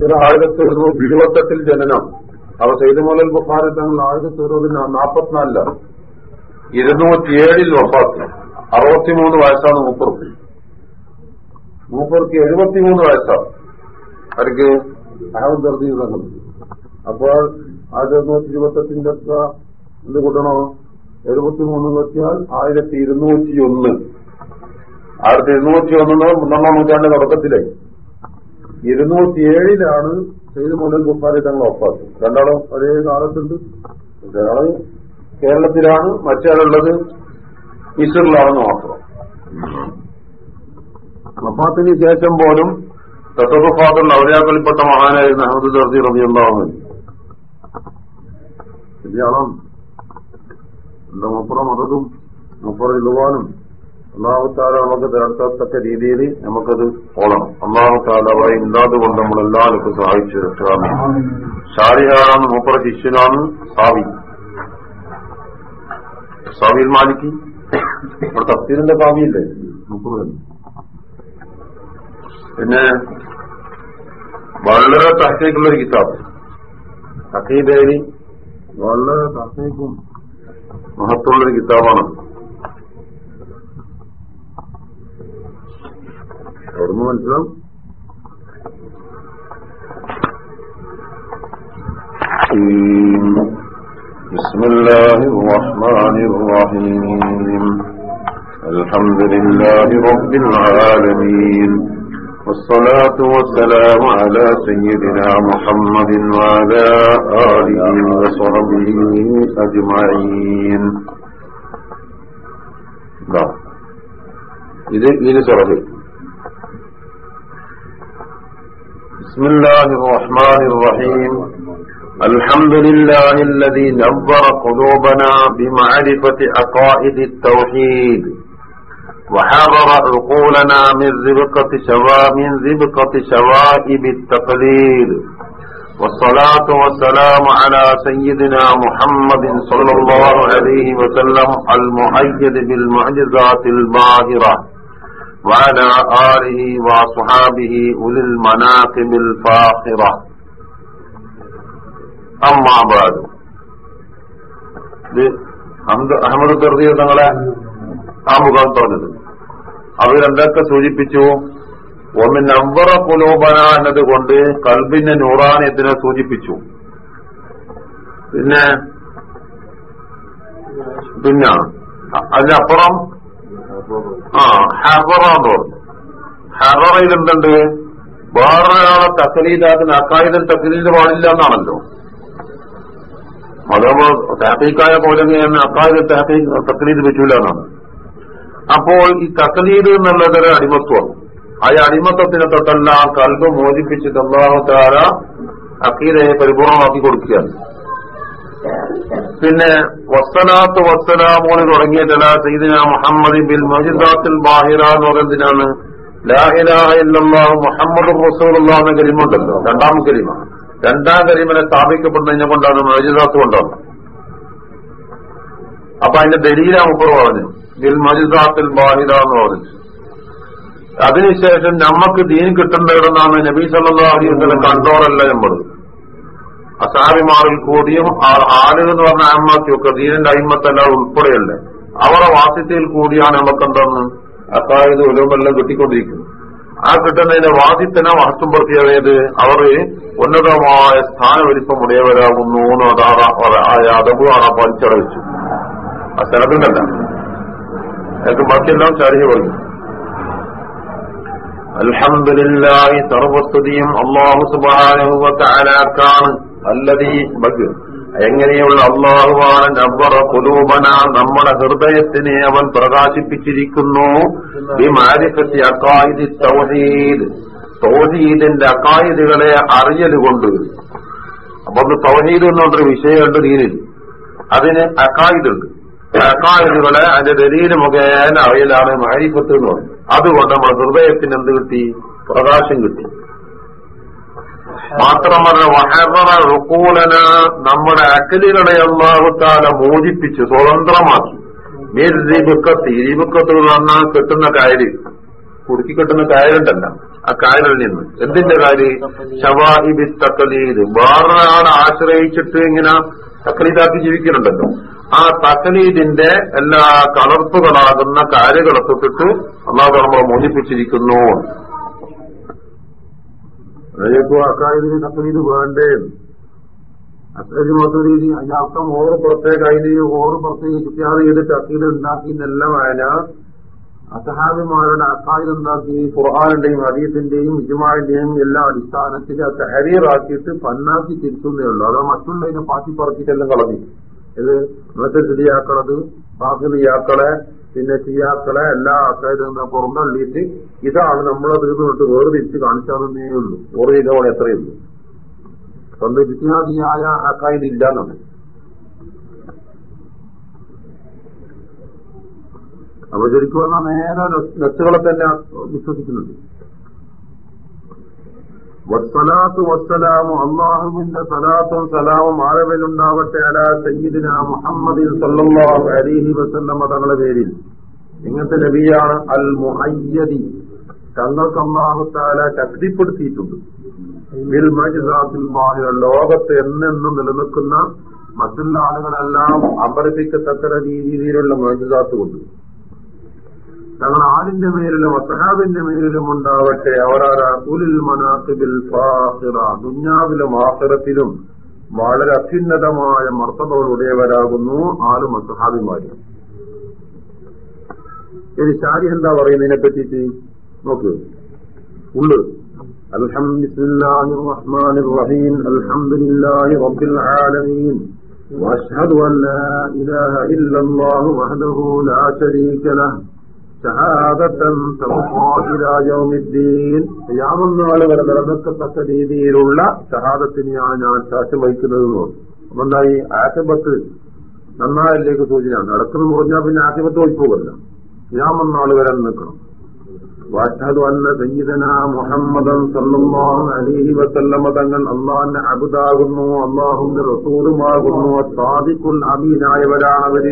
ചില ആയിരത്തി ജനനം. അവ സെയ്തുമോലൽ ബുഖാരി തങ്ങൾ ആയിരത്തി ഇരുപതിന് നാൽപ്പത്തിനാലിലാണ് ഇരുന്നൂറ്റിയേഴിൽ വഫാത്ത്. അറുപത്തിമൂന്ന് വയസ്സാണ് മൂപ്പർക്ക്. മൂപ്പർക്ക് എഴുപത്തിമൂന്ന് വയസ്സാണ് അവർക്ക് അഹമ്മദ് ദർദി തങ്ങൾ അപ്പോൾ ആയിരത്തി എണ്ണൂറ്റി ഇരുപത്തെട്ടിന്റെ അത്ര എന്ത് കൂട്ടണോ? എഴുപത്തിമൂന്ന് വെച്ചാൽ ആയിരത്തി ഇരുന്നൂറ്റി ഒന്ന് ആയിരത്തി ഇരുന്നൂറ്റി ഒന്ന് മൂന്നാം നൂറ്റാണ്ട് തുടക്കത്തിലെ ഇരുന്നൂറ്റിയേഴിലാണ് സെയ്ദ് മുതൽ ബുഖാരി തങ്ങൾ ഒപ്പാത്ത് രണ്ടാളും ഒരേ കാലത്തുണ്ട്. ഒരാൾ കേരളത്തിലാണ് മറ്റേയാളുള്ളത് മിസറിലാണെന്ന് മാത്രം. വഫാത്തിന് ശേഷം പോലും തത്വഫാത്തുള്ള അവരാക്കളിൽപ്പെട്ട മഹാനായിരുന്ന അഹമ്മദ് ദർദി റബിയുണ്ടാവുന്നു ശരിയാണോ എന്റെ മുപ്പുറം മതതും മുപ്പുറം ഇതുവാനും അള്ളാഹുത്താല നമുക്ക് തരത്തക്ക രീതിയിൽ നമുക്കത് ഓളണം അള്ളാഹുത്താല വഴി ഇല്ലാതെ കൊണ്ട് നമ്മളെല്ലാവർക്കും സഹായിച്ചു രക്ഷാമി ഷാരിഹാണ് മൂപ്പറ ശിഷ്യനാണ് സാവി. സാവിൽ മാലിക്ക് ഇവിടെ തഫ്സീറിന്റെ ഭാവിയില്ലേ മുപ്പറ് പിന്നെ വളരെ തഹ്സീക്കുള്ള ഒരു കിതാബ്. തഹീദേവി വളരെ തഹ്സീക്കും മഹത്വമുള്ളൊരു കിതാബാണ്. hormones raw بسم الله الرحمن الرحيم الحمد لله رب العالمين والصلاة والسلام على سيدنا محمد وعلى آله وصحبه أجمعين نعم إذن إلى سرطين بسم الله الرحمن الرحيم. الحمد لله الذي نور قلوبنا بمعرفة عقائد التوحيد وحرر عقولنا من زبقة شوا من زبقة شوائب التقليد. والصلاة والسلام على سيدنا محمد صلى الله عليه وسلم المؤيد بالمعجزات الباهرة. وعلى آله وصحابه أولي المناقب الفاخرة أما بعد അഹമ്മദ് ദർദിയ തങ്ങളെ ആ മുഖം പറഞ്ഞത് അവരെന്തൊക്കെ സൂചിപ്പിച്ചു ഒമിൻ നമ്പറ പുലോപന എന്നതുകൊണ്ട് കൽബിന്റെ നൂറാനിയത്തിനെ സൂചിപ്പിച്ചു പിന്നെ പിന്നെ അതിനപ്പുറം ആ ഹെററാന്ന് പറഞ്ഞു ഹെററയിൽ എന്തുണ്ട് വേറൊരാളെ തക്കലീദാക്കുന്ന അക്കായുധൻ തക്കലീദ് പാടില്ല എന്നാണല്ലോ അതേപോലെ താഹീക്കായ പോലെ അക്കായുധ തക്കലീദ് പറ്റൂല എന്നാണ് അപ്പോൾ ഈ തക്കലീദ് എന്നുള്ളതൊരു അടിമത്വം. ആ അടിമത്വത്തിനെ തൊട്ടല്ല കൽബ് മോചിപ്പിച്ചിട്ട് അള്ളാഹുത്താര അക്കീലയെ പരിപൂർണമാക്കി കൊടുക്കുകയാണ്. പിന്നെ വസ്സലാത്ത് വസ്സലാമോന് തുടങ്ങിയിട്ടല്ല സീദിന മുഹമ്മദ് ബിൻ മജിദാത്തിൽ ബാഹിറ എന്ന് പറയുന്നതിനാണ് മുഹമ്മദ് റസൂലുള്ള എന്ന കരിമുണ്ടല്ലോ. രണ്ടാം കരിമ രണ്ടാം കരിമനെ സ്ഥാപിക്കപ്പെടുന്നതിനെ കൊണ്ടാണ് മജിദാത്ത് കൊണ്ടാണ് അപ്പൊ അതിന്റെ ദലീല മുപ്പർ പറഞ്ഞു. ബിൽ മജിദാത്തിൽ ബാഹിറ എന്ന് പറഞ്ഞു. അതിനുശേഷം നമ്മക്ക് ദീൻ കിട്ടേണ്ടതെന്നാണ് നബി സല്ലാ അലൈഹി കണ്ടോറല്ല നമ്മൾ അസാബിമാറിൽ കൂടിയും ആളുകൾ എന്ന് പറഞ്ഞ അമ്മക്കൊക്കെ ദീനന്റെ അയിമത്തല്ല ഉൾപ്പെടെയല്ലേ അവരുടെ വാസിത്യയിൽ കൂടിയാണ് നമുക്കെന്തെന്ന് അസായത് ഉലമെല്ലാം കിട്ടിക്കൊണ്ടിരിക്കുന്നത്. ആ കിട്ടുന്നതിന്റെ വാദ്യത്തിനെ മഹത്വം പ്രത്യേകത അവർ ഉന്നതമായ സ്ഥാനവലിപ്പം ഉടയവരാകുന്നു അതവ് ആണ് പലിച്ചടവിച്ചു ആ സ്ഥലത്തിനല്ല അതൊക്കെ ബാക്കിയെല്ലാം ചരിഹ് പറഞ്ഞു അൽഹംദുലില്ലാഹി സർവസ്തുതിയും അള്ളാഹു സുബാനുവത്താലാക്കാണ് അല്ലതീ ബഗ്. എങ്ങനെയുള്ള അള്ളാഹുവാണ് നബ്ബറ കുലൂബന നമ്മുടെ ഹൃദയത്തിനെ അവൻ പ്രകാശിപ്പിച്ചിരിക്കുന്നു? ബിമാരിഫത്തി അക്കായിദി തൗഹീദ്. തൗഹീദിന്റെ അക്കായിദുകളെ അറിയലുകൊണ്ട് അപ്പൊ ഒന്ന് തൗഹീദ് എന്നുള്ളൊരു വിഷയമുണ്ട് ദീനിൽ. അതിന് അക്കായിദുണ്ട് അക്കായിദുകളെ അതിന്റെ ദലീൽ മുഖേന അറിയലാണ് മാരിഫത്ത് എന്ന് പറയുന്നത്. അതുകൊണ്ട് നമ്മുടെ ഹൃദയത്തിന് എന്ത് കിട്ടി? പ്രകാശം കിട്ടി. മാത്രമല്ല വഹറ റുക്കൂലന നമ്മുടെ അക്കലുകളെ അള്ളാഹുത്താല മോചിപ്പിച്ച് സ്വതന്ത്രമാക്കി. മിർബുക്കത്ത് ഇരിബുക്കത്ത് വന്ന കെട്ടുന്ന കായൽ. കുടുക്കി കെട്ടുന്ന കാര്യണ്ടല്ല ആ കായലിൽ നിന്ന്. എന്തിന്റെ കാര്യം ഷവാഇബി തക്കലീദ് വേറൊരാളെ ആശ്രയിച്ചിട്ട് ഇങ്ങനെ തക്കലീദാക്കി ജീവിക്കുന്നുണ്ടല്ലോ. ആ തക്കലീദിന്റെ എല്ലാ കളർപ്പുകളാകുന്ന കാര്യങ്ങളെ തൊട്ടിട്ട് അള്ളാഹു നമ്മളെ മോചിപ്പിച്ചിരിക്കുന്നു. അതിലേക്കും അക്കാര്യത്തിന് തക്കലീദ് വേണ്ടേ? അത്രയ്ക്ക് മാത്രം രീതി അതിന്റെ അർത്ഥം ഓറ് പുറത്തേക്ക് അതിന് ഓറ് പുറത്തേക്ക് കുട്ടിയാതെ ചെയ്തിട്ട് തക്കീത് ഉണ്ടാക്കി എന്നെല്ലാം അസഹാബിമാരുടെ അക്കായത് ഉണ്ടാക്കി ഖുർആാനിന്റെയും അദീത്തിന്റെയും ഇജുമാന്റെയും എല്ലാ അടിസ്ഥാനത്തിൽ ആ തഹരീറാക്കിയിട്ട് പന്നാക്കി തിരുത്തുന്നേ ഉള്ളൂ. അതോ മറ്റുള്ളതിനെ പാറ്റി പറച്ചിട്ടെല്ലാം കളഞ്ഞു. ഇത് മറ്റേ ശരിയാക്കണത് ബാക്കിയാക്കളെ പിന്നെ ചെയ്യാക്കളെ എല്ലാ ആൾക്കാരും പുറന്തള്ളിയിട്ട് ഇതാണ് നമ്മളെ തീർന്നിട്ട് വേറെ തിരിച്ച് കാണിച്ചാണെന്നേ ഉള്ളൂ. ഓറ് ചെയ്തവണ എത്രയേ. ഉള്ളൂ സ്വന്തം ആക്കായത് ഇല്ല എന്നാണ്. അപ്പൊ ശരിക്കും പറഞ്ഞാൽ നേരെ നച്ചുകളെ തന്നെ വിശ്വസിക്കുന്നുണ്ട്. വസ്സലാത്തു വസ്സലാമു അള്ളാഹുവിന്റെ സലാത്തും സലാമും ആരവിലുണ്ടാവട്ടെ അലാ സയ്യിദിന മുഹമ്മദിൻ സല്ലാഹു അലൈഹി വസല്ലമ തങ്ങളുടെ പേരിൽ. ഇങ്ങനത്തെ നബിയാണ് അൽ മുഹയ്യദി തങ്ങൾക്ക് അമ്മാഹുത്താല താല ശക്തിപ്പെടുത്തിയിട്ടുണ്ട് ലോകത്ത് എന്നെന്നും നിലനിൽക്കുന്ന മറ്റുള്ള ആളുകളെല്ലാം അപരിപ്പിക്കത്തക്ക രീതിയിലുള്ള മജിദാത്ത് കൊണ്ട്. തങ്ങൾ ആരിന്റെ മേലിലും അസഹാബിന്റെ മേലിലും ഉണ്ടാവട്ടെ. അവരാരാ? ഉലിൽ മനാസിബിൽ ദുഞ്ഞാവിലും ആഹ്റത്തിലും വളരെ അത്യുന്നതമായ മർത്തതകളുടേവരാകുന്നു ആലും അസഹാബിമാരും. ഇനി ഷാരി എന്താ പറയുന്നതിനെ പറ്റിയിട്ട് നോക്ക് ഉള്ളു الحمد لله الرحمن الرحيم الحمد لله رب العالمين وأشهد أن لا إله إلا الله وحده لا شريك له شهادة تبقى إلى يوم الدين يعمل على ولدك تقديدي رلا شهادة يعني عن شاشة വഹിക്കുന്നത് എന്തായി ആറ്റബത്ത് നന്നായിലേക്ക് സൂചനയാണ് നടക്കുന്നത് മുറിഞ്ഞാൽ പിന്നെ ആറ്റബത്ത് വഹിപ്പോകല്ല പോയിപ്പോകല്ല യാമന്നാൾ വരെ നിൽക്കണം വാഷാദു അന്ന സയ്യിദന മുഹമ്മദൻ സല്ലല്ലാഹു അലൈഹി വസല്ലമ തങ്ങൾ അള്ളാഹിന്റെ അബുദാകുന്നു അള്ളാഹുന്റെ റസൂലുമാകുന്നു സാദിഖുൽ അമീനായവരാണ് അവർ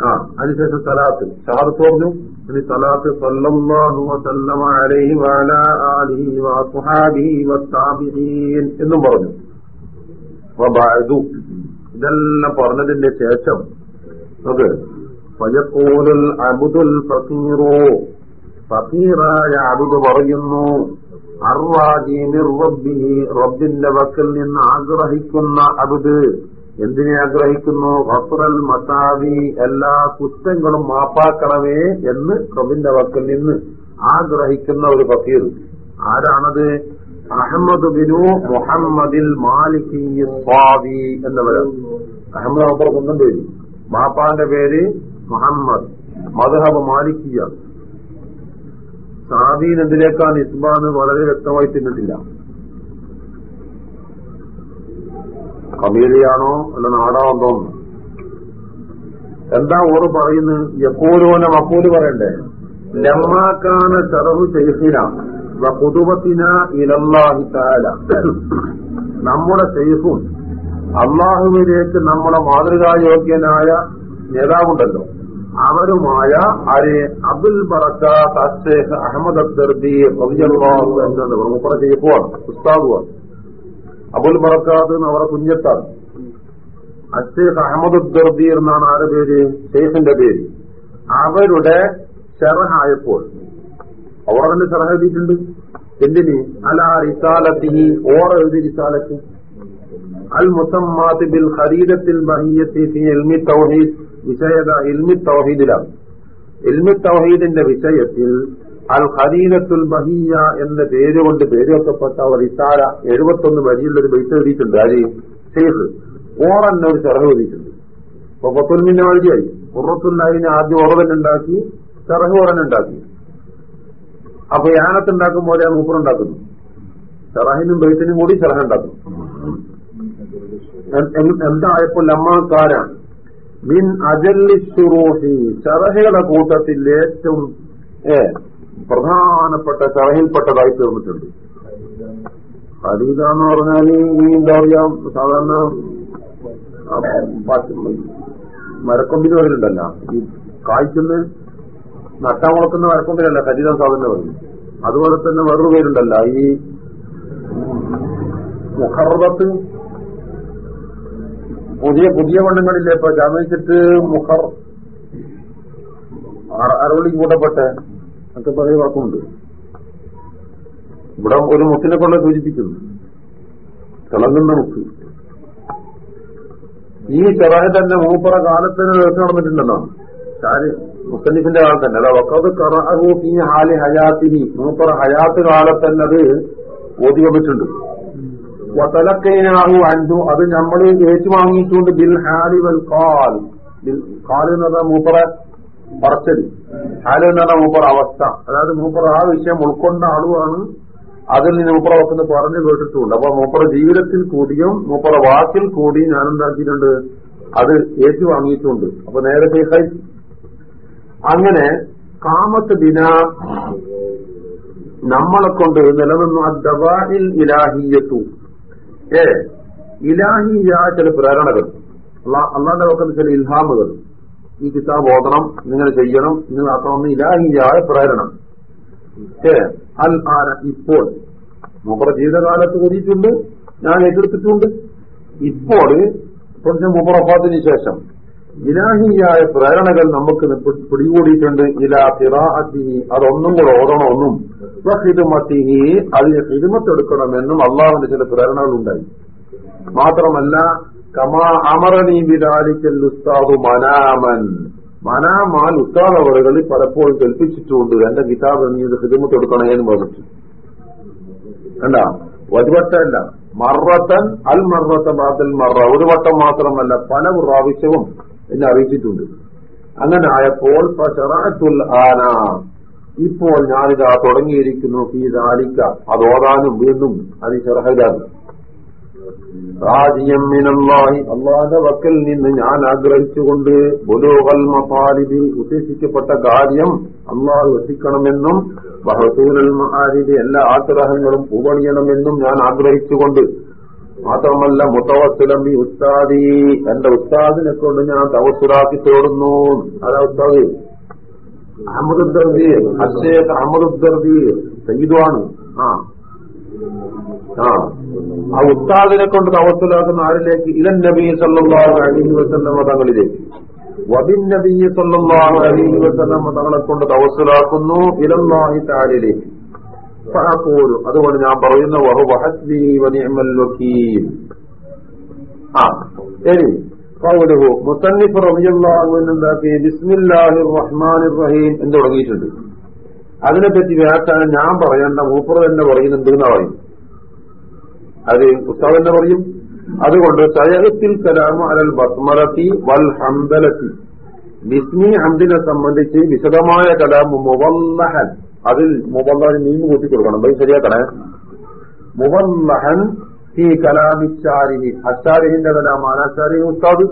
ആ അതിനുശേഷം സലാത്ത്. ഷഹാദത്ത് പറഞ്ഞു ഇനി സലാത്ത് സല്ലല്ലാഹു വസല്ലമ അലൈഹി വഅലാ ആലിഹി വസ്ഹാബിഹി വത്താബിഈൻ എന്നും പറഞ്ഞു. വബഅദു ഇതെല്ലാം പറഞ്ഞതിന്റെ ശേഷം നോക്ക് ഫയഖൂലുൽ അബ്ദുൽ ഫസീറോ ഫസീറായ അബ്ദു പറയുന്നു റബ്ബിന്റെ വക്കൽ നിന്ന് ആഗ്രഹിക്കുന്ന അബുദ് എന്തിനെ ആഗ്രഹിക്കുന്നു? വഫറൽ മസാവി എല്ലാ കുറ്റങ്ങളും മാപ്പാക്കണമേ എന്ന് റബിന്റെ വക്കൽ നിന്ന് ആഗ്രഹിക്കുന്ന ഒരു ഫസീർ ആരാണത്? അഹമ്മദ് ബിനു മുഹമ്മദിൽ മാലിക്കി എന്നവരാണ്. അഹമ്മദ് അപ്പുറം കുന്നം പേര്. മാപ്പാന്റെ പേര് മുഹമ്മദ് മധഹബ് മാലിക്കിയ. സാദീൻ എന്തിലേക്കാണ് ഇസ്ബാന്ന് വളരെ വ്യക്തമായി തിന്നിട്ടില്ല. കബീലയാണോ അല്ല നാടാണോ എന്താ ഓറ് പറയുന്നത് എപ്പോഴും മക്കൂൽ പറയണ്ടേ? ലമ്മാക്കാന ചെറവ് ചെയ്ഹിന കുതുബത്തിന ഇലല്ലാഹി നമ്മുടെ ചെയ്ഹും അള്ളാഹുവിലേക്ക് നമ്മുടെ മാതൃകായോഗ്യനായ നേതാവുണ്ടല്ലോ. അവരുമായ ആര് അബുൽ ബറക്കാത്ത് അഹമ്മദ് അബ്ദർദി എന്നാണ് പുസ്താകുവാണ് ചെയ്യപ്പോവാണ് ഉസ്താദുവാണ് അബുൽ ബറക്കാത്ത് എന്ന് അവരുടെ കുഞ്ഞത്താണ്. അഷേഖ് അഹമ്മദ് അബ്ദർദി എന്നാണ് ആരുടെ പേര്? ഷെയ്ഖിന്റെ പേര്. അവരുടെ ഷെറഹായപ്പോൾ അവർ തന്നെ ഷെറഹ എഴുതിയിട്ടുണ്ട്. എന്തിന്? അല റിസാലത്തി ഓർ എഴുതി റിസാലത്ത്. അൽ മുസമ്മാത്ത് ബിൽ ഫി ഇൽമി തൗഹീദ്. വിഷയത ഇൽമി തൗഹീദിലാണ്. ഇൽമി തൗഹീദിന്റെ വിഷയത്തിൽ അൽ ഖദീനത്തുൽ ബഹിയ എന്ന പേര് കൊണ്ട് പേര് വെക്കപ്പെട്ട ഒരു ഇസാര എഴുപത്തൊന്ന് വരിയുള്ളൊരു ബൈത്ത് എഴുതിയിട്ടുണ്ട്. ആര് ഷെയ്ഖ് ഓറന്നെ ഒരു ചെറഹ് എഴുതിയിട്ടുണ്ട്. അപ്പൊ വഴിയായി ഉറത്തുല്ലാഹിനെ ആദ്യം ഉറവനുണ്ടാക്കി ചെറഹ് ഉറനുണ്ടാക്കി അപ്പൊ യാനത്ത് ഉണ്ടാക്കും പോലെ മൂപ്പറുണ്ടാക്കുന്നു ചെറഹിനും ബൈത്തിനും കൂടി ചെറഹ ഉണ്ടാക്കും എന്തായപ്പോൾ ലമ്മാക്കാരാണ് മിൻ അജല്ലി ചറഹയുടെ കൂട്ടത്തിൽ ഏറ്റവും പ്രധാനപ്പെട്ട ചറഹിൽപ്പെട്ടതായി തീർന്നിട്ടുണ്ട്. ഖരീദ എന്ന് പറഞ്ഞാൽ ഈ എന്താ പറയാ സാധാരണ മരക്കൊമ്പിന് വരലുണ്ടല്ല ഈ കായ്ക്കുന്ന നട്ടാൻ മുളക്കുന്ന മരക്കൊമ്പിലല്ല ഖരീദ സാധനം പറഞ്ഞു അതുപോലെ തന്നെ വേറൊരു പേരുണ്ടല്ല ഈ മുഖർബത്ത് പുതിയ പുതിയ വണ്ണങ്ങളില്ലേ ഇപ്പൊ ജാമിച്ചിട്ട് മുഖർ അറവളി കൂടപ്പെട്ട ഒക്കെ പറയ വാക്കുണ്ട്. ഇവിടെ ഒരു മുത്തിനെ കൊണ്ട് സൂചിപ്പിക്കുന്നു. തിളങ്ങുന്ന മുത്ത് ഈ ചെറായ തന്നെ മൂപ്പറ കാലത്തിന് കേട്ട് നടന്നിട്ടുണ്ടെന്നാണ് മുസ്ലിഫിന്റെ കാലത്ത് തന്നെ. അതാ വക്കത് കറഹൂഫി ഹാലി ഹയാത്തിനി മൂപ്പറ ഹയാത്ത് കാലത്ത് തന്നെ അത് ഓതി വന്നിട്ടുണ്ട് വതലക്കൈനാഹു അൻഹു. അത് നമ്മൾ ഏറ്റുവാങ്ങിയിട്ടുണ്ട് ബിൽ ഹാലി വൽ കാൽ കാൽ എന്ന് പറഞ്ഞാൽ മൂപ്പറ പറച്ചൽ. ഹാലി എന്ന് മൂപ്പർ അവസ്ഥ. അതായത് മൂപ്പറ ആ വിഷയം ഉൾക്കൊണ്ട ആളുമാണ് അതിൽ നിന്ന് മൂപ്പറ വക്കുന്ന പറഞ്ഞു കേട്ടിട്ടുണ്ട്. അപ്പൊ മൂപ്പറ ജീവിതത്തിൽ കൂടിയും മൂപ്പറ വാക്കിൽ കൂടി ഞാൻ എന്താക്കിയിട്ടുണ്ട് അത് ഏറ്റുവാങ്ങിയിട്ടുണ്ട്. അപ്പൊ നേരെ ശേഖായി അങ്ങനെ കാമത്ത് ദിന നമ്മളെ കൊണ്ട് നിലനിന്നു അദ്ദവായിൽ ഇലാഹിയത്തു. ഏ? ഇലാഹിയായ ചില പ്രേരണകൾ. അള്ളാന്റെ പക്കത്ത് ചില ഇൽഹാമുകൾ. ഈ കിതാബ് ഓതണം ഇങ്ങനെ ചെയ്യണം ഇങ്ങനെ ആക്കണമെന്ന് ഇലാഹിയായ പ്രേരണം. ഏ? അൽ ആന ഇപ്പോൾ. മുപ്പറ ജീവിതകാലത്ത് കൂടിയിട്ടുണ്ട് ഞാൻ ഏറ്റെടുത്തിട്ടുണ്ട്. ഇപ്പോൾ കുറച്ച് മുപ്പറഫാത്തിന് ശേഷം. ഇലാഹിയായ പ്രേരണകൾ നമുക്ക് പിടികൂടിയിട്ടുണ്ട്. ഇലാ ഫിറാഅത്തി അതൊന്നും കൂടെ ഓടണമെന്നും ഹിദുമത്തിഹി അതിന് ഹിതുമത്തെടുക്കണമെന്നും അള്ളാഹുവിന്റെ ചില പ്രേരണകൾ ഉണ്ടായി മാത്രമല്ല കമാ അമറനീ ബിദാലിക്കൽ ഉസ്താദു മനാമൻ. മനാമാൻ ഉസ്താദ് അവറുകൾ പലപ്പോഴും കൽപ്പിച്ചിട്ടുണ്ട്. എന്റെ കിതാബ് നീ ഇത് ഹിദുമത്തെടുക്കണേന്ന് പറഞ്ഞിട്ട്. കണ്ട? ഒരു വട്ടമല്ല മറത്തൻ അൽ മറത്ത ബാദൽ മറ. ഒരു വട്ടം മാത്രമല്ല പല പ്രാവശ്യവും എന്നെ അറിയിച്ചിട്ടുണ്ട്. അങ്ങനെ ആയപ്പോൾ ആന. ഇപ്പോൾ ഞാനിതാ തുടങ്ങിയിരിക്കുന്നു ഈ ദാലിക്ക. അത് ഓതാനും വീണ്ടും അത് ഷെറഹദാണ് അള്ളാന്റെ വക്കൽ നിന്ന് ഞാൻ ആഗ്രഹിച്ചുകൊണ്ട് മസാലിബിൽ ഉദ്ദേശിക്കപ്പെട്ട കാര്യം അള്ളാഹ് എത്തിക്കണമെന്നും ബഹസൂരൽ മഹാരിബി എല്ലാ ആഗ്രഹങ്ങളും പൂവണിയണമെന്നും ഞാൻ ആഗ്രഹിച്ചുകൊണ്ട് മാത്രമല്ല മുത്തവസ്സുലം ഈ ഉസ്താദി എന്റെ ഉസ്താദിനെ കൊണ്ട് ഞാൻ തവസ്സുലാക്കി തേടുന്നു. അതാ ഉസ്താദ്? അഹമ്മദുദ്ദർദീർ അഷേഖ് അഹമ്മദുദ്ദർദീർ സയ്യിദുവാണ്. ആ. ആ. ആ ഉസ്താദിനെ കൊണ്ട് തവസുലാക്കുന്ന ആരിലേക്ക്? ഇലൻ നബി സല്ലാഹു അലഹി വസല്ലമ തങ്ങളിലേക്ക്. വബിൻ നബി സല്ലാഹു അലഹി വസല്ലമ തങ്ങളെ കൊണ്ട് തവസ്സുലാക്കുന്നു ഇലല്ലാഹി താലിലേക്ക് ഫഅഖൂലു അതുകൊണ്ട് ഞാൻ പറയുന്ന വഹു വഹസ്ബി വനിഅമൽ വക്കീൽ ആ ശരി. മുസന്നിഫ് റളിയല്ലാഹു അൻഹു എന്താക്കി? ബിസ്മില്ലാഹിർ റഹ്മാനിർ റഹീം എന്ന് തുടങ്ങിയിട്ടുണ്ട്. അതിനെപ്പറ്റി വ്യാഖ്യാനം ഞാൻ പറയേണ്ട മൂപ്പർ തന്നെ പറയുന്നുണ്ട് എന്നാ പറയും? അത് ഉസ്താദ് തന്നെ പറയും. അതുകൊണ്ട് സയഹത്തിൽ കലാമു അലൽ ബസ്മലത്തി വൽ ഹംദലത്തി. ബിസ്മി ഹംദിനെ സംബന്ധിച്ച് വിശദമായ കലാമു മുവല്ലഹൻ. അതിൽ മുബല്ലാൻ നീങ്ങ് കൂട്ടി കൊടുക്കണം ബൈ ശരിയാക്കണേ. മുബല്ലഹൻ ഈ കലാമിച്ചാരിഹി അച്ചാരിഹിന്റെ കലാമാണ് അച്ചാരിഹി ഉസ്താദ്.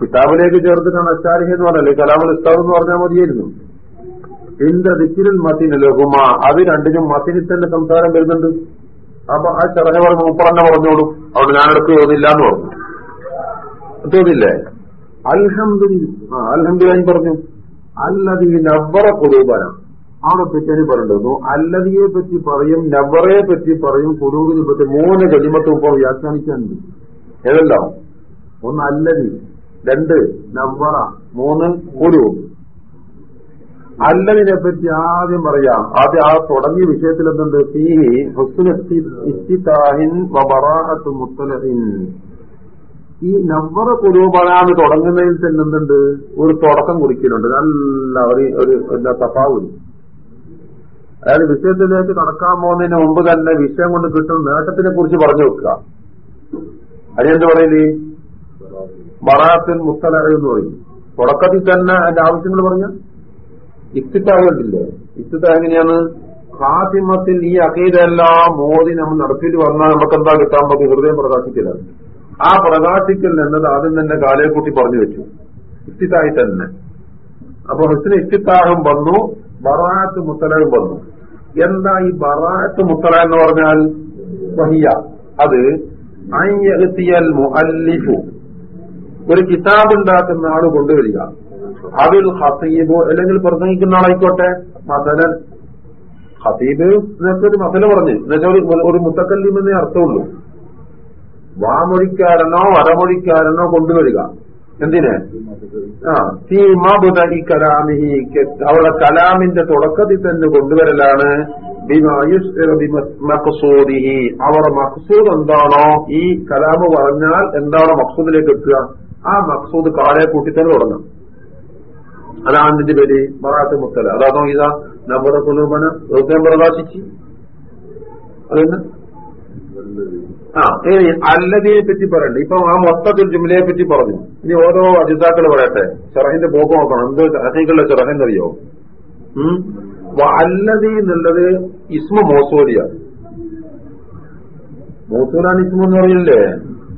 കിതാബിലേക്ക് ചേർത്തിട്ടാണ് അച്ചാരിഹി എന്ന് പറഞ്ഞല്ലേ കലാമൽ ഉസ്താദ് എന്ന് പറഞ്ഞാൽ മതിയായിരുന്നു. എന്റെ ദിക്കിരിൽ മത്തിന് ലഘുമ അത് രണ്ടിനും മത്തിനിൽ തന്നെ സംസാരം വരുന്നുണ്ട്. അപ്പൊ ആ ചെറഹ പറഞ്ഞു മുപ്പറന്നെ പറഞ്ഞോളൂ. അവിടെ ഞാനെടുത്ത് തോന്നില്ല എന്ന് പറഞ്ഞു. തോന്നില്ലേ അൽഹമ്മദ് അൽഹംദുലില്ലാഹി പറഞ്ഞു. അല്ലതീ നവറ കുലൂബന. അവിടെ പറ്റി പറഞ്ഞിരുന്നു അല്ലതിയെ പറ്റി പറയും നവറയെ പറ്റി പറയും കുലൂബിനെ പറ്റി മൂന്ന് കലിമത്ത് ഇപ്പോൾ വ്യാഖ്യാനിക്കാനുണ്ട്. ഏതെല്ലാം? ഒന്ന് അല്ലതി രണ്ട് നവറ മൂന്ന് കുലൂബ്. അല്ലതിനെ പറ്റി ആദ്യം പറയാം. ആദ്യം ആ തുടങ്ങിയ വിഷയത്തിൽ എന്തുണ്ട് ഹുസ്നുത്താഹിൻ വബറാഅത്ത് മുത്തലഹിൻ ഈ നവറ കുരൂപനാന്ന് തുടങ്ങുന്നതിൽ തന്നെ എന്തുണ്ട്? ഒരു തുടക്കം കുറിക്കലുണ്ട്. നല്ല ഒരു ഒരു എന്താ തഫാവുണ്ട് അതായത് വിഷയത്തിലേക്ക് കടക്കാൻ പോകുന്നതിന് മുമ്പ് തന്നെ വിഷയം കൊണ്ട് കിട്ടുന്ന നേട്ടത്തിനെ കുറിച്ച് പറഞ്ഞു വെക്കുക. അതിനെന്ത് പറയൽ? മറാത്തിൽ മുത്തല എന്ന് പറയും. തുടക്കത്തിൽ തന്നെ അതിന്റെ ആവശ്യങ്ങൾ പറഞ്ഞ? ഇഫ്തിത്താഹ് കണ്ടില്ലേ ഇഫ്തിത്താഹ് എങ്ങനെയാണ്? ഹാസിമത്തിൽ ഈ അഖീതെല്ലാം മോദി നമ്മൾ നടത്തിയിട്ട് വന്നാൽ നമുക്ക് എന്താ കിട്ടാൻ പറ്റും ഹൃദയം പ്രകാശിക്കലാണ്. ആ പ്രകാശിക്കൽ എന്നത് ആദ്യം തന്നെ കാലേക്കൂട്ടി കൂട്ടി പറഞ്ഞു വെച്ചു. ഇഷ്ടിത്തായി തന്നെ. അപ്പൊ ഹസ്സിന് ഇഫ്തിത്താഹും വന്നു ബറാത്ത് മുത്തലയും വന്നു. എന്താ ഈ ബറാത്ത് മുത്തല എന്ന് പറഞ്ഞാൽ? വഹിയ. അത് മുഅല്ലിഫു. ഒരു കിതാബ് ഉണ്ടാക്കുന്ന ആൾ കൊണ്ടുവരിക. അതിൽ ഹസീബോ അല്ലെങ്കിൽ പ്രസംഗിക്കുന്ന ആളായിക്കോട്ടെ? മസലൻ ഹസീബ് എന്നൊക്കെ ഒരു മസല പറഞ്ഞു. എന്നുവെച്ചാൽ ഒരു മുത്തക്കല്ലിമെന്നേ അർത്ഥമുള്ളൂ. വാമൊഴിക്കാരനോ വരമൊഴിക്കാരനോ കൊണ്ടുവരിക. എന്തിന്? ആ ഈ മബുദി കലാമിഹി അവരുടെ കലാമിന്റെ തുടക്കത്തിൽ തന്നെ കൊണ്ടുവരലാണ്. മക്സൂദിഹി അവരുടെ മക്സൂദ് എന്താണോ? ഈ കലാമ് പറഞ്ഞാൽ എന്താണോ മക്സൂദിലേക്ക് എത്തുക? ആ മക്സൂദ് കാലെ കൂട്ടി തന്നെ തുടങ്ങും. അതാണ് അതിന്റെ പേര് മറാത്ത് മുത്തല. അതാണോ ഇതാ നമ്മുടെ കുലുമന ഹൃദയം പ്രകാശിച്ച്. അതെന്ന് ആ. ഇനി അല്ലതിയെ പറ്റി പറയണ്ട. ഇപ്പൊ ആ മൊത്തത്തിൽ ജുമിലയെ പറ്റി പറഞ്ഞു. ഇനി ഓരോ അജിതാക്കൾ പറയട്ടെ. ചെറഹിന്റെ പോക്ക് നോക്കണം. എന്ത് അഹീകളുടെ ചെറഹെന്നറിയോ അല്ലതി എന്നുള്ളത് ഇസ്മ മോസോലിയ. മോസൂലാണ് ഇസ്മ എന്ന് പറയില്ലേ?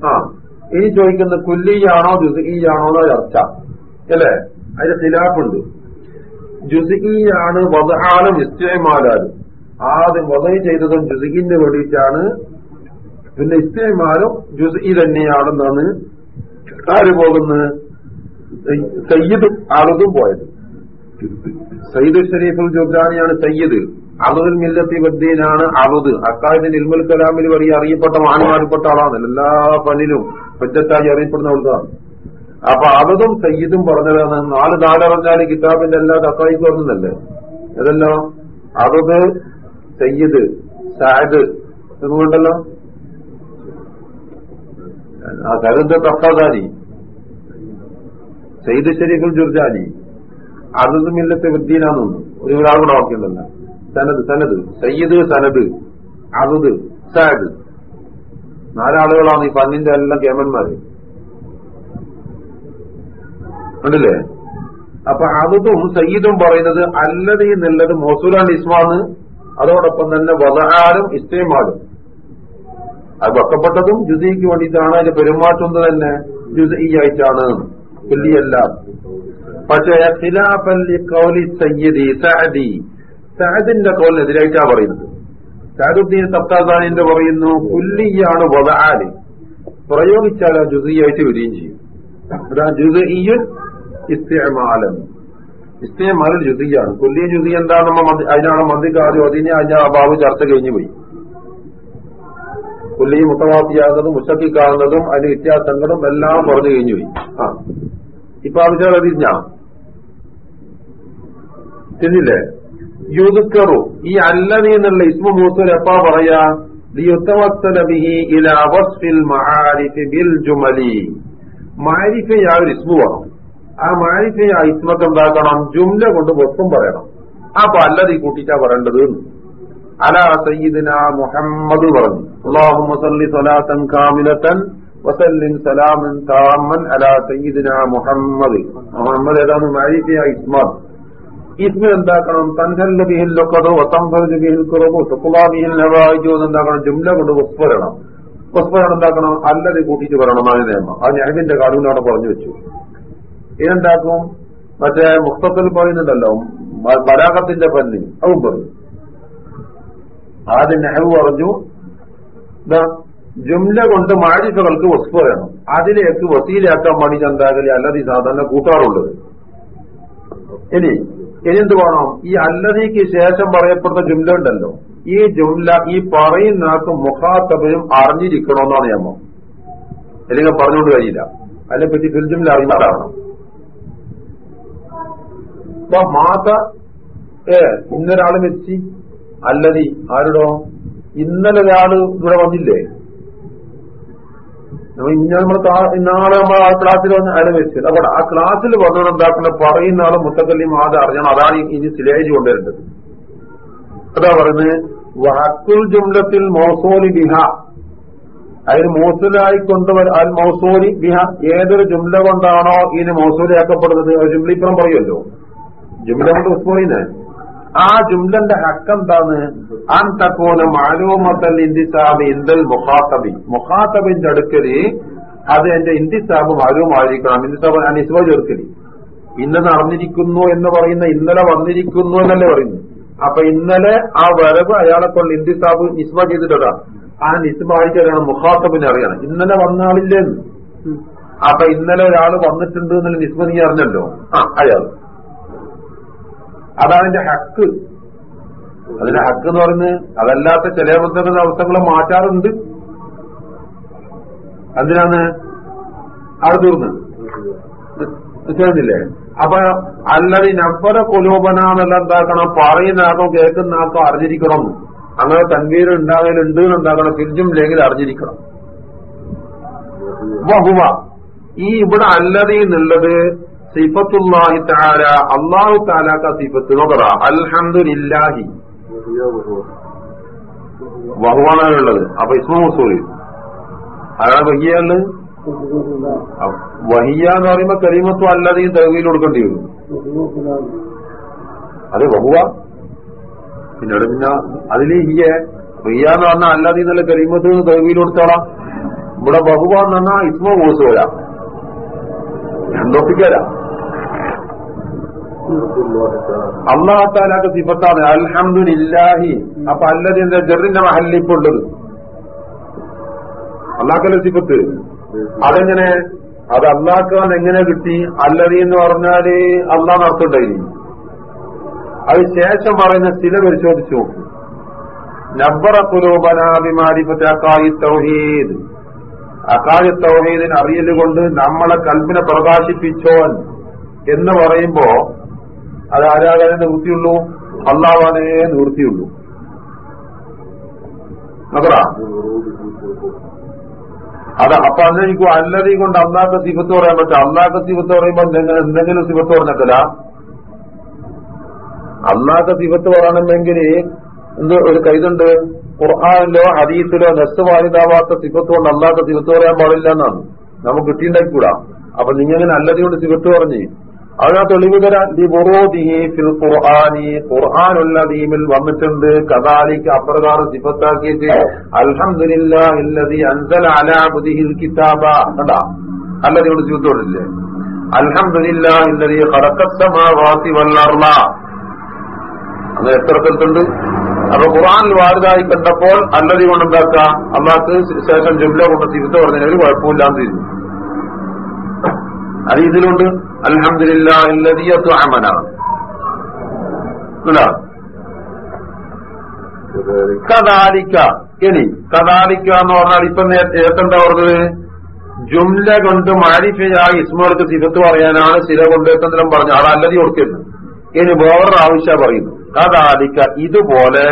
ആ. ഇനി ചോദിക്കുന്ന കുല്ലിയാണോ ജുസിയാണോ എന്ന ചർച്ച. അല്ലേ? അതിന്റെ തിലാപ്പുണ്ട് ജുസിയാണ് വധാലും ഇസ്തേമാലാലും. ആദ്യം വധ ചെയ്തതും ജുസിക്കിന് വേണ്ടിയിട്ടാണ് പിന്നെ ഇസ്തേമാലും ഈ തന്നെയാണെന്നാണ് ആര് പോകുന്നത്? സയ്യിദ് അറുതും പോയത്. സയ്യിദ് ഷരീഫുൽ ജുർജാനിയാണ് സയ്യിദ്. അറുതിൽ മില്ലത്തി ബദ്ദീനാണ് അറുത് അക്കാര്യത്തിന് ഇൽമുൽ കലാമിൽ വലിയ അറിയപ്പെട്ട മാനമാനപ്പെട്ട ആളാണ്. എല്ലാ പനിലും പറ്റത്തായി അറിയപ്പെടുന്ന ആൾക്കാണ് അപ്പൊ അറുതും സയ്യിദും പറഞ്ഞതാണ്. നാല് നാലറിഞ്ഞാൽ കിതാബിന്റെ എല്ലാ തക്കായിക്ക് പറഞ്ഞതല്ലേ അതല്ലോ അറുത് സയ്യിദ് സാദ്. എന്നുകൊണ്ടല്ലോ ആ സരദ് തഫാദാനി ശരീഖുൽ ജുർജാനി. അറുത് മില്ലത്തെ വൃത്തിയിലാണെന്ന് ഒരു ഒരാൾ കൂടെ വാക്കിയുണ്ടല്ല. സനദ് സനദ്. സയ്യദ് സനദ്. അറുത് സാദ്. നാലാളുകളാണ് ഈ പന്നിന്റെ എല്ലാം കേമന്മാര്. ഉണ്ടല്ലേ? അപ്പൊ അതും സയ്യിദും പറയുന്നത് അല്ലത് എന്നുള്ളത് മോസൂലാണ് ഇസ്മാന്ന് അതോടൊപ്പം തന്നെ വധഹാലും ഇസ്തേമാലും. അത് വെക്കപ്പെട്ടതും ജുദീക്ക് വേണ്ടിയിട്ടാണ് അതിന്റെ പെരുമാറ്റം തന്നെ ജുദീയായിട്ടാണ് പുല്ലിയല്ല പക്ഷേ ഖിലാഫല്ലി കൗലി സയ്യദി സഅദി. സഅദിന്റെ കൗലിനെതിരായിട്ടാ പറയുന്നത്. സഅദുദ്ദീൻ സബ്താസാനിന്റെ പറയുന്നു പുല്ലിയാണ് വദാൽ പ്രയോഗിച്ചാൽ ആ ജുസിയായിട്ട് വരികയും ചെയ്യും. അതാ ജുസിയ്യൻ ഇസ്തേമാലൻ ഇസ്തേമാലൽ ജുസിയാണ്. കുല്ലിയ എന്താണ് നമ്മ അതിനാണ് മന്ദിക്കാദ്യം അതിനെ അതിന്റെ ആ അഭാവ് ചർച്ച കഴിഞ്ഞു പോയി പുല്ലി മുത്തവാസിയാകുന്നതും മുഷഫിക്കാകുന്നതും അതിന് വ്യത്യാസങ്ങളും എല്ലാം പറഞ്ഞു കഴിഞ്ഞു പോയി ആ. ഇപ്പൊ ആവശ്യം തിരിഞ്ഞാ തിരിഞ്ഞില്ലേ യുദ്ധക്കറു ഈ അല്ലതി എന്നുള്ള ഇസ്മു മൂസൂർ എപ്പാ പറയാ? മാരിഫയായ ഒരു ഇസ്മു വേണം. ആ മാരിഫയാ ഇസ്മത്ത് എന്താക്കണം? ജുംല കൊണ്ട് വസ്തും പറയണം. അപ്പൊ അല്ലതി കൂട്ടിച്ചാ പറയേണ്ടത് അല സയ്യിദിന മുഹമ്മദ് പറഞ്ഞു. അള്ളാഹുമ്മ صل സലാത്തൻ കാമിലത്തൻ وسلم سلاما താമൻ على سيدنا محمد. മുഹമ്മദ് ഏതാണ്? മാരിഫിയ ഇസ്മത് ഇസ്മ എന്താക്കണം? തൻഹല്ല ബിഹിൽ ലൊക്കതോ വസംഭവിച്ച് ബിഹിൽ കുറവോ തുക്കുലാ ബിഹിൽ നവായിജോ എന്താക്കണം ജുംല കൊണ്ട് വസ്ഫരണം. വസ്ഫരണം എന്താക്കണം? അല്ലത് കൂട്ടിയിട്ട് പറയണം ആ നിയമം അത് ഞാനിന്റെ കാലൂനോടെ പറഞ്ഞു വെച്ചു. ഇതെന്താക്കും? മറ്റേ മുക്തത്തിൽ പറയുന്നുണ്ടല്ലോ ബലാകത്തിന്റെ പന്നി. അതും പറഞ്ഞു. ആദ്യം നെഹ്റു പറഞ്ഞു ജുംല കൊണ്ട് മാരിഫകൾക്ക് വസ്ഫ് പറയണം അതിലേക്ക് വസീലാക്കാൻ വേണ്ടി ചന്താകലി അല്ലതി സാധാരണ കൂട്ടാറുള്ളത് ഇനി ഇനി എന്ത് വേണം? ഈ അല്ലതിക്ക് ശേഷം പറയപ്പെടുന്ന ജുംല ഉണ്ടല്ലോ. ഈ ജുംല ഈ പറയുന്ന ആൾക്ക് മുഖാത്തബയും അറിഞ്ഞിരിക്കണമെന്നാണ് നിയമം. അല്ലെങ്കിൽ പറഞ്ഞുകൊണ്ട് കഴിയില്ല. അതിനെപ്പറ്റി ഫിൽ ജുംല അറിയുന്നതാവണം. ഇപ്പൊ മാത ഏ ഇന്നൊരാൾ വെച്ച് അല്ലതി ആരുടോ? ഇന്നലെ ഒരാൾ ഇവിടെ വന്നില്ലേ? ഇന്ന നമ്മൾ നാളെ നമ്മൾ ആ ക്ലാസ്സിൽ വന്ന് വെച്ചത് അവിടെ ആ ക്ലാസ്സിൽ വന്നത് എന്താക്കണം പറയുന്ന ആൾ മുത്തക്കല്ലിയും ആദ്യം അറിയണം അതാണ് ഇനി സിലേജ് കൊണ്ടുവരേണ്ടത്. അതാ പറയുന്നത് വഹക്കുൽ ജുംലത്തിൽ മോസോലി ബിഹ. അതിന് മൗസൂലായി കൊണ്ടുവര അൽ മൗസൂലി ബിഹ ഏതൊരു ജുംല കൊണ്ടാണോ ഇതിന് മൗസൂലിയാക്കപ്പെടുന്നത്? ജുംലിപ്പുറം പറയുമല്ലോ. ജുംല കൊണ്ട് ഉസ്മോയിന്. ആ ജുംലന്റെ ഹക്കെന്താണ്? അൻ തക്കോന മാലൂമത്തൽ ഇന്തിസാബ് ഇന്ദൽ മുഖാത്തബി. മുഖാത്തബിന്റെ അടുക്കൽ അത് എന്റെ ഇന്തിസാബ് മാലൂമായിരിക്കണം ഇന്തിസാബ് ഞാൻ ഇസ്വ ചേർക്കൽ. ഇന്ന് അറിഞ്ഞിരിക്കുന്നു എന്ന് പറയുന്ന ഇന്നലെ വന്നിരിക്കുന്നു എന്നല്ലേ പറയുന്നു അപ്പൊ ഇന്നലെ ആ വരവ് അയാളെ കൊണ്ട് ഇന്തിസാബ് നിസ്മ ചെയ്തിട്ടാ ആ നിസ്മ മുഖാത്തബിനെ അറിയണം. ഇന്നലെ വന്ന ആളില്ലെന്ന് അപ്പൊ ഇന്നലെ ഒരാൾ വന്നിട്ടുണ്ട് എന്നുള്ള നിസ്മ നീ അറിഞ്ഞല്ലോ? ആ അയാൾ അതതിന്റെ ഹക്ക്. അതിന്റെ ഹക്ക് എന്ന് പറയുന്നത് അതല്ലാത്ത ചില ബന്ധങ്ങളുടെ അവസ്ഥകളെ മാറ്റാറുണ്ട്. അതിനാണ് അവിടെ തീർന്ന്. ചേർന്നില്ലേ അപ്പൊ അല്ലാതെ നമ്പര കുലോപന എന്നുള്ള എന്താക്കണം? പറയുന്ന ആൾക്കോ കേൾക്കുന്ന ആൾക്കോ അറിഞ്ഞിരിക്കണം. അങ്ങനെ തൻവീർ ഉണ്ടാകലുണ്ട് എന്നുണ്ടാക്കണം തിരിച്ചും ഇല്ലെങ്കിൽ അറിഞ്ഞിരിക്കണം. ഈ ഇവിടെ അല്ലതി എന്നുള്ളത് സിഫത്തുല്ലാഹി താല അള്ളാഹു താലാക്ക സിഫത്ത് നോക്കറ അൽഹംദുലില്ലാഹി. വഹുവാണുള്ളത് അപ്പൊ ഇസ്മ മുസൂലി അതാണ് വഹിയാണ് വഹിയ എന്ന് പറയുമ്പോ കരീമത്വം അല്ലാതെയും തെളിവിൽ കൊടുക്കേണ്ടി വരും. അതെ വഹുവ. പിന്നീട് പിന്നെ അതിൽ ഹിയ വഹിയ എന്ന് പറഞ്ഞാൽ അല്ലാതെ നല്ല കരീമത്ത് തെളിവിൽ കൊടുത്തോളാം ഇവിടെ ബഹുവ എന്ന് പറഞ്ഞാൽ ഇസ്മ വരാം എന്തൊപ്പിക്കല അള്ളാഹത്താലാക്ക് സിഫത്താണ്. അൽഹംദുലില്ലാഹി. അപ്പൊ അല്ലത് എന്താ ജെറിന്റെ മഹല്ലിപ്പുള്ളത് അള്ളാഹ്ക്കല്ല സിഫത്ത്? അതെങ്ങനെ? അത് അള്ളാഹ്ക്കാൻ എങ്ങനെ കിട്ടി? അല്ലതി എന്ന് പറഞ്ഞാൽ അള്ളാഹ് നടത്തുണ്ടായി അത് ശേഷം പറയുന്ന ചില പരിശോധിച്ചു നോക്കും. നബ്ബറ തൗഹീദ്. അക്കായ തൗഹീദിന് അറിയലുകൊണ്ട് നമ്മളെ കൽപ്പിനെ പ്രകാശിപ്പിച്ചോൻ എന്ന് പറയുമ്പോ അത് ആരാകാനേ നിവൃത്തിയുള്ളൂ? അള്ളാവാനേ നിവൃത്തിയുള്ളൂ. നോക്കടാ. അത് അപ്പൊ അന്നെനിക്കും അല്ലതി കൊണ്ട് അന്നാക്ക സിഫത്ത് പറയാൻ പറ്റും. അന്നാക്ക സിഫത്ത് പറയുമ്പോ എന്തെങ്കിലും സിഫത്ത് പറഞ്ഞിട്ടില്ല അന്നാക്ക സിഫത്ത് പറയണമെങ്കിൽ എന്ത് ഒരു കൈതുണ്ട്? ഖുർആാനിലോ ഹദീസിലോ നെസ് വാരിതാവാത്ത സിഫത്ത് കൊണ്ട് അന്നാക്ക സിഫത്ത് പറയാൻ പാടില്ല എന്നാണ്. നമുക്ക് കിട്ടിയിട്ടുണ്ടായിക്കൂടാ അപ്പൊ നിങ്ങൾ അല്ലതി കൊണ്ട് സിഫത്ത് പറഞ്ഞ് അതിനാ തെളിവ് തരാൻ. ഫിൽ ദീമിൽ വന്നിട്ടുണ്ട് കദാലിക്ക് അപ്രകാരം സിഫത്താക്കിയിട്ട് അൽഹംദുലില്ലാഹില്ലദി അൻസല അലാ അബ്ദിഹിൽ കിതാബ കണ്ടാ? അല്ലതി കൊണ്ട് ചൂത്തോടില്ലേ പറഞ്ഞില്ലേ അൽഹംദുലില്ലാഹില്ലദി ഖലഖസ് സമാവാതി വൽ അർള അത് എത്ര സ്ഥലത്തുണ്ട്? അപ്പൊ ഖുർആാനിൽ വാരിതായി കണ്ടപ്പോൾ അല്ലതി കൊണ്ട് എന്താക്കുക അള്ളാഹ്ക്ക് ശേഷം ജുംല കൊണ്ട് സിഫത്ത് പറഞ്ഞതിന് ഒരു കുഴപ്പമില്ലാന്ന് തിരിഞ്ഞു അത് ഇതിലുണ്ട്. അലഹമില്ലാത്ത അമനാണ് കദാലിക്ക. ഇനി കദാലിക്ക എന്ന് പറഞ്ഞാൽ ഇപ്പൊ നേരത്തെ പറഞ്ഞത്? ജുംല കൊണ്ട് മാരിഫയായി ഇസ്മോൾക്ക് സിഫത്ത് പറയാനാണ് സിര കൊണ്ട് എന്തെങ്കിലും പറഞ്ഞു? അത് അല്ലതി കൊടുക്കരുത്. ഇനി വേറൊരു ആവശ്യ പറയുന്നു കദാലിക്ക ഇതുപോലെ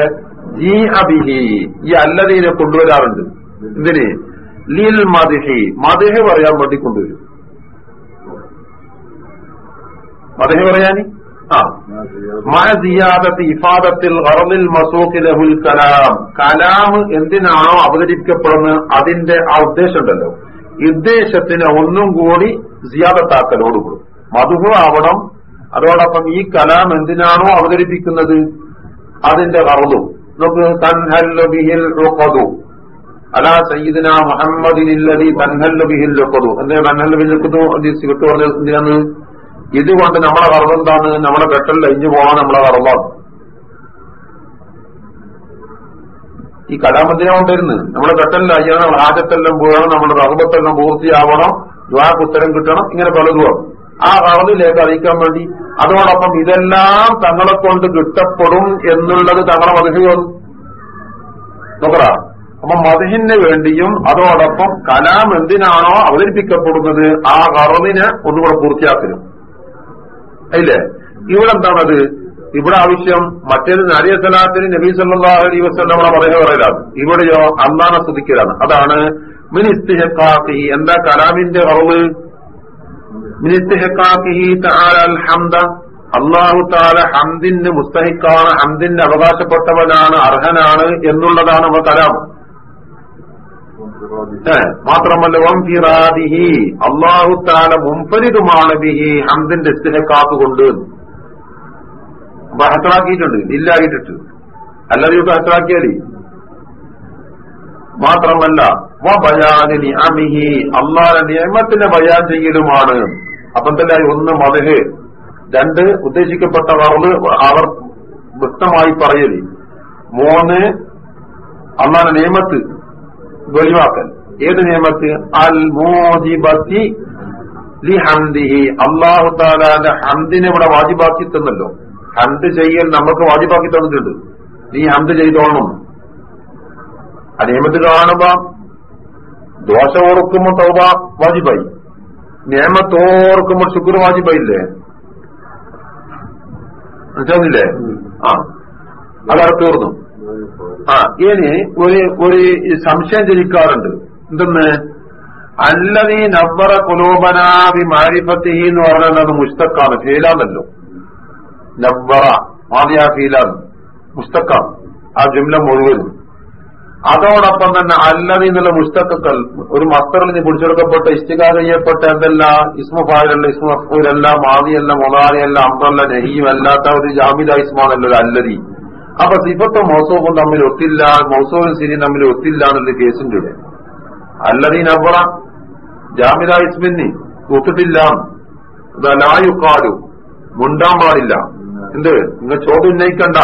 ജീ അബിഹി ഈ അല്ലതീനെ കൊണ്ടുവരാറുണ്ട്. ഇതിന് ലീൽ മദിഹി. മദിഹ് പറയാൻ വേണ്ടി കൊണ്ടുവരും. മതിന് പറയാന് ആ. ഇഫാദത്തിൽ ഹറമിൽ മസൂഖി ലഹുൽ കലാം. കലാം എന്തിനാണോ അവതരിപ്പിക്കപ്പെടുന്നത് അതിന്റെ ആ ഉദ്ദേശം ഉണ്ടല്ലോ ഉദ്ദേശത്തിന് ഒന്നും കൂടി സിയാദത്താക്കലോടുകൂടും മധുഹു ആവണം. അതോടൊപ്പം ഈ കലാം എന്തിനാണോ അവതരിപ്പിക്കുന്നത്? അതിന്റെ ഹറതും നമുക്ക് തൻഹല്ലു ബിഹിൽ റുഖദു. അലാ സയ്യിദിന മുഹമ്മദിനില്ലതി തൻഹല്ലു ബിഹിൽ റുഖദു. എന്തേ തൻഹല്ലു ബിഹിൽ റുഖദു? സിഗട്ട് പറഞ്ഞത് എന്തിനാണ് ഇതുകൊണ്ട് നമ്മളെ കറവെന്താണ് നമ്മളെ പെട്ടെന്ന് അഴിഞ്ഞു പോകാൻ നമ്മളെ കറവാണ് ഈ കലാമന്ദിനെ കൊണ്ടിരുന്ന് നമ്മുടെ പെട്ടെന്ന് അയ്യണം ആദ്യത്തെല്ലാം പോകണം നമ്മുടെ റഹബത്തെല്ലാം പൂർത്തിയാവണം ദ്വാക്ക് ഉത്തരം കിട്ടണം ഇങ്ങനെ പലതും ആ കറവിലേക്ക് അറിയിക്കാൻ വേണ്ടി. അതോടൊപ്പം ഇതെല്ലാം തങ്ങളെ കൊണ്ട് കിട്ടപ്പെടും എന്നുള്ളത് തങ്ങളെ മതിഹിയോ നോക്കറ അപ്പൊ മധുഹിന് വേണ്ടിയും അതോടൊപ്പം കലാം എന്തിനാണോ അവതരിപ്പിക്കപ്പെടുന്നത് ആ കറവിനെ ഒന്നുകൂടെ പൂർത്തിയാക്കലും. ഇല്ലേ ഇവിടെ എന്താണത്? ഇവിടെ ആവശ്യം മറ്റേത് നരിയ സലാത്തിന് നബീ സല്ലാ അലൈ വസ്ലം പറയുക പറയലാണ് ഇവിടെയോ അള്ളാനെ സ്തുതിക്കലാണ്. അതാണ് മിനിസ്തിഹക്കാഫി എന്താ കലാമിന്റെ അറിവ് മിനിസ്തിഹക്കാഹി താൽ ഹംദ അള്ളാഹു താല ഹംദിന് മുസ്തഹിക്കാണ് ഹംദിന് അവകാശപ്പെട്ടവനാണ് അർഹനാണ് എന്നുള്ളതാണ് നമ്മൾ മാത്രമല്ല വംഫിറാദിഹി അള്ളാഹു താല മുംഫരിതുമാണ് ബിഹി ഹംദിന്റെ ഇസ്തിഹക്കാത്ത് കൊണ്ട്. അപ്പൊ ഹസറാക്കിയിട്ടുണ്ട് ഇല്ലായിട്ടിട്ട്. അല്ലാതെ ഇട്ട് ഹസറാക്കിയാലി മാത്രമല്ല വബയാനി അമിഹി അള്ളാഹ നിയമത്തിന്റെ ബയാൻ ചെയ്യലുമാണ്. അപ്പം തന്നെ ഒന്ന് മതഹ് രണ്ട് ഉദ്ദേശിക്കപ്പെട്ട വറവ് അവർ വ്യക്തമായി പറയൽ. മൂന്ന് അള്ളാഹ നിയമത്ത് ഒഴിവാക്കൽ ഏത് നിയമത്ത് അൽ മോജിബത്തി ലി ഹംദിഹി അള്ളാഹു താലാന്റെ ഹംദിനെ ഇവിടെ വാജിബാക്കി തന്നല്ലോ. ഹന്ത് ചെയ്യൽ നമുക്ക് വാജിബാക്കി തന്നിട്ടുണ്ട്. നീ ഹന്ത് ചെയ്തോളണം. ആ നിയമത്ത് കാണുമ്പോ ദോശ ഓർക്കുമ്പോ തൗബ വാജിബായി. നിയമത്തോർക്കുമ്പോൾ ശുക്ര വാജിബായില്ലേ? മനസ്സിലാവുന്നില്ലേ? ആ. അതവിടെ തീർന്നു. ആ ഇനി ഒരു ഒരു സംശയം ജനിക്കാറുണ്ട്. എന്തെന്ന്? അല്ലതീ നവറ കുലോപനാവി മാരിപ്പത്തി എന്ന് പറഞ്ഞത് മുസ്തക്കാണ് ഫീലാന്നല്ലോ. നവറ മാതിയ ഫീലാന്ന് മുസ്തക്കാണ് ആ ജുംല മുഴുവനും. അതോടൊപ്പം തന്നെ അല്ലതി എന്നുള്ള മുസ്തക്കൽ ഒരു മസ്തറിൽ നിന്ന് പിടിച്ചെടുക്കപ്പെട്ട ഇസ്തികാ ചെയ്യപ്പെട്ട എന്തല്ല ഇസ്മു ഫായലല്ല ഇസ്മു മഫൂലല്ല മാതിയല്ല മൊതാലിയല്ല അമ്പല്ല നഹീം അല്ലാത്ത ഒരു ജാമിദ ഇസ്മാണല്ലോ ഒരു അല്ലതി. അപ്പൊ സിഫത്തും മൗസൂഫും തമ്മിൽ ഒത്തില്ല മൗസൂഫും സിരിയും തമ്മിൽ ഒത്തില്ല എന്നുള്ള കേസിന്റെ ഇവിടെ അല്ലതീൻ നവറ ജാമിദ ഇസ്മിന്നി കൂട്ടിട്ടില്ല. ലായുക്കാലു മുണ്ടാൻ പാടില്ല. എന്ത്? നിങ്ങൾ ചോദ്യം ഉന്നയിക്കണ്ട.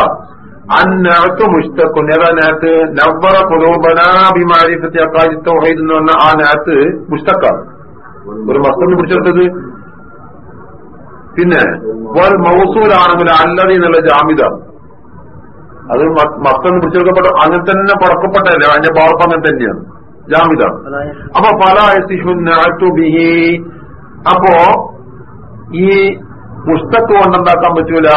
അന്നകത്ത് മുഷ്തക്കും ഏതാ നേരത്ത് നവ്വറ കുലൂബനാഭിമാരിഫത്തി അക്കാരി തൗഹീദ് എന്ന് പറഞ്ഞ ആ നേരത്ത് മുഷ്തക്കാണ് ഒരു മസ്തന്ന് പിടിച്ചെടുത്തത്. പിന്നെ വൽ മൗസൂലാണെങ്കിൽ അല്ലതി എന്നുള്ള ജാമിത അത് മസ്തന്ന് പിടിച്ചെടുക്കപ്പെട്ട അങ്ങനെ തന്നെ പടക്കപ്പെട്ടല്ലേ അതിന്റെ പാർപ്പ് അങ്ങനെ തന്നെയാണ്. ജാമിത അപ്പൊ പല അപ്പോ ഈ മുസ്തക്ക് കൊണ്ടുണ്ടാക്കാൻ പറ്റൂല?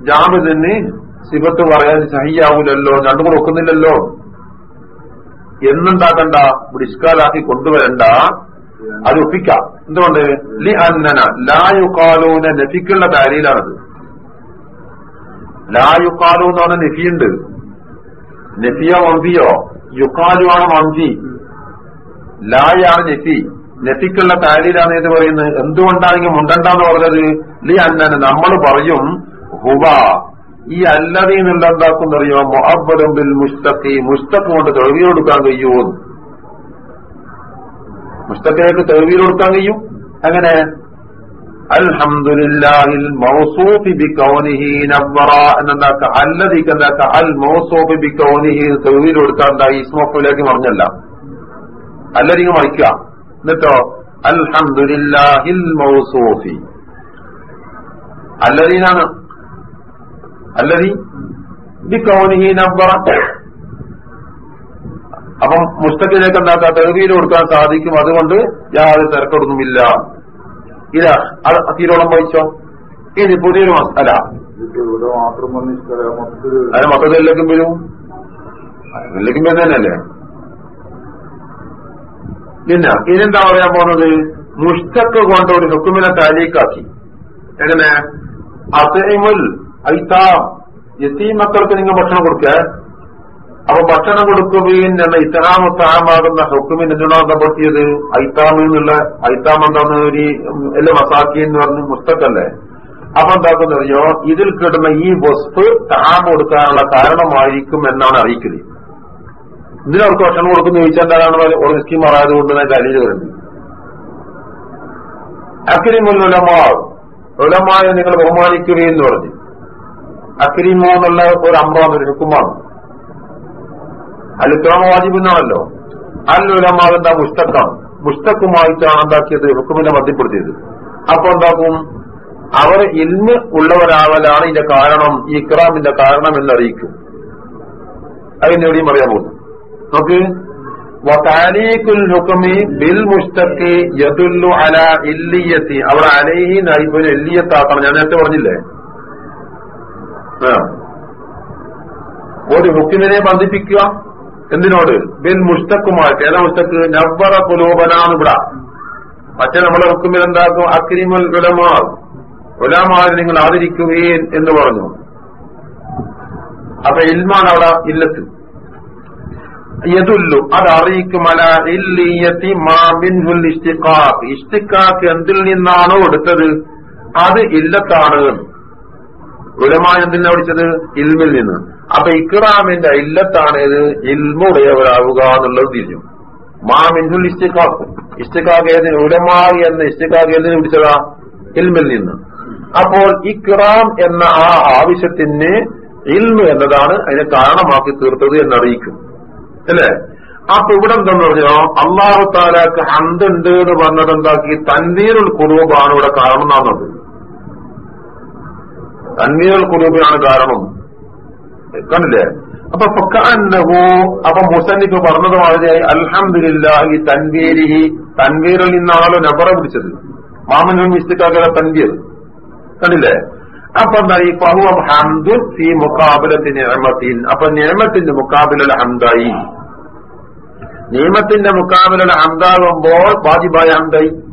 ജാമിദിന് സിബത്ത് പറയാൻ സഹിയാവൂലല്ലോ. രണ്ടും കൂടെ ഒക്കുന്നില്ലല്ലോ. എന്നുണ്ടാക്കണ്ട. ബ്രിഷ്കാലാക്കി കൊണ്ടുവരണ്ട. അത് ഒപ്പിക്കാം. എന്തുകൊണ്ട്? ലി അന്നന ലായുക്കാലൂന നഫിക്കുള്ള കാര്യയിലാണത്. ലായുക്കാലു എന്ന് പറഞ്ഞ നെഫിയുണ്ട്. നെഫിയോ മംഫിയോ യുക്കാലു ആണ് മംഫി ലായാണ് നെഫി. നെഫിക്കുള്ള കാര്യയിലാണ് ഇത് പറയുന്നത്. എന്തുകൊണ്ടാണെങ്കിൽ മുണ്ടണ്ടെന്ന് പറഞ്ഞത്? ലി അന്നന് നമ്മൾ പറയും ഹുബ ഈ അല്ലതി എന്നുള്ള എന്താക്കും അറിയോ ബിൽ മുസ്തഖി. മുസ്തഖ് കൊണ്ട് തെളിവീർ കൊടുക്കാൻ കഴിയുമോ മുസ്തഖിലേക്ക് തെളിവീർ കൊടുക്കാൻ കഴിയും. അങ്ങനെ അൽഹംദുലില്ലാഹിൽ മൗസൂഫി ബികൗനിഹി നവറ എന്നെന്താക്ക അല്ലതിക്ക് എന്താക്ക അൽ മൗസൂഫി ബി കൗനിഹി തെളിവീർ കൊടുക്കാൻ എന്താ ഇസ്മോഫിലേക്ക് പറഞ്ഞല്ല അല്ലതിക്ക് മറിക്കുക എന്നിട്ടോ? അൽഹംദുലില്ലാഹിൽ മൗസൂഫി. നബ്ബറ അപ്പം മുസ്തഖിലേക്ക് എന്താക്കാം തെളിവിയിൽ കൊടുക്കാൻ സാധിക്കും. അതുകൊണ്ട് യാതൊരു തിരക്കൊടുന്നുമില്ല ഇല്ല അത് തീരോളം വഹിച്ചോ ഇനി പുതിയൊരു മസല. അതിന് മൊത്തത്തിലേക്കും വരും. ഇതിലേക്കും വരുന്നതന്നെയല്ലേ പിന്നെ ഇനിന്താ പറയാൻ പോകുന്നത് മുഷ്തക്ക് കൊണ്ട് ഒരു ഹുക്കുമിനെ താലീക്കാക്കി. എങ്ങനെ? അസൈമുൽ ഐത്താം യത്തീം മക്കൾക്ക് നിങ്ങൾ ഭക്ഷണം കൊടുക്കുക. അപ്പൊ ഭക്ഷണം കൊടുക്കുകയും എന്ന ഇത്തഹാമുത്താമാകുന്ന ഹുക്കുമിന് എന്തിനാണ് പറ്റിയത്? ഐത്താമിൽ നിന്നുള്ള ഐത്താം എന്താന്ന് ഒരു എല്ലാ മസാക്കി എന്ന് പറഞ്ഞ് മുസ്തക്കല്ലേ അപ്പൊ എന്താക്കുന്ന അറിയോ? ഇതിൽ കിട്ടുന്ന ഈ വസ്തു താമ കൊടുക്കാനുള്ള കാരണമായിരിക്കും എന്നാണ് അറിയിക്കുന്നത് ഇതിനവർക്ക് ഭക്ഷണം കൊടുക്കുന്ന ചോദിച്ചാൽ എന്താണ് ഒരു സ്കീം മാറായതുകൊണ്ട് തന്നെ കലയിൽ വരുന്നത് ഉലമായ നിങ്ങൾ ബഹുമാനിക്കുകയെന്ന് പറഞ്ഞു. അക്രീമോ എന്നുള്ള ഒരു അമ്പാന്ന് ഒരു ഹുക്കുമാണ്. അലിക്രാമ വാജിബ് എന്നാണല്ലോ അല്ലുലമാകെന്താ മുസ്തക്കാണ് മുസ്തക്കുമായിട്ടാണ് എന്താക്കിയത്? ഹുക്കുമിനെ മധ്യപ്പെടുത്തിയത്. അപ്പൊ എന്താക്കും? അവർ ഇന്ന് ഉള്ളവരാവലാണ് ഇതിന്റെ കാരണം ഈ ഇക്രാമിന്റെ കാരണം എന്നറിയിക്കും. പോകുന്നു. ബിൽ മുസ്തഖി യദുല്ലു അല ഇല്ലിയത്തി. അവിടെ അലൈഹി നൈബുൽ ഇല്ലിയത്താക്കണം. ഞാൻ നേരത്തെ പറഞ്ഞില്ലേ? ഒരു ഹുക്കിമിനെ ബന്ധിപ്പിക്കുക. എന്തിനോട്? ബിൻ മുഷ്തക്കുമായിട്ട് ഏതാ മുഷ്തക്ക് നവ്വറ പുലോപനാണ് ഇവിടെ. മറ്റേ നമ്മളെ ഹുക്കുമിൽ എന്താക്കും? അക്രിമുൽ ഉലമാർ. ഉലമാർ നിങ്ങൾ ആദരിക്കുകയും എന്ന് പറഞ്ഞു. അപ്പൊ ഇൽമാണ് അവിടെ ഇല്ലത്ത്. യതുല്ലു അത് ഇഷ്ടിഖാഖ് ഇഷ്ടിഖാഖ് എന്തിൽ നിന്നാണോ എടുത്തത്? അത് ഇല്ലത്താണ്. ഉലമായ എന്തിനാ പഠിച്ചത്? ഇൽമിൽ നിന്ന്. അപ്പൊ ഇക്റാമിന്റെ ഇല്ലത്താണ് ഇത് ഇൽമുടയവരാവുക എന്നുള്ളത് തിരിഞ്ഞു. മാമിൻഹുൽ ഇഷ്ടിഖാഖ് ഏതിന്? ഉലമായി എന്ന ഇഷ്ടിഖാഖ് ഏതിന് പിടിച്ചതാ? ഇൽമിൽ നിന്ന്. അപ്പോൾ ഇക്റാം എന്ന ആ ആവശ്യത്തിന് ഇൽമു എന്നതാണ് അതിനെ കാരണമാക്കി തീർത്തത് എന്നറിയിക്കും. അല്ലേ? അപ്പൊ ഇവിടെ എന്താന്ന് പറഞ്ഞോ അള്ളാഹു താലാക്ക് ഹന്തുണ്ട് എന്ന് പറഞ്ഞത് എന്താക്കി തന്നീരുൾ കുറവാണ് ഇവിടെ കാരണം എന്നാണത് തൻവീറുൽ കുലൂബിനാണ് കാരണം. കണ്ടില്ലേ? അപ്പൊ ഫക്കാന്നഹു അപ്പൊ മുസന്നിഫ് പറഞ്ഞത് അൽഹംദുലില്ല തൻവീരി തൻവീരിഹി തൻവീറിൽ നിന്നാണല്ലോ നബറ പിടിച്ചത്. മാമനും മിസ്റ്റിക്കാക്കല തൻവീർ. കണ്ടില്ലേ? അപ്പൊ എന്താ ഈ ഫഹുവ ഹംദു ഈ മുക്കാബിലത്തി നിയമത്തിൻ അപ്പൊ നിയമത്തിന്റെ മുക്കാബിലൽ ഹംദായി. നിയമത്തിന്റെ മുക്കാബിലൽ ഹംദാകുമ്പോൾ വാജിബായ ഹംദായി.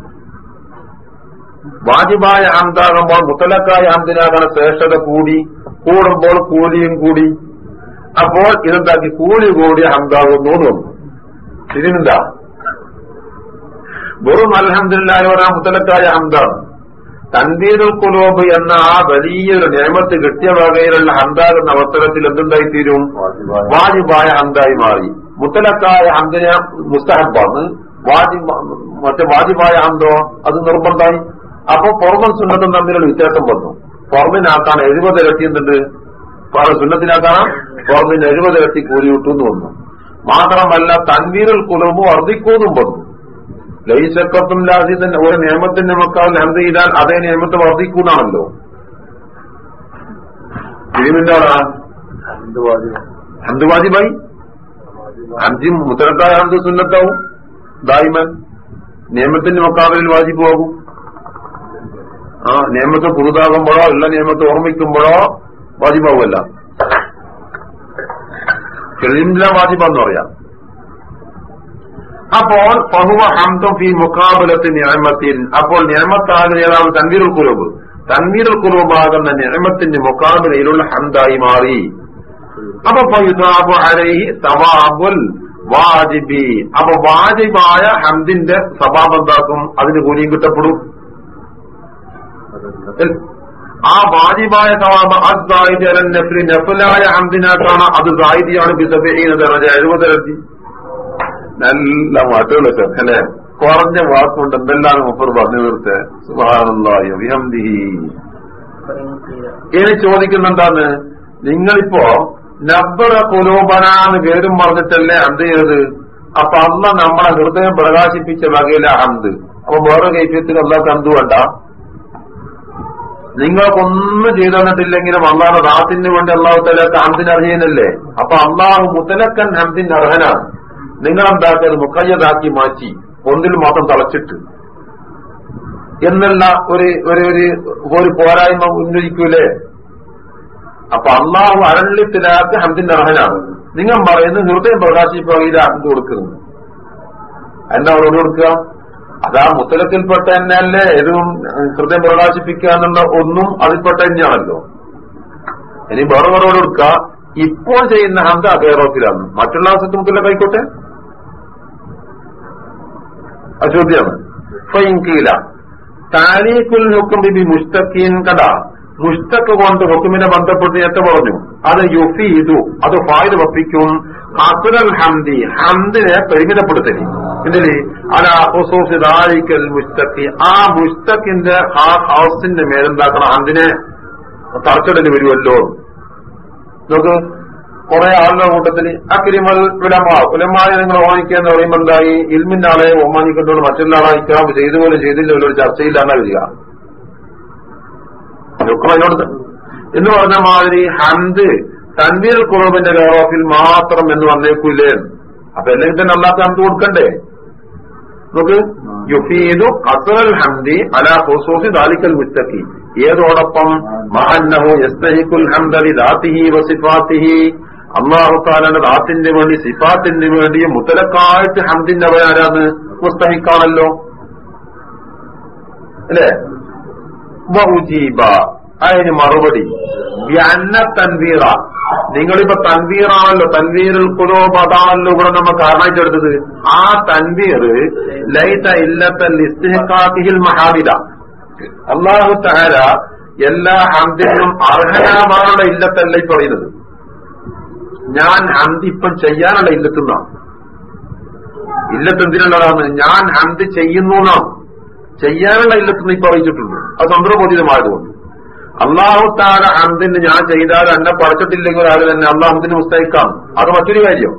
വാജിബായ അന്താകുമ്പോൾ മുത്തലക്കായ ഹംദിനാകണ ശ്രേഷ്ഠത കൂടി കൂടുമ്പോൾ കൂലിയും കൂടി. അപ്പോൾ ഇതെന്താക്കി? കൂലി കൂടി ഹംദാകുന്നു എന്ന് വന്നു തിരിഞ്ഞെന്താ വെറും അൽഹംദില്ലായ പറയാൻ മുത്തലക്കായ ഹംദാണ് തന്തീരുൽ കുലൂബ് എന്ന ആ വലിയൊരു നിയമത്ത് കിട്ടിയ വകയിലുള്ള ഹന്താകുന്ന അവസരത്തിൽ എന്തുണ്ടായിത്തീരും? വാജിബായ. ഹന്തായി മാറി. മുത്തലക്കായ ഹന്തിനെ മുസ്തഹബാണ്. വാജി മറ്റേ വാജിബായ ഹന്തോ അത് നിർബന്ധമായി? അപ്പൊ പുറമൻ സുന്നത്തും തമ്മിലുള്ള വ്യത്യാസം വന്നു. പുറമിനാക്കാൻ എഴുപത് ഇരട്ടി എന്തുണ്ട്? സുന്നത്തിനാക്കാൻ പുറമിന് എഴുപത് ഇരട്ടി കൂലി കിട്ടുമെന്ന് വന്നു. മാത്രമല്ല തൻവീരുൽ കുലവും വർദ്ധിക്കൂന്നും വന്നു. ലൈസക്കത്തും ലാസി തന്നെ ഒരു നിയമത്തിന്റെ മക്കാൽ ഹന്ത് ചെയ്താൽ അതേ നിയമത്തെ വർദ്ധിക്കുന്നാണല്ലോ. തിരുമിന്റോടാ ഹന്ത് വാജിബായി? അഞ്ചും മുത്തരക്കായ ഹന്ത് സുന്നത്താവും. ദായിമൻ. നിയമത്തിന്റെ മക്കാബിൽ വാജിബാകും ആ നിയമത്തെ പുതുതാകുമ്പോഴോ ഉള്ള നിയമത്തെ ഓർമ്മിക്കുമ്പോഴോ വാജിബാവുമല്ല ഫിലിമിലെ വാജിബെന്ന് പറയാം. അപ്പോൾ ഫഹുവ ഹംദം ഫി മുക്കാബലത്തിൽ നിയമത്തിൽ അപ്പോൾ നിയമത്താകുന്ന ഏതാണ് തൻവീറുൽ കുലൂബ് തൻവീറുൽ കുലൂബാകുന്ന നിയമത്തിന്റെ മുക്കാബിലയിലുള്ള ഹംദായി മാറി. അപ്പൊ പൈതാബ് അലൈഹി തവാബുൽ വാജിബി. അപ്പൊ വാജിബായ ഹംദിന്റെ സ്വഭാവം എന്താക്കും? അതിന് കൂലിയും കിട്ടപ്പെടും. ആ വാജിബായ സവാബ് നഫലായ അന്തിനാക്കാണ് അത് സായിദിയാണ് ദറജ എഴുപതിരത്തി നല്ല മാറ്റുകളൊക്കെ അല്ലെ? കുറഞ്ഞ വാക്കുകൊണ്ട് എന്തെല്ലാം മുപ്പർ പറഞ്ഞു തീർത്ത്? സുഹാനന്ദിഹി ഇനി ചോദിക്കുന്നെന്താന്ന് നിങ്ങളിപ്പോ നബ്ബറ കുലൂബനാന്ന് പേരും പറഞ്ഞിട്ടല്ലേ അന്ത് ചെയ്തത്? അപ്പൊ അന്ന് നമ്മളെ ഹൃദയം പ്രകാശിപ്പിച്ച വകയിലെ അന്ത് അപ്പൊ വേറെ കൈപ്യത്തിൽ അല്ലാത്ത അന്ത് വേണ്ട. നിങ്ങൾക്കൊന്നും ചെയ്തു തന്നിട്ടില്ലെങ്കിലും അള്ളാഹ് ദാസിന് വേണ്ടി അള്ളാഹു തലക്ക് ഹംദിന് അർഹീനല്ലേ? അപ്പൊ അള്ളാഹു മുത്തലക്കൻ ഹംദിന് അർഹനാണ്. നിങ്ങൾ എന്താക്കിയത് മുക്കയ്യതാക്കി മാറ്റി ഒന്നിൽ മാത്രം തളച്ചിട്ട്. എന്നുള്ള ഒരു ഒരു ഒരു പോരായ്മ ഉന്നയിക്കൂലേ? അപ്പൊ അള്ളാഹു അരള്ളിത്തിലാക്ക് ഹംദിന്റെ അർഹനാണ്. നിങ്ങൾ പറയുന്നത് ഹൃദയം പ്രകാശിപ്പകയിൽ ഹംദ് കൊടുക്കുന്നത്. എന്താ അവിടെ കൊടുക്കുക? അതാ മുത്തലത്തിൽപ്പെട്ട തന്നെയല്ലേ ഏതും ഹൃദയം പ്രകാശിപ്പിക്കുക എന്നുള്ള ഒന്നും അതിൽപ്പെട്ട തന്നെയാണല്ലോ. ഇനി വേറെ വേറോട് കൊടുക്കുക ഇപ്പോൾ ചെയ്യുന്ന ഹന്ത അകേറോഫിലാണ് മറ്റുള്ള അവസരത്ത് മുത്തല കൈക്കോട്ടെ അശോദ്യാണ് ഫൈൻകീല. താലീഖുൽ ഹുക്കും ബിബി മുസ്തഖീൻ കട മുസ്തഖ് കൊണ്ട് ഹുക്കുമിനെ ബന്ധപ്പെട്ട് നേരത്തെ പറഞ്ഞു. അത് യുഫീദു അത് ഫായിൽ വപ്പിക്കും. അസുരൽ ഹംദി ഹംദിനെ പരിമിതപ്പെടുത്തലി. ഇതിൽ അല മുസ്തഖി ആ മുസ്തഖിന്റെ ആ ഹൗസിന്റെ മേലെന്താക്കണം? അന്തിനെ തറച്ചിടേണ്ടി വരുമല്ലോ നോക്ക് കുറെ ആളുടെ കൂട്ടത്തിൽ അക്രിമൽ ഉലമ ഉലമായ നിങ്ങൾ ഓമാനിക്കുക എന്ന് പറയുമ്പോൾ എന്തായി ഇൽമിന്റെ ആളെ ഓമാനിക്കൊണ്ടുള്ള മറ്റുള്ള ആളെ ഇക്രാം ചെയ്തുപോലെ ചെയ്തില്ല ഒരു ചർച്ചയില്ലാന്ന വരിക. അതിനോട്. എന്ന് പറഞ്ഞ മാതിരി ഹന്ത് തൻവീർ കുറവിന്റെ കെയറോഫിൽ മാത്രം എന്ന് വന്നേക്കൂലേ അപ്പൊ അല്ലെങ്കിൽ തന്നെ അല്ലാത്ത ഹന്ത് കൊടുക്കണ്ടേ? നോക്ക്. യുഫീദു ഖസറൽ ഹംദി അല ഹുസൂസി ദാലിക്കൽ മുസ്തഖി ഏതോടൊപ്പം? മഹന്നഹു യസ്തഹിക്കുൽ ഹംദലി ദാത്തിഹി വസിഫാത്തിഹി അള്ളാഹു താലന്റെ ദാത്തിന് വേണ്ടി സിഫാത്തിന് വേണ്ടി മുത്തലക്കായിട്ട് ഹംദിന്റെ അവരാരാന്ന് മുസ്തഹിക്കാണല്ലോ അല്ലേ? അതിന് മറുപടി. തൻവീറ. നിങ്ങളിപ്പോ തൻവീറാണല്ലോ തൻവീറിൽ കുലൂബ് പതാണല്ലോ ഇവിടെ നമ്മൾ കാരണമായിട്ടെടുത്തത് ആ തൻവീർ ലൈത ഇല്ലത്തൽ ഇസ്തിഹാത്തിഹിൽ മഹാദില അള്ളാഹു താര എല്ലാ ഹന്തിനും അർഹനാവാനുള്ള ഇല്ലത്തല്ല ഈ പറയുന്നത്. ഞാൻ ഹന്തി ഇപ്പം ചെയ്യാനുള്ള ഇല്ലത്തുന്നാണ് ഇല്ലത്ത് എന്തിനുള്ളതാണ് ഞാൻ ഹന്തി ചെയ്യുന്നു ചെയ്യാനുള്ള ഇല്ലത്തുനിന്ന് ഇപ്പൊ അറിയിച്ചിട്ടുണ്ട്. അത് സന്ദർഭോചിതമായതുകൊണ്ട്. അള്ളാഹു അന്തിന് ഞാൻ ചെയ്താൽ എന്നെ പഠിച്ചിട്ടില്ലെങ്കിൽ ഒരാൾ തന്നെ അള്ളാഹ് അന്തിന് മുസ്തഹിക്കാം അത് മറ്റൊരു കാര്യം.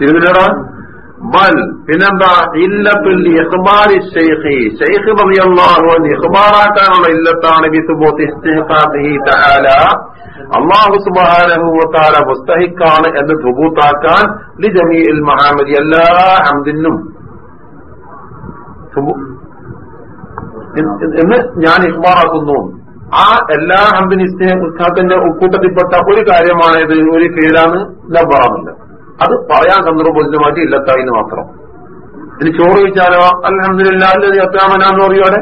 തിരുവില്ലടാ? ബൽ. പിന്നെന്താ? ഇല്ലത്തുൽ ഇഹ്ബാരി ഷെയ്ഖി ഷെയ്ഖ് റളിയല്ലാഹു അൻഹു ഇഖ്ബാറാക്കാനുള്ള ഇല്ലത്താണ് അള്ളാഹു തആല മുസ്തഹിക്കാണ് എന്ന് സുബൂത്താക്കാൻ ലി ജമീൽ മഹാമതി എല്ലാ ഹംദിനും. എന്ന് ഞാൻ ഇഖ്ബാറാക്കുന്നു ആ എല്ലാ ഹംദിന് ഇസ്തിഖാത്തിന്റെ ഉക്കൂട്ടത്തിൽപ്പെട്ട ഒരു കാര്യമാണേത് ഒരു കീഴാണ് നബ്ബറാന്നുള്ളത് അത് പറയാൻ സന്ദർഭോചിതമായിട്ട് ഇല്ലത്തായിന്ന് മാത്രം. ഇനി ചോറ് ചോദിച്ചാലോ അലഹമില്ലാതെ അത്യാമനാന്ന് പറയോടെ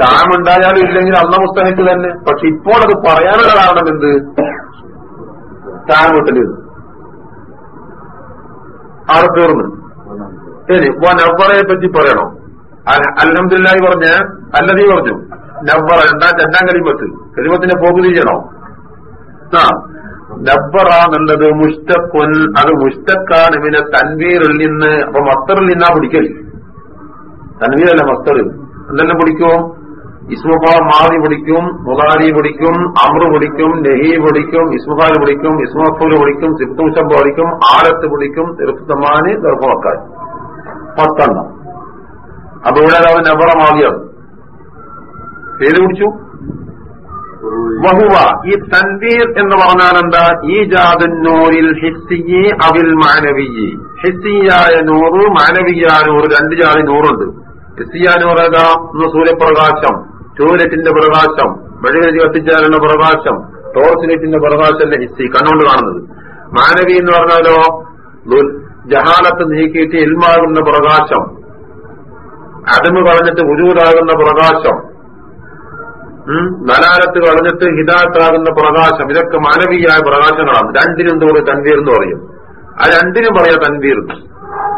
താമുണ്ടായാലും ഇല്ലെങ്കിൽ അന്ന പുസ്തകത്തിൽ തന്നെ. പക്ഷെ ഇപ്പോൾ അത് പറയാനുള്ള കാരണം എന്ത്? താൻ വീട്ടിൽ ആടെ തീർന്ന് ശരി നബ്ബറയെ പറ്റി പറയണോ? അലഹമില്ലായി പറഞ്ഞ അല്ലതീ പറഞ്ഞു. നബ്ബർ രണ്ടാം രണ്ടാം കരിമത്ത് കരിമത്തിനെ പോകുതി ചെയ്യണോ ആ. നബ്ബറ എന്നുള്ളത് മുസ്തഖുൻ അത് മുസ്തഖാണ് പിന്നെ തൻവീറിൽ നിന്ന് അപ്പൊ മസ്തറിൽ നിന്നാ പിടിക്കൽ. തൻവീറല്ല മസ്തർ എന്തെല്ലാം പിടിക്കും? ഇസ്മുഖാൽ മാറി പിടിക്കും മുതാരി പിടിക്കും അമ്ര പിടിക്കും നെഹി പിടിക്കും ഇസ്മുഖാൽ പിടിക്കും ഇസ്മുഫൂൽ പിടിക്കും സിപ്തുഷബ് പിടിക്കും ആലത്ത് പിടിക്കും തിരുത്തമാന് ദർഭമാക്കാൻ പത്തെണ്ണം. അപ്പൊ ഇവിടെ അവൻ നബറ മാറിയത് പേര് പിടിച്ചു വഹുവ. ഈ തൻവീർ എന്ന് പറഞ്ഞാൽ എന്താ ഈ നൂറിൽ ഹിസ്സിയെ അവിൽ മാനവിയെ. ഹിസ്സിയായ നൂറ് മാനവിയായ നൂറ് രണ്ട് ജാതി നൂറുണ്ട്. ഹിസ്സിയായ നൂറ് ഏതാ? ഒന്ന് സൂര്യപ്രകാശം ട്യൂലറ്റിന്റെ പ്രകാശം മെഴുകി കത്തിച്ചാലുള്ള പ്രകാശം ടോർച്ച് ലൈറ്റിന്റെ പ്രകാശമല്ല ഹിസ്സി കണ്ണുകൊണ്ട് കാണുന്നത്. മാനവി എന്ന് പറഞ്ഞാലോ? ജഹാലത്ത് നീക്കിയിട്ട് ഇൽമാകുന്ന പ്രകാശം അതിന് കളഞ്ഞിട്ട് ഉജൂരാകുന്ന പ്രകാശം നലാലത്ത് കളഞ്ഞിട്ട് ഹിതാത്താകുന്ന പ്രകാശം ഇതൊക്കെ മാനവീയായ പ്രകാശങ്ങളാണ്. രണ്ടിനും തോറി തൻവീർ എന്ന് പറയും. ആ രണ്ടിനും പറയാ തൻവീർ.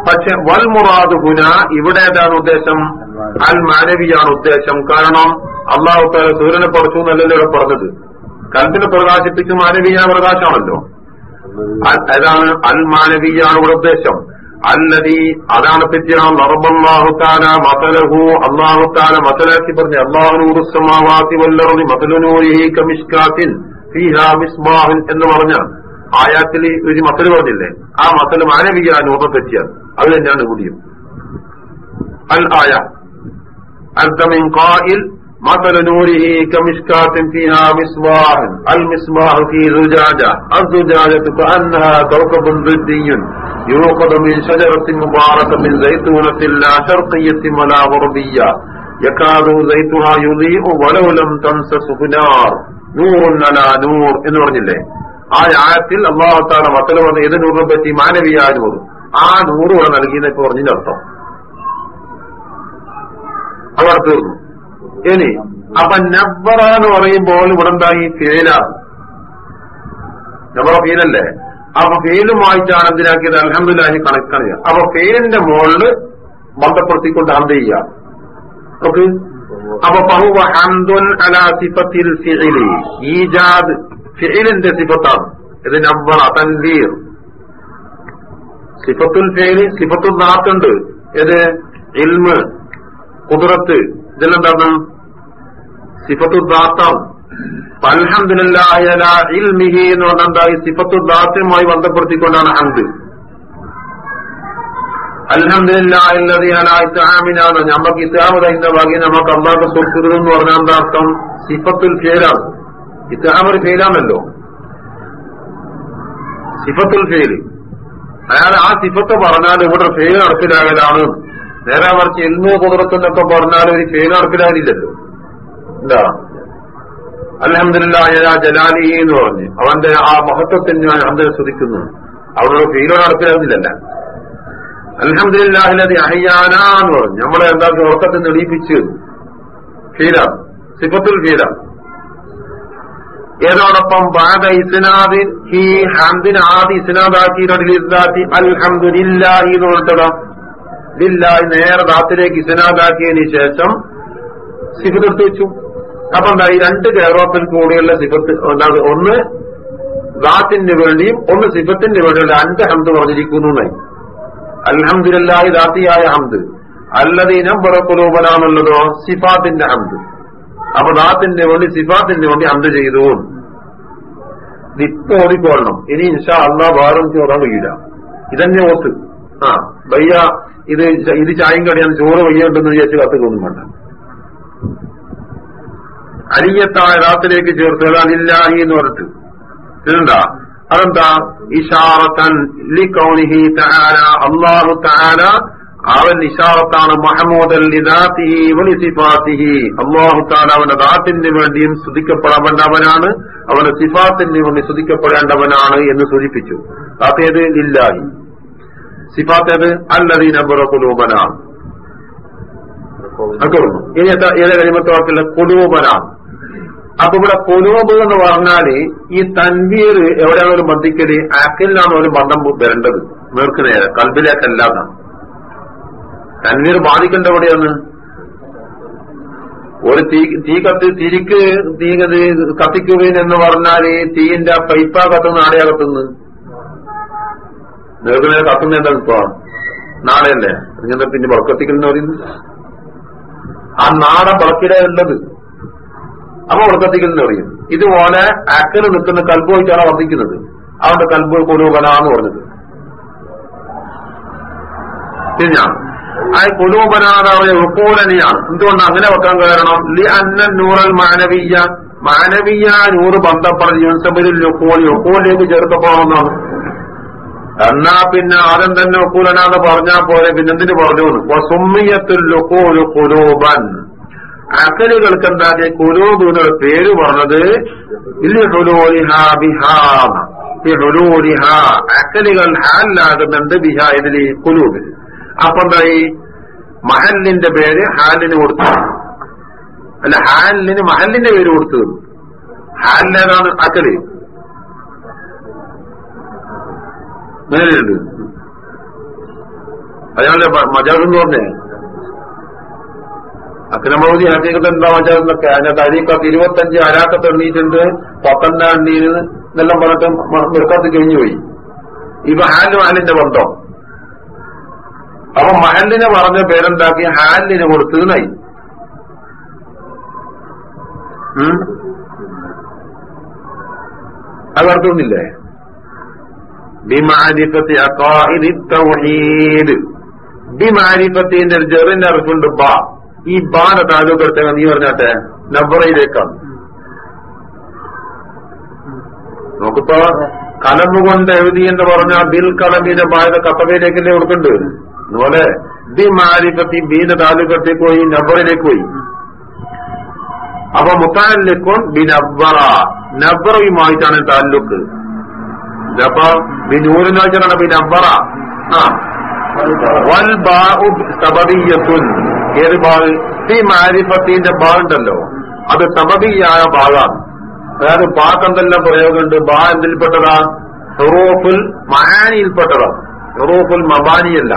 പക്ഷെ വൽ മുറാദ് ഗുന ഇവിടെ ഏതാണ് ഉദ്ദേശം. അൽ മാനവിയാണ് ഉദ്ദേശം. കാരണം അള്ളാഹു താല സൂര്യനെ പറിച്ചു എന്നല്ലല്ലോ ഇവിടെ പറഞ്ഞത്. കൽപ്പിനെ പ്രകാശിപ്പിച്ച് മാനവീയ പ്രകാശമാണല്ലോ. അതാണ് അൽ മാനവീയാണ് ഉദ്ദേശം. അല്ലതി അതാണ് തെറ്റിനാം നറബല്ലാഹുത്താന മതലഹു അള്ളാഹുത്താന മതലാക്കി പറഞ്ഞ അള്ളാഹുനൂറുസമാവാത്തി വല്ലറി മതലുനൂരി കമിഷ്കാത്തിൽ ഫിഹാമിസ്ബാഹിൻ എന്ന് പറഞ്ഞ ആയാത്തിൽ ഒരു മസൽ പറഞ്ഞില്ലേ? ആ മസൽ മാനവിക നൂറ തെറ്റിയാണ് അത് തന്നെയാണ് കൂടിയും അൽ ആയ അർത്ഥമിൻ مثل نوره كمشكاة فيها مصباح المصباح في زجاجة الزجاجة كأنها كوكب ضدي يوقد من شجرة مباركة زيتونة لا شرقية ولا غربية يكاد زيتها يضيء ولو لم تمسسه نار نور على نور എന്ന് പറഞ്ഞില്ലേ ആ ആയത്തിൽ അള്ളാഹു താല മക്കൾ പറഞ്ഞ ഏത് നൂറിനെ പറ്റി മാനവീയായ നൂറ് ആ നൂറ് ഇവിടെ നൽകിയെന്നൊക്കെ പറഞ്ഞതിന്റെ അർത്ഥം അവർ തീർന്നു ഇനി അപ്പൊ നബ്ബറ എന്ന് പറയുമ്പോൾ ഇവിടെ എന്തായി ഫീലാണ് നബറ ഫീലല്ലേ? അപ്പൊ ഫീലുമായിട്ടാണ് എന്തിനാക്കിയത്? അലഹമില്ലാഹി കണക്കാണ് അപ്പൊ ഫീലിന്റെ മുകളിൽ ബന്ധപ്പെടുത്തിക്കൊണ്ട് ഹന്ത് ചെയ്യാം? ഓക്കെ അപ്പൊ പഹുവ ഹന്തുൻ അല ഈജാദ് ഫിഇലിന്റെ സിഫത്താണ്. ഇത് നബ്ബറ തൻവീർ സിഫത്തുൽ ഫേലി സിഫത്തുൽ നാത്തുണ്ട്. ഇത് ഇൽമ് കുതിരത്ത് ഇതെല്ലാം സിഫത്തു ദാത്താം അൽഹംദുലില്ലാഹി അലാ ഇൽമിഹി എന്ന് പറഞ്ഞാൽ എന്താ? ഈ സിഫത്തു ദാത്തുമായി ബന്ധപ്പെടുത്തിക്കൊണ്ടാണ് ഹന്ത് ഇത്ആമിനാണ് നമുക്ക് തരുന്ന ഭാഗ്യം നമുക്ക് അള്ളാഹ് കൊടുക്കരുത് എന്ന് പറഞ്ഞാൽ എന്താ അർത്ഥം? സിഫത്തുൽ ഫേലാണ്. ഇത്ആമ ഒരു ഫേലാണല്ലോ. സിഫത്തുൽ ഫേൽ അയാൾ ആ സിഫത്ത് പറഞ്ഞാൽ ഇവിടെ ഫേൽ നടപ്പിലാകലാണ്. നേരെ മറിച്ച് എൽമോ കുതിരത്തെന്നൊക്കെ പറഞ്ഞാൽ ഒരു ഫെയിൽ നടപ്പിലാകില്ലല്ലോ എന്താ? അലഹമില്ല ജലാലി എന്ന് പറഞ്ഞ്. അവന്റെ ആ മഹത്വത്തിന് ഞാൻ അന്തരം സ്തുതിക്കുന്നു അവിടെ ഫെയിലോ നടപ്പിലാകുന്നില്ലല്ല അലഹമില്ലാഹിലതി അഹയ്യാന എന്ന് പറഞ്ഞു. നമ്മളെ എന്താ ഉറക്കത്തിൽ നെടിയിപ്പിച്ച് ഫീലാണ് സിബത്തുൽ ഫീലാണ് ഏതോടൊപ്പം ബാദ ഇസ്നാദിൻ. ഹി ഹംദിൻ ആദി ഇസ്നാദാക്കി. അൽഹംദുലില്ലാഹി എന്ന് പറഞ്ഞിട്ടതാ ലില്ലാഹി നേരെ ദാത്തിലേക്ക് ഇസ്നാദാക്കിയതിന് ശേഷം സിഹിതെടുത്ത് വെച്ചു. അപ്പൊ എന്താ ഈ രണ്ട് കേരളത്തിൽ കൂടിയുള്ള സിഫത്ത് ഒന്ന് ദാത്തിന് വേണ്ടിയും ഒന്ന് സിഫത്തിന് വേണ്ടിയുള്ള രണ്ട് ഹംദ് പറഞ്ഞിരിക്കുന്നു എന്നായി ദാത്തിയായ ഹംദ്. ഇനം പുറക്കുലൂപനാന്നുള്ളതോ സിഫാത്തിന്റെ ഹംദ്. അപ്പൊ ദാത്തിന്റെ വേണ്ടി സിഫാത്തിന്റെ വേണ്ടി ഹംദ് ചെയ്തു. ഇപ്പൊ ഓടിക്കൊള്ളണം ഇനി ഇൻഷാ അള്ളാഹ് വേറെ ചോറാൻ കഴിയില്ല. ഇതന്നെ ഓത്ത്. ആ വയ്യ ഇത് ഇത് ചായം കടിയാണ് ചോറ് വയ്യുണ്ടെന്ന് വിചാരിച്ച് കത്തുകൊന്നും വേണ്ട. അരിയത്തായ രാത്തിലേക്ക് ചേർത്ത് അതില്ലാഹി എന്ന് പറഞ്ഞിട്ട്. അതെന്താ? ഇഷാറത്തൻ അള്ളാഹു താര അവൻ ഇഷാറത്താണ് മഹമോദൽ അള്ളാഹു താര അവന്റെ ദാത്തിന് വേണ്ടിയും സ്തുതിക്കപ്പെടേണ്ടവനാണ് അവന്റെ സിഫാത്തിന് വേണ്ടി സ്തുതിക്കപ്പെടേണ്ടവനാണ് എന്ന് സൂചിപ്പിച്ചു. ദാത്തേത് സിഫാത്തേത് അല്ലദീന ബുറഖുലൂബനാണ് കുലൂബന ഇനി എത്ര ഏത് കരിമത്തെ വാക്കില്ല കുലൂബന അപ്പൊ ഇവിടെ കുലൂബ് എന്ന് പറഞ്ഞാൽ ഈ തൻവീർ എവിടെയാണ് ഒരു ബന്ധിക്കൽ? ആക്കിലാണ് ഒരു ബന്ധം വരേണ്ടത്. നേർക്ക് നേരെ കൽബിലേക്കല്ലാതാണ് തൻവീർ ബാധിക്കേണ്ട എവിടെയാണ് ഒരു തീ തീ കത്തി തിരിക്ക് തീ കത്തിക്കുകയെന്ന് പറഞ്ഞാൽ തീയിന്റെ പൈപ്പ കത്തുന്ന ആടെയാ നേർക്ക് നേരെ കത്തുന്ന എന്താ ഇപ്പൊ? നാളെയല്ലേ ഇങ്ങനെ പിന്നെ വളക്കത്തിക്കുന്ന പറയുന്നത്? ആ നാടൻ വിളക്കിടെ ഉള്ളത്. അപ്പൊ ഉറക്കത്തിക്കലെന്ന് പറയും. ഇതുപോലെ അക്കൽ നിൽക്കുന്ന കൽബ് വെച്ചാണ് വർദ്ധിക്കുന്നത് അവന്റെ കൽബ് കൊലൂപനാന്ന് പറഞ്ഞത്. പിന്നെ ആ കുലൂപനാഥാവിനെ ഉപ്പോലനിയാണ് എന്തുകൊണ്ട് അങ്ങനെ വെക്കാൻ കാരണം? ലി അന്നൻ നൂറൽ മാനവീയ. മാനവീയ നൂറ് ബന്ധപ്പെടുന്ന യൂൻസബിലിൽ ലുക്കോലി ഒക്കോലിലേക്ക് ചേർക്കപ്പെടണമെന്നാണ്. എന്നാ പിന്നെ ആദ്യം തന്നെ ഒക്കൂലനാന്ന് പറഞ്ഞാൽ പോലെ പിന്നെ എന്തിനു പറഞ്ഞു സുമ്മിയത്തിൽ കുലൂബൻ അക്കലുകൾക്ക് എന്താ കുലൂബ് പേര് പറഞ്ഞത് അക്കലുകൾ ഹാലിലാകുന്നുണ്ട് ബിഹ ഇതിൽ കുലൂബിൽ അപ്പൊ എന്താ ഈ മഹലിന്റെ പേര് ഹാലിന് കൊടുത്തു. അല്ല ഹാലിന് മഹലിന്റെ പേര് കൊടുത്തു. ഹാലിനേതാണ് അക്കൽ. മേലുണ്ട് അയാളുടെ മജാസ് എന്ന് പറഞ്ഞേ? അക്രമവധി ഹക്കീകത്ത് എന്താ മജാസ് എന്നൊക്കെ. അതിനകത്ത് അരിക്കത്ത് ഇരുപത്തഞ്ച് അരാക്കത്ത് എണ്ണീറ്റുണ്ട് പത്തന്റെ എണ്ണീന് എന്നെല്ലാം പറഞ്ഞിട്ട് നിർക്കത്ത് കഴിഞ്ഞുപോയി ഇപ്പൊ ഹാൻഡ് മഹലിന്റെ ബന്ധം. അപ്പൊ മഹലിനെ പറഞ്ഞ പേരെന്താക്കി? ഹാലിന് കൊടുത്ത് ഉം? അത് ബിമാരിഫത്തി ബിമാരിഫത്തിന്റെ ജെറിന്റെ അർത്ഥമുണ്ട് ബാ. ഈ ബാന്റെ താലൂക്ക് എടുത്തേക്ക നീ പറഞ്ഞാട്ടെ? നബറയിലേക്കാണ് നോക്കിപ്പോ കലമ്പ് എഴുതി എന്ന് പറഞ്ഞാൽ ബിൽ കലമിന്റെ ബാധ കത്തവയിലേക്കല്ലേ കൊടുക്കുന്നുണ്ട് അതുപോലെ ബി മാരിഫത്തി ബീന്റെ താലൂക്കത്തേക്ക് പോയി നബറിലേക്ക് പോയി. അപ്പൊ മുത്താലിലേക്കും ബി നബറ നബറയുമായിട്ടാണ് താലൂക്ക്. അപ്പൊ ബി നൂറിനാഴ്ചയാണ് ബി നബ്ബറ ആ. വൽ ബാഉ സബബിയത്തുൻ ഏത് ബാഗ് ഈ മാരിഫത്തിന്റെ ബാഗുണ്ടല്ലോ അത് സബബിയായ ഭാഗമാണ് അതായത് ബാക്ക് എന്തെല്ലാം പ്രയോഗമുണ്ട്? ബാ എന്തിൽപ്പെട്ടതാ? ഹെറോഫുൽ മഹാനിയിൽപ്പെട്ടതാ ഹെറോഫുൽ മബാനിയല്ല.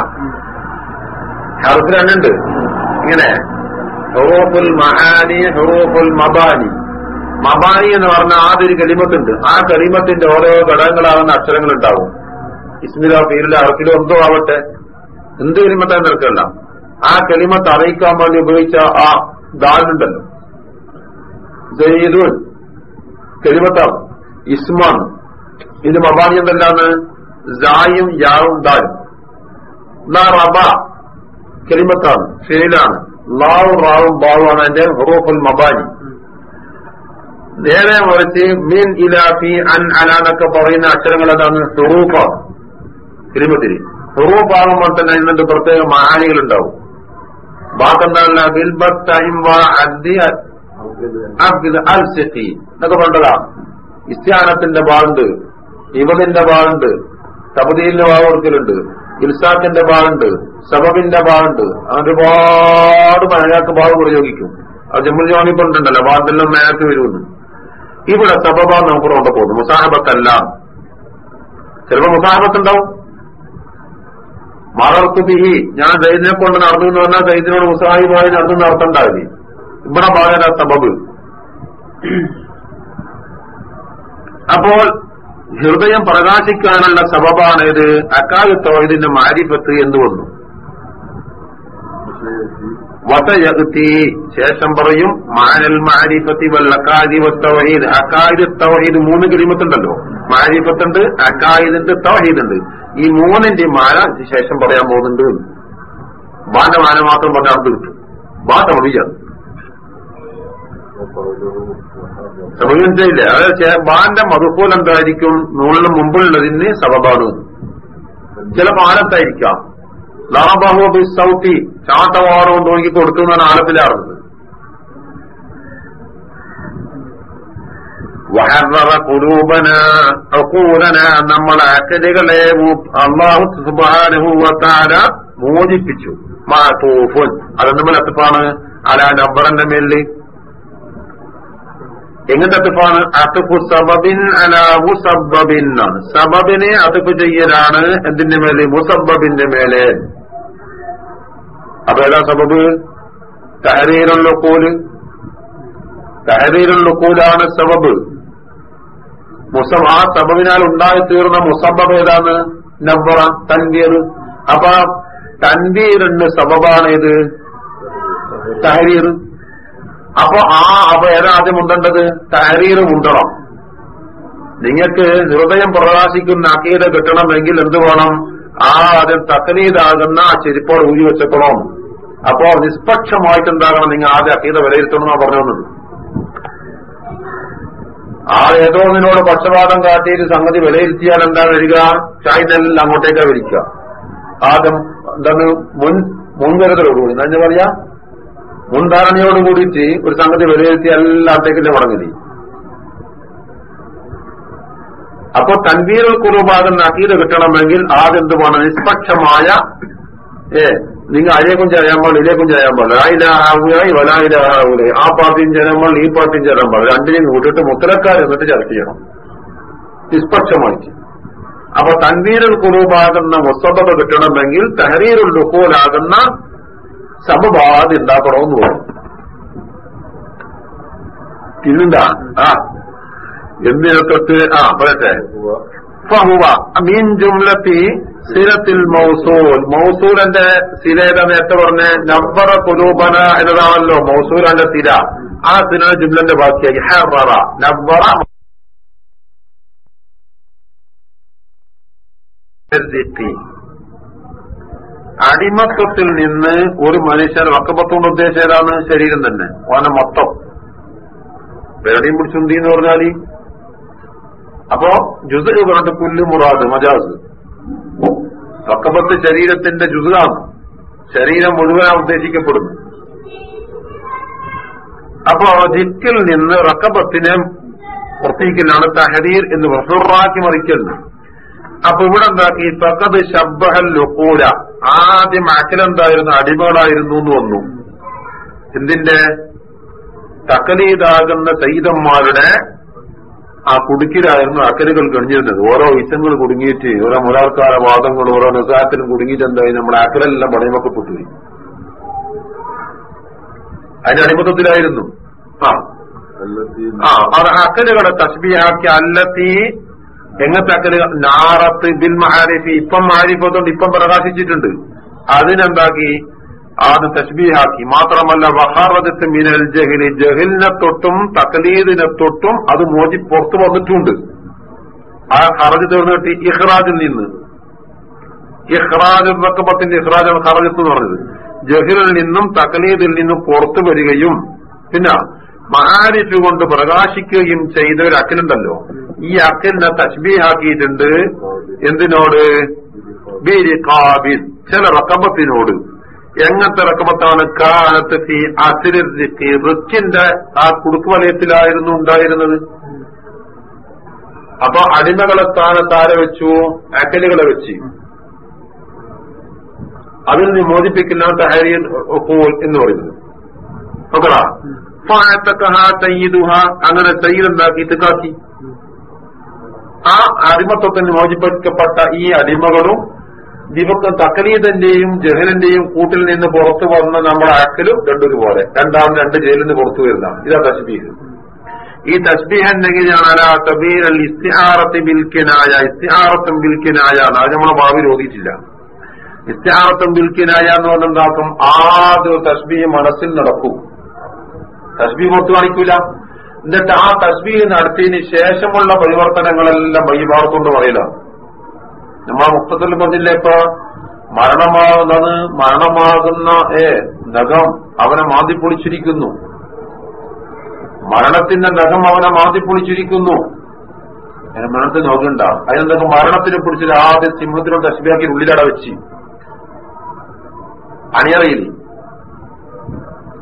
ഹർഫ് രണ്ടുണ്ട്. ഇങ്ങനെ. ഹെറോഫുൽ മഹാനി ഹെറോഫുൽ മബാനി. മബാനി എന്ന് പറഞ്ഞ ആദ്യൊരു കലിമത്തുണ്ട്. ആ കലിമത്തിന്റെ ഓരോ ഘടകങ്ങളാകുന്ന അക്ഷരങ്ങൾ ഉണ്ടാവും ഇസ്മിലോ പീരിലോ അറക്കിലോ എന്തോ ആവട്ടെ. എന്ത് കലിമത്താൻ നിൽക്കണ്ട ആ കലിമത്ത് അറിയിക്കാൻ വേണ്ടി ഉപയോഗിച്ച ആ ദാലുണ്ടല്ലോ ജയ്ദുൻ കലിമത്താണ് ഇസ്മാണ്. ഇത് മബാനി എന്തെല്ലാന്ന്? ജായും യാവും ദാലും. റബ ഫെയിലാണ് ലാവും റാവും ബാവുമാണ് അതിന്റെ ഹുറൂഫുൽ മബാനി. നേരെ മറിച്ച് മീൻ ഇലാഫി അൻ അലാന്നൊക്കെ പറയുന്ന അക്ഷരങ്ങൾ അതാണ് സ്വറൂപ തിരുമതിരി. ഹുറൂഫാകുമ്പോൾ തന്നെ ഇതിന്റെ പ്രത്യേക മഹാനികൾ ഉണ്ടാവും. ബാക്കെന്തല്ല ബിൽബത്ത് എന്നൊക്കെ പറഞ്ഞതാ. ഇസ്യാനത്തിന്റെ ബാണ്ട് ഇവതിന്റെ ബാണ്ട് തപതീലിന്റെ ഭാഗം കൊടുക്കലുണ്ട് ഇൽസാഖിന്റെ ഭാഗമുണ്ട് സബബിന്റെ ഭാഗമുണ്ട് അങ്ങനെ ഒരുപാട് മലയാൾക്ക് ഭാഗം പ്രയോഗിക്കും. അത് ജമ്മു ജോണിപ്പുണ്ടല്ലോ ബാന്തെല്ലാം മേലക്ക് വരുമെന്ന് ഇവിടെ സബബ നമുക്ക് കൊണ്ട് പോകുന്നു. മുസാഹബത്തല്ല. ചിലപ്പോ മുസാഹബത്ത് ഉണ്ടാവും മറർത്തുബിഹി ഞാൻ സൈദിനെ കൊണ്ട് നടന്നു എന്ന് പറഞ്ഞാൽ സൈദിനോട് മുസാഹിബായി നടന്നു നടത്തണ്ടാവില്ല ഇവിടെ ഭാഗന സബബ്. അപ്പോൾ ഹൃദയം പ്രകാശിക്കാനുള്ള സബബാണ് ഇത് അക്കാലത്തോ മാരിപ്പത്ത് എന്ന് വന്നു. ശേഷം പറയും മാനൽ മാരിഫത്തി വൽ തൗഹീദ്. അക്കാദ് തൗഹീദ് മൂന്ന് കിളിമത്തുണ്ടല്ലോ. മാരിഫത്തുണ്ട് അക്കായിദുണ്ട് തൗഹീദുണ്ട്. ഈ മൂന്നിന്റെ മാന ശേഷം പറയാൻ പോകുന്നുണ്ട്. ബാന്റെ മാന മാത്രം പറഞ്ഞാൽ അത് കിട്ടും. ബാ തമിഴിയാണ് മനസ്സിലായില്ലേ അതായത് ബാന്റെ മതുപോൽ എന്തായിരിക്കും? നൂലിന് മുമ്പുള്ളതിന് സബബാണ്. ചില ആലത്തായിരിക്കാം ലാബഹു സൗത്തി ചാട്ടവാറോ നോക്കി കൊടുക്കുന്നതാണ് ആലത്തിലാറുന്നത്. വഹറ കുലൂബന അക്കൂലന നമ്മളെ അക്കലുകളെ അള്ളാഹു സുബാനുഭൂവത്താര മോചിപ്പിച്ചു. മാതൂഫുൻ അതെന്തുമ്പോൾ അത്തപ്പാണ്? അല നമ്പറിന്റെ മേലിൽ എങ്ങനത്തെ അത്തപ്പാണ്? അത്തുഫു സബബിൻ അല സബബിൻ സബബിനെ അത്തുഫ് ചെയ്യലാണ് എന്തിന്റെ മേലെ മുസബബിന്റെ മേലെ അപ്പൊ ഏതാ സബബ്? തഹരീരുള്ള കൂൽ തഹരീരുള്ള കൂലാണ് സബബ്. മുസബ് ആ സബബിനാൽ ഉണ്ടായി തീർന്ന മുസബബ് ഏതാണ്? നവറ തൻവീർ. അപ്പൊ സബബാണ് ഇത് തഹരീർ. അപ്പൊ ആ അപ്പൊ ഏതാദ്യം ഉണ്ടേണ്ടത് തഹരീർ ഉണ്ടണം നിങ്ങൾക്ക് ഹൃദയം പ്രകാശിക്കുന്ന അക്കീത കിട്ടണമെങ്കിൽ എന്ത് വേണം? ആ ആദ്യം തക്കനീതാകുന്ന ആ ചെരിപ്പോട് ഊരി വെച്ചേക്കണം. അപ്പോ നിഷ്പക്ഷമായിട്ട് എന്താകണം? നിങ്ങൾ ആദ്യം അക്കീത വിലയിരുത്തണം എന്നാ പറഞ്ഞു വന്നത് ആ ഏതോ നിന്നോട് പക്ഷപാതം കാട്ടിയിട്ട് സംഗതി വിലയിരുത്തിയാൽ എന്താ വരിക? ചായനെല്ലാം അങ്ങോട്ടേക്കാ വിളിക്കുക ആദ്യം എന്താണ് മുൻ മുൻകരുതലോടുകൂടി. എന്താ പറയാ? മുൻധാരണയോട് ഒരു സംഗതി വിലയിരുത്തി എല്ലാത്തേക്കിന്റെ മടങ്ങി അപ്പൊ തൻവീരൽ കുറുബാകുന്ന അക്കീത് കിട്ടണമെങ്കിൽ ആദ്യം എന്തുമാണ് നിഷ്പക്ഷമായ ഏ നിങ്ങൾ അരേക്കും അറിയാൻ പാടില്ല ഇലേക്കും അറിയാൻ പാടില്ല. ആയിലായി വലായിലാവൂലെ ആ പാർട്ടിയും ചേരാൻ പാടില്ല ഈ പാർട്ടിയും ചേരാൻ പാടില്ല. രണ്ടിനെയും കൂട്ടിട്ട് മുത്തലക്കാർ എന്നിട്ട് ചർച്ച ചെയ്യണം. നിഷ്പക്ഷമായിട്ട്. അപ്പൊ തൻവീരൽ കുറവാകുന്ന മുസ്തബത കിട്ടണമെങ്കിൽ തഹരീറുൽ ലുക്കോലാകുന്ന സമബാധ ഉണ്ടാക്കണമെന്ന് പറയും. പിന്നെന്താ? ആ. എന്തിനൊക്കെ ആ പറയട്ടെ. ഫഹുവ. മീൻ ജുംലത്തി സിരത്തിൽ മൗസൂൽ. മൗസൂലിന്റെ ഏതാ നേരത്തെ പറഞ്ഞ? നബ്ബറ കുലൂബന എന്നതാണല്ലോ മൗസൂലിന്റെ സിര. ആ സിര ജുംലന്റെ ബാക്കിയായി ഹെറ നബ്ബറ അടിമത്വത്തിൽ നിന്ന് ഒരു മനുഷ്യൻ വക്കപ്പത്തുകൊണ്ട് ഉദ്ദേശം ഏതാണ്? ശരീരം തന്നെ. ഓനെ മൊത്തം. പേടിയും പിടിച്ചുണ്ടി എന്ന് പറഞ്ഞാൽ അപ്പോ ജുസ് പറഞ്ഞിട്ട് പുല്ല് മുറാദ് മജാസ്. വക്കപ്പത്ത് ശരീരത്തിന്റെ ജുസാണ് ശരീരം മുഴുവനാണ് ഉദ്ദേശിക്കപ്പെടുന്നു അപ്പോ ജിക്കിൽ നിന്ന് റക്കബത്തിനെ പുറത്തേക്കിലാണ് തഹദീർ എന്ന് വസുറാക്കി മറിക്കുന്നത്. അപ്പൊ ഇവിടെ എന്താക്കി തക്കത് ശബ്ബഹൽ ലുക്കൂല ആദ്യം അച്ഛനെന്തായിരുന്നു അടിമകളായിരുന്നു എന്ന് വന്നു. എന്തിന്റെ? തക്കലീതാകുന്ന സൈതന്മാരുടെ ആ കുടുക്കിലായിരുന്നു അക്കലുകൾ കഴിഞ്ഞിരുന്നത് ഓരോ ഇസങ്ങൾ കുടുങ്ങിയിട്ട് ഓരോ മുരാൾക്കാര വാദങ്ങൾ ഓരോ നിസാത്തിനും കുടുങ്ങിയിട്ട് എന്തായി? നമ്മുടെ അക്കലെല്ലാം പണയമൊക്കെപ്പെട്ടു അതിന്റെ അടിമത്തത്തിലായിരുന്നു. ആ. ആ അത് അക്കലുകളെ തസ്ബിയാക്കി അല്ലത്തി എങ്ങനത്തെ അക്കലുകൾ നാറത്ത് ബിൽ മഹാരിഫി ഇപ്പം മാരിഫത്തോണ്ട് ഇപ്പം പ്രകാശിച്ചിട്ടുണ്ട്. അതിനെന്താക്കി? അത് തസ്ബീഹാക്കി മാത്രമല്ല വഹാറത്തെ മിനൽ ജഹിലി. ജഹിലിനെ തൊട്ടും തക്കലീദിനെ തൊട്ടും അത് മോചി പുറത്തു വന്നിട്ടുണ്ട്. ആ ഹറജ് തീർന്നിട്ട് ഇഹ്റാജിൽ നിന്ന്. ഇഹ്റാജ് റക്കബത്തിന്റെ ഇഹ്റാജാണ് ഹറജത്ത് എന്ന് പറഞ്ഞത്. ജഹിലിൽ നിന്നും തക്കലീദിൽ നിന്നും പുറത്തു വരികയും പിന്നെ മഹാരിഫ് കൊണ്ട് പ്രകാശിക്കുകയും ചെയ്ത ഒരു അക്കലുണ്ടല്ലോ ഈ അക്കലിനെ തസ്ബീഹാക്കിയിട്ടുണ്ട് എന്തിനോട്? ചില റക്കബത്തിനോട്. എങ്ങനത്തെ റക്കമത്താണ് കാലത്ത് ഫി ആ കുടുക്കുവലയത്തിലായിരുന്നു ഉണ്ടായിരുന്നത്. അപ്പൊ അടിമകളെ സ്ഥാനത്താരെ വെച്ചു അക്കലുകളെ വെച്ച്. അതിൽ നിന്ന് മോചിപ്പിക്കുന്ന തഹരീൻ എന്ന് പറയുന്നത്. നോക്കടാ. അങ്ങനെ തയ്യലുണ്ടാക്കി ഇത്തുക്കാക്കി ആ അടിമത്വത്തിന് മോചിപ്പിക്കപ്പെട്ട ഈ അടിമകളും ദിവസം തക്കലീതന്റെയും ജഹലിന്റെയും കൂട്ടിൽ നിന്ന് പുറത്തു വന്ന നമ്മുടെ അക്കലും രണ്ടൊരു പോലെ രണ്ടാം രണ്ട് ജയിലിൽ നിന്ന് പുറത്തു വരുന്നതാണ്. ഇതാ തസ്ബീഹ്. ഈ തസ്ബീഹ് ഉണ്ടെങ്കിൽ ഇസ്തിഹാറത്ത് ബിൽക്കിനായ ഇസ്തിഹാറത്തും ബിൽക്കിനായ അത് നമ്മളെ ഭാവി രോധിച്ചില്ല. ഇസ്തിഹാറത്തും ബിൽക്കിനായ എന്ന് പറഞ്ഞാക്കും ആദ്യം തസ്ബീഹ് മനസ്സിൽ നടക്കും. തസ്ബീഹ് പുറത്തു കാണിക്കൂല. എന്നിട്ട് ആ തസ്ബീഹ് നടത്തിയതിന് ശേഷമുള്ള പരിവർത്തനങ്ങളെല്ലാം വൈഭാഗത്തുകൊണ്ട് പറയില്ല നമ്മൾ മുപ്പത്തിൽ പറഞ്ഞില്ലേ ഇപ്പൊ? മരണമാകുന്നത് മരണമാകുന്ന ഏ നഖം അവനെ മാതിപ്പൊളിച്ചിരിക്കുന്നു മരണത്തിന്റെ നഖം അവനെ മാതിപ്പൊളിച്ചിരിക്കുന്നു അങ്ങനെ മരണത്തിൽ നോക്കണ്ട അതിനെന്തൊക്കെ മരണത്തിനെ പിടിച്ചിട്ട് ആദ്യം സിംഹത്തിനോട് തസ്ബിയാക്കി ഉള്ളിലട വെച്ച്. അണിയറയിൽ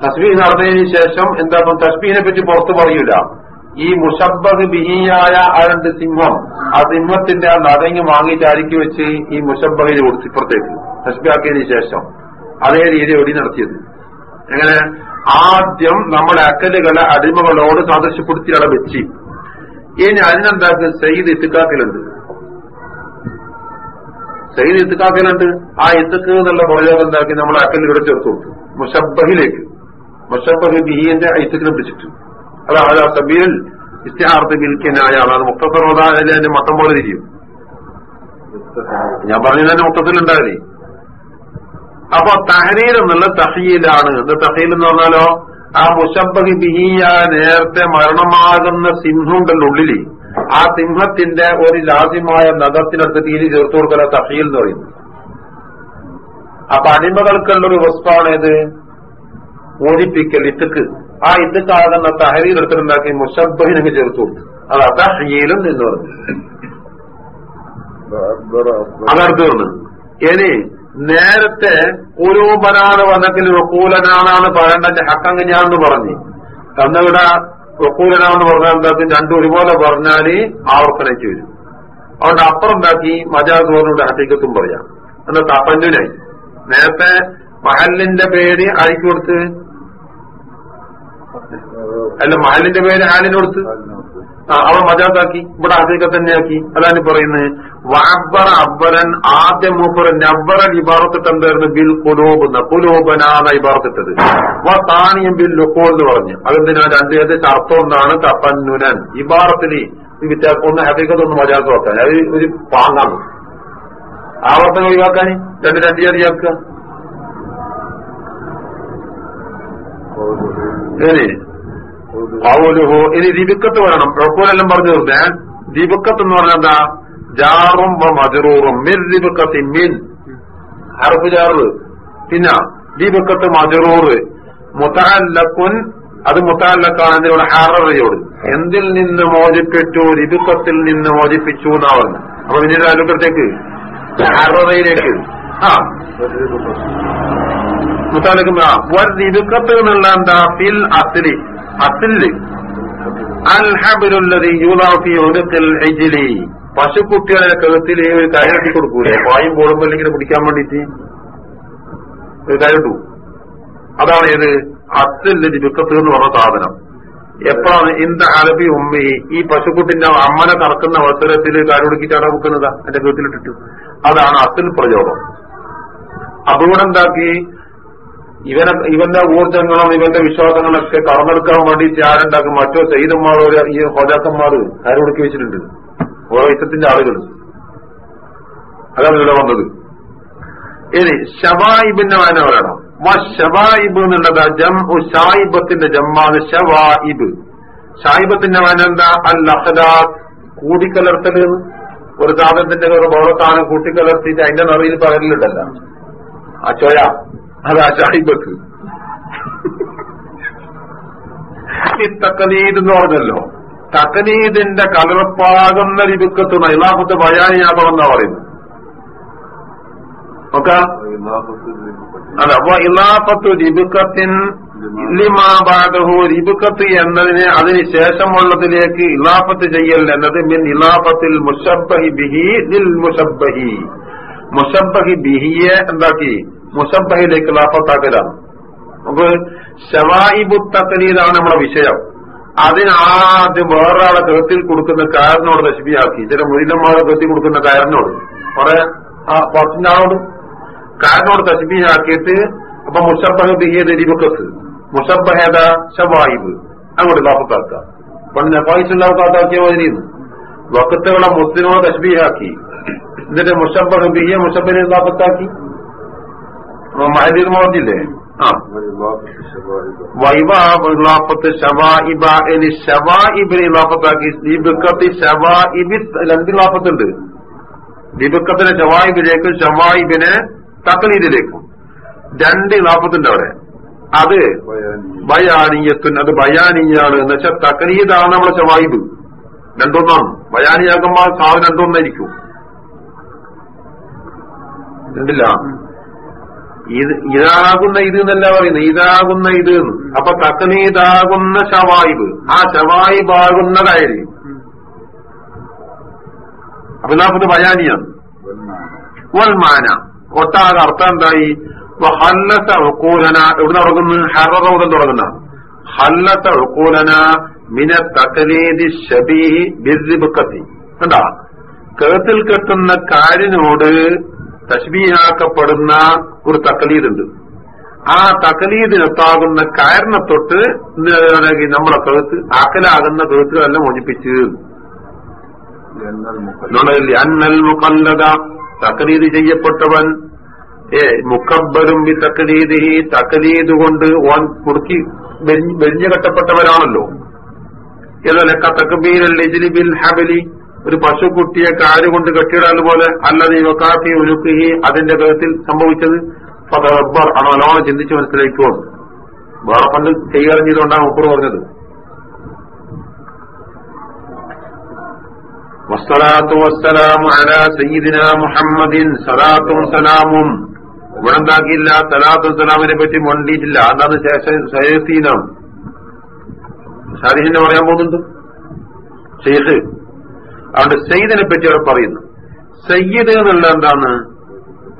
തസ്ബീഹ് നടന്നതിന് ശേഷം എന്താ തസ്ബീഹിനെ പറ്റി പുറത്തു പറയൂല. ഈ മുഷബ്ബഹ് ബിഹിയായ ആ രണ്ട് സിംഹം ആ സിംഹത്തിന്റെ ആ നടങ്ങ് വാങ്ങിയിട്ട് അരിക്കി വെച്ച് ഈ മുഷബ്ബഹിന് കൊടുത്തു ഇപ്പുറത്തേക്ക് തസ്ബിയാക്കിയതിന് ശേഷം അതേ രീതി ഒടി നടത്തിയത്. എങ്ങനെ? ആദ്യം നമ്മുടെ അക്കലുകളെ അടിമകളോട് സാദൃശ്യപ്പെടുത്തി അവിടെ വെച്ച്. ഇനി അതിനെന്താക്ക്? സെയ്ദ് ഇത്തിക്കാക്കലുണ്ട്. സെയ്ദ് ഇത്തിക്കാക്കലുണ്ട്. ആ ഇത്തക്ക് എന്നുള്ള പ്രയോഗം എന്താക്കി? നമ്മളെ അക്കലുകളെ ചേർത്ത് കൊടുത്തു. മുഷബ്ബഹിലേക്ക് മുഷബ്ബഹി ബിഹിന്റെ ഇത്തക്കിനെ പിടിച്ചിട്ട്. അതാണ് ആ സബീൽ ആളാണ് മുക്തസറോദാനിലെ അതിന്റെ മട്ടം പോലെ തിരിയും ഞാൻ പറഞ്ഞത് തന്നെ മൊത്തത്തിലുണ്ടാവില്ലേ അപ്പൊ തഹരീൽ എന്നുള്ള തഹീലാണ്. എന്ത് തഹീൽ എന്ന് പറഞ്ഞാലോ ആ മുഷബഹി ബിഹിയ നേരത്തെ മരണമാകുന്ന സിംഹമുണ്ടല്ലോ ഉള്ളിൽ. ആ സിംഹത്തിന്റെ ഒരു ലാസ്യമായ നഖത്തിനടുത്ത് തീരി ചേർത്ത് കൊടുക്കല തഹീൽ എന്ന് പറയുന്നു അപ്പൊ അടിമകൾക്കുള്ളൊരു വസ്തുവാണേത്? മോചിപ്പിക്കൽ ഇത്തക്ക് ആ ഇത്തക്കാകുന്ന തഹരീർ എടുത്തിട്ടുണ്ടാക്കി മുഷബഹിനൊക്കെ ചേർത്ത്. കൊടുത്തു അത് തഹീലും എന്ന് പറഞ്ഞു. അതടുത്ത് പറഞ്ഞു ഇനി നേരത്തെ കുരൂപനാണ് വന്നെങ്കിൽ വക്കൂലനാണെന്ന് പറയേണ്ട എന്ന് പറഞ്ഞു. അന്നിവിടെ വക്കൂലനാണെന്ന് പറഞ്ഞാൽ എന്താക്കി രണ്ടും ഒരുപോലെ പറഞ്ഞാൽ ആവർത്തനയ്ക്ക് വരും. അതുകൊണ്ട് അപ്പുറം എന്താക്കി? മജാസ് പറഞ്ഞുകൊണ്ട് ഹത്തിക്കത്തും പറയാം. എന്നാ തപ്പഞ്ചുനായി നേരത്തെ മഹലിന്റെ പേര് അഴിക്കൊടുത്ത് കൊടുത്ത് അല്ല മഹലിന്റെ പേര് ഹാലിന് കൊടുത്ത്? ആ, അവൾ മജാത്താക്കി. ഇവിടെ ഹസീക്ക തന്നെയാക്കി. അതാണ് പറയുന്നത്. വാബറ അബ്ബരൻ ആദ്യ മൂപ്പറൻ അബ്ബറൻ ഇബാറത്തിട്ട് എന്തായിരുന്നു ബിൽ കുലൂബെന്ന കുലോബനാണ് ഇബാറത്തിട്ടത്. വ താനിയം ബിൽ ലുക്കോ എന്ന് പറഞ്ഞു. അതെന്തിനാ? രണ്ടേത് അർത്ഥം ഒന്നാണ് തപ്പന്നുനൻ ഇബാറത്തിന് വ്യത്യാസം ഒന്ന് ഹസീക്കത്ത് ഒന്ന് മജാത്ത് വെക്കാൻ. അത് ഒരു പാങ്ങാണ്. ആവർത്തനം ഒഴിവാക്കാൻ? രണ്ട് രണ്ടു ജാതിയാക്കുക ഏനെ പൗലുഹു ഇനി ദീപിക്കത്ത് വരണം. റക്കൂലെല്ലാം പറഞ്ഞു തീർന്നേ ദീപിക്കത്ത് എന്ന് പറഞ്ഞാൽ എന്താ? ജാറും മജറൂറും മിർ ദീപിക്കത്തി മിൻ. ഹർഫ് ജാറ്. പിന്നെ ദീപിക്കത്ത് മജറൂറ് മുത്തഹല്ലക്കുൻ അത് മുത്തഹല്ലക്കാണ് ഇവിടെ ഹാററയോട് എന്തിൽ നിന്ന് മോചിപ്പിച്ചു? ദീപിക്കത്തിൽ നിന്ന് മോചിപ്പിച്ചു എന്നാ പറഞ്ഞു അപ്പൊ പിന്നീട് അലുക്കത്തേക്ക് ഹാററയിലേക്ക് ആ. മുത്താലക്കും എന്നുള്ള എന്താ? ഫിൽ അസിലി അസിൽ അൽഹബിലുള്ളത് യൂലാഫി ഒടുക്കൽ എജിലി പശുക്കുട്ടികളുടെ കഴുത്തിൽ ഒരു കയറ്റി കൊടുക്കൂലേ? പായും പോകുമ്പോൾ ഇങ്ങനെ പിടിക്കാൻ വേണ്ടിട്ട് ഒരു കയറട്ടു അതാണ് ഏത് അസിൽ ദുഃഖത്തിൽ എന്ന് പറഞ്ഞ സാധനം. എപ്പോഴാണ് ഇന്ത അലബി ഉമ്മി ഈ പശുക്കുട്ടിന്റെ അമ്മനെ കറക്കുന്ന അവസരത്തിൽ കാലുടുക്കിട്ട് വെക്കുന്നത് എന്റെ കഴുത്തിലിട്ടിട്ട്. അതാണ് അസിൽ പ്രയോഗം. അതുകൂടെ എന്താക്കി ഇവനെ ഇവന്റെ ഊർജങ്ങളും ഇവന്റെ വിശ്വാസങ്ങളൊക്കെ കറന്നെടുക്കാൻ വേണ്ടി ആരുണ്ടാക്കും മറ്റോ സൈദന്മാരോ ഈ ഹോജാക്കന്മാർ ആരോടുക്കി വെച്ചിട്ടുണ്ട് ഓരോ ഇത്തത്തിന്റെ ആളുകൾ. അതാണ് ഇവിടെ വന്നത്. ഇനി ഷവായിബിന്റെ വായന പറയണം. ഷവായിബ് എന്നുള്ളത് ജം ഷായിബത്തിന്റെ ജമ്മാണ് ഷവായിബ് ഷായിബത്തിന്റെ വായന എന്താ? അൽ അഹദാ കൂടിക്കലർത്തൽ ഒരു സാധനത്തിന്റെ ഒരു ബോളത്താനം കൂട്ടിക്കലർത്തിയിട്ട് അതിന്റെ നിറയിൽ പകരലുണ്ടല്ല. ആ ചോയ. അതാ ഷായിബക്ക് ഈ തക്കനീദ് എന്ന് പറഞ്ഞല്ലോ തക്കനീദിന്റെ കലർപ്പാകുന്ന രിബുക്കത്ത് നൈലാമത്ത് ബയാനിയാകണം എന്നാ പറയുന്നത്. നോക്ക അല്ല അപ്പൊ ഇലാഫത്ത് രിബുക്കത്തിൻ ലിമാബാദഹു രിബുക്കത്ത് എന്നതിന് അതിന് ശേഷമുള്ളതിലേക്ക് ഇലാഫത്ത് ചെയ്യൽ എന്നത് മിൻ ഇലാഫത്തിൽ മുഷബഹി ബിഹി ലിൽ മുഷബഹി മുഷബഹി ബിഹിയെ എന്താക്കി? മുഷബഹിലേക്ക് ഇലാഫത്താക്കലാണ് നമുക്ക് ഷവായിബു തക്കലീലാണ് നമ്മുടെ വിഷയം. അതിനാദ്യം വേറൊരാളെ കൃത്തിൽ കൊടുക്കുന്ന കയറിനോട് നശിപ്പിയാക്കി ചില മുരിലന്മാരെ കൃത്തി കൊടുക്കുന്ന കയറിനോട് കുറെ ആ പുറത്തിന്റെ ആളോട് കയറിനോട് തശിപ്പിയാക്കിയിട്ട് അപ്പൊ മുഷബഹ് ബിഹിയത് മുഷബഹേദ ഷവായിബ് അങ്ങോട്ട് ലാഫത്താക്കുക. പണ്ട് നഫായിസുല്ലാത്താക്കിയ മതിരിന്ന് വക്കത്തുകളെ മുസ്ലിമോ തശ്ബീഹാക്കി എന്നിട്ട് മുഷബഹ് ബിഹിയെ മുഷബിനെ ലാഫത്താക്കി. മഹദീർ മോദില്ലേ ആ വൈവാഫത്ത് ഷവായിബ ഇനി ഷവായിബിനെ ഇലാഫത്താക്കി. ദീപക്കത്ത് ഷവായിബി രണ്ട് ഇലാഫത്തുണ്ട്. ദിബക്കത്തിലെ ഷവായിബിലേക്കും ഷവായിബിനെ തക്ലീദിലേക്കും രണ്ട് ഇലാഫത്തിന്റെ അവിടെ. അത് ബയാനീയത്തുൻ അത് ബയാനീയാണ്. എന്ന് വെച്ചാൽ തക്ലീദാണ് നമ്മളെ ഷവായിബ് രണ്ടൊന്നാണ്. ബയാനിയാകുമ്പോൾ സാറ് രണ്ടൊന്നായിരിക്കും. രണ്ടില്ല. ഇത് ഇതാകുന്ന ഇത് എന്നല്ല പറയുന്നത്. ഇതാകുന്ന ഇത് എന്ന്. അപ്പൊ തക്കനീതാകുന്ന ഷവായിബ് ആ ഷവായിബാകുന്നതായിരിക്കും ഇതാപ്പത് ബയാനിയാണ്. വൽമാന. ഒട്ടാകെ അർത്ഥം എന്തായി? ഹല്ലത്ത എവിടെ തുടങ്ങുന്നു? ഹററ മുതൽ തുടങ്ങുന്ന. ഹല്ലത്ത ഉക്കൂലന മിന തക്കനീതി ഷബീഹി ബിസിബുക്കത്തി കണ്ടാ? കേത്തിൽ കെട്ടുന്ന കാരിനോട് തശ്ബീഹാക്കപ്പെടുന്ന ഒരു തക്കലീദുണ്ട് ആ തക്കലീദിനെത്താകുന്ന കാരണത്തൊട്ട് നമ്മളെ കഴുത്ത് ആക്കലാകുന്ന കഴുത്തുകളെല്ലാം മോചിപ്പിച്ച്. അന്നൽ മുഖല്ലത തക്കലീദ് ചെയ്യപ്പെട്ടവൻ ഏ മുക്കബ്ബരും ബി തക്കലീദ് ഈ തക്കലീദ് കൊണ്ട് ഓൻ കുടുക്കി വെഞ്ഞു കെട്ടപ്പെട്ടവരാണല്ലോ ഏതലക്ക തക്കബീരൽ ബിൽ ഹബലി? ഒരു പശുക്കുട്ടിയെ കാര് കൊണ്ട് കെട്ടിയിടാൻ പോലെ അല്ലാതെ വക്കാഫി ഉലുക്കി അതിന്റെ കഴുത്തിൽ സംഭവിച്ചത് റബ്ബർ ആണ് നല്ലോണം ചിന്തിച്ച് മനസ്സിലാക്കോ വേറെ പണ്ട് ചെയ്യാറിഞ്ഞതുകൊണ്ടാണ് മുപ്പർ പറഞ്ഞത്. വസ്സലാത്തു വസ്സലാമു അലാ സയ്യിദിന മുഹമ്മദിൻ സലാത്തും സലാമും. ഇവിടെ സലാത്തു സലാത്തും സലാമിനെ പറ്റി മണ്ടിയിട്ടില്ല. അതാണ് ശേഷം ഷാരിഹിന്റെ പറയാൻ പോകുന്നുണ്ട്. ഷെയ്ഖ് അതുകൊണ്ട് സയ്യിദിനെ പറ്റി അവർ പറയുന്നു. സയ്യിദ് എന്നുള്ള എന്താണ്?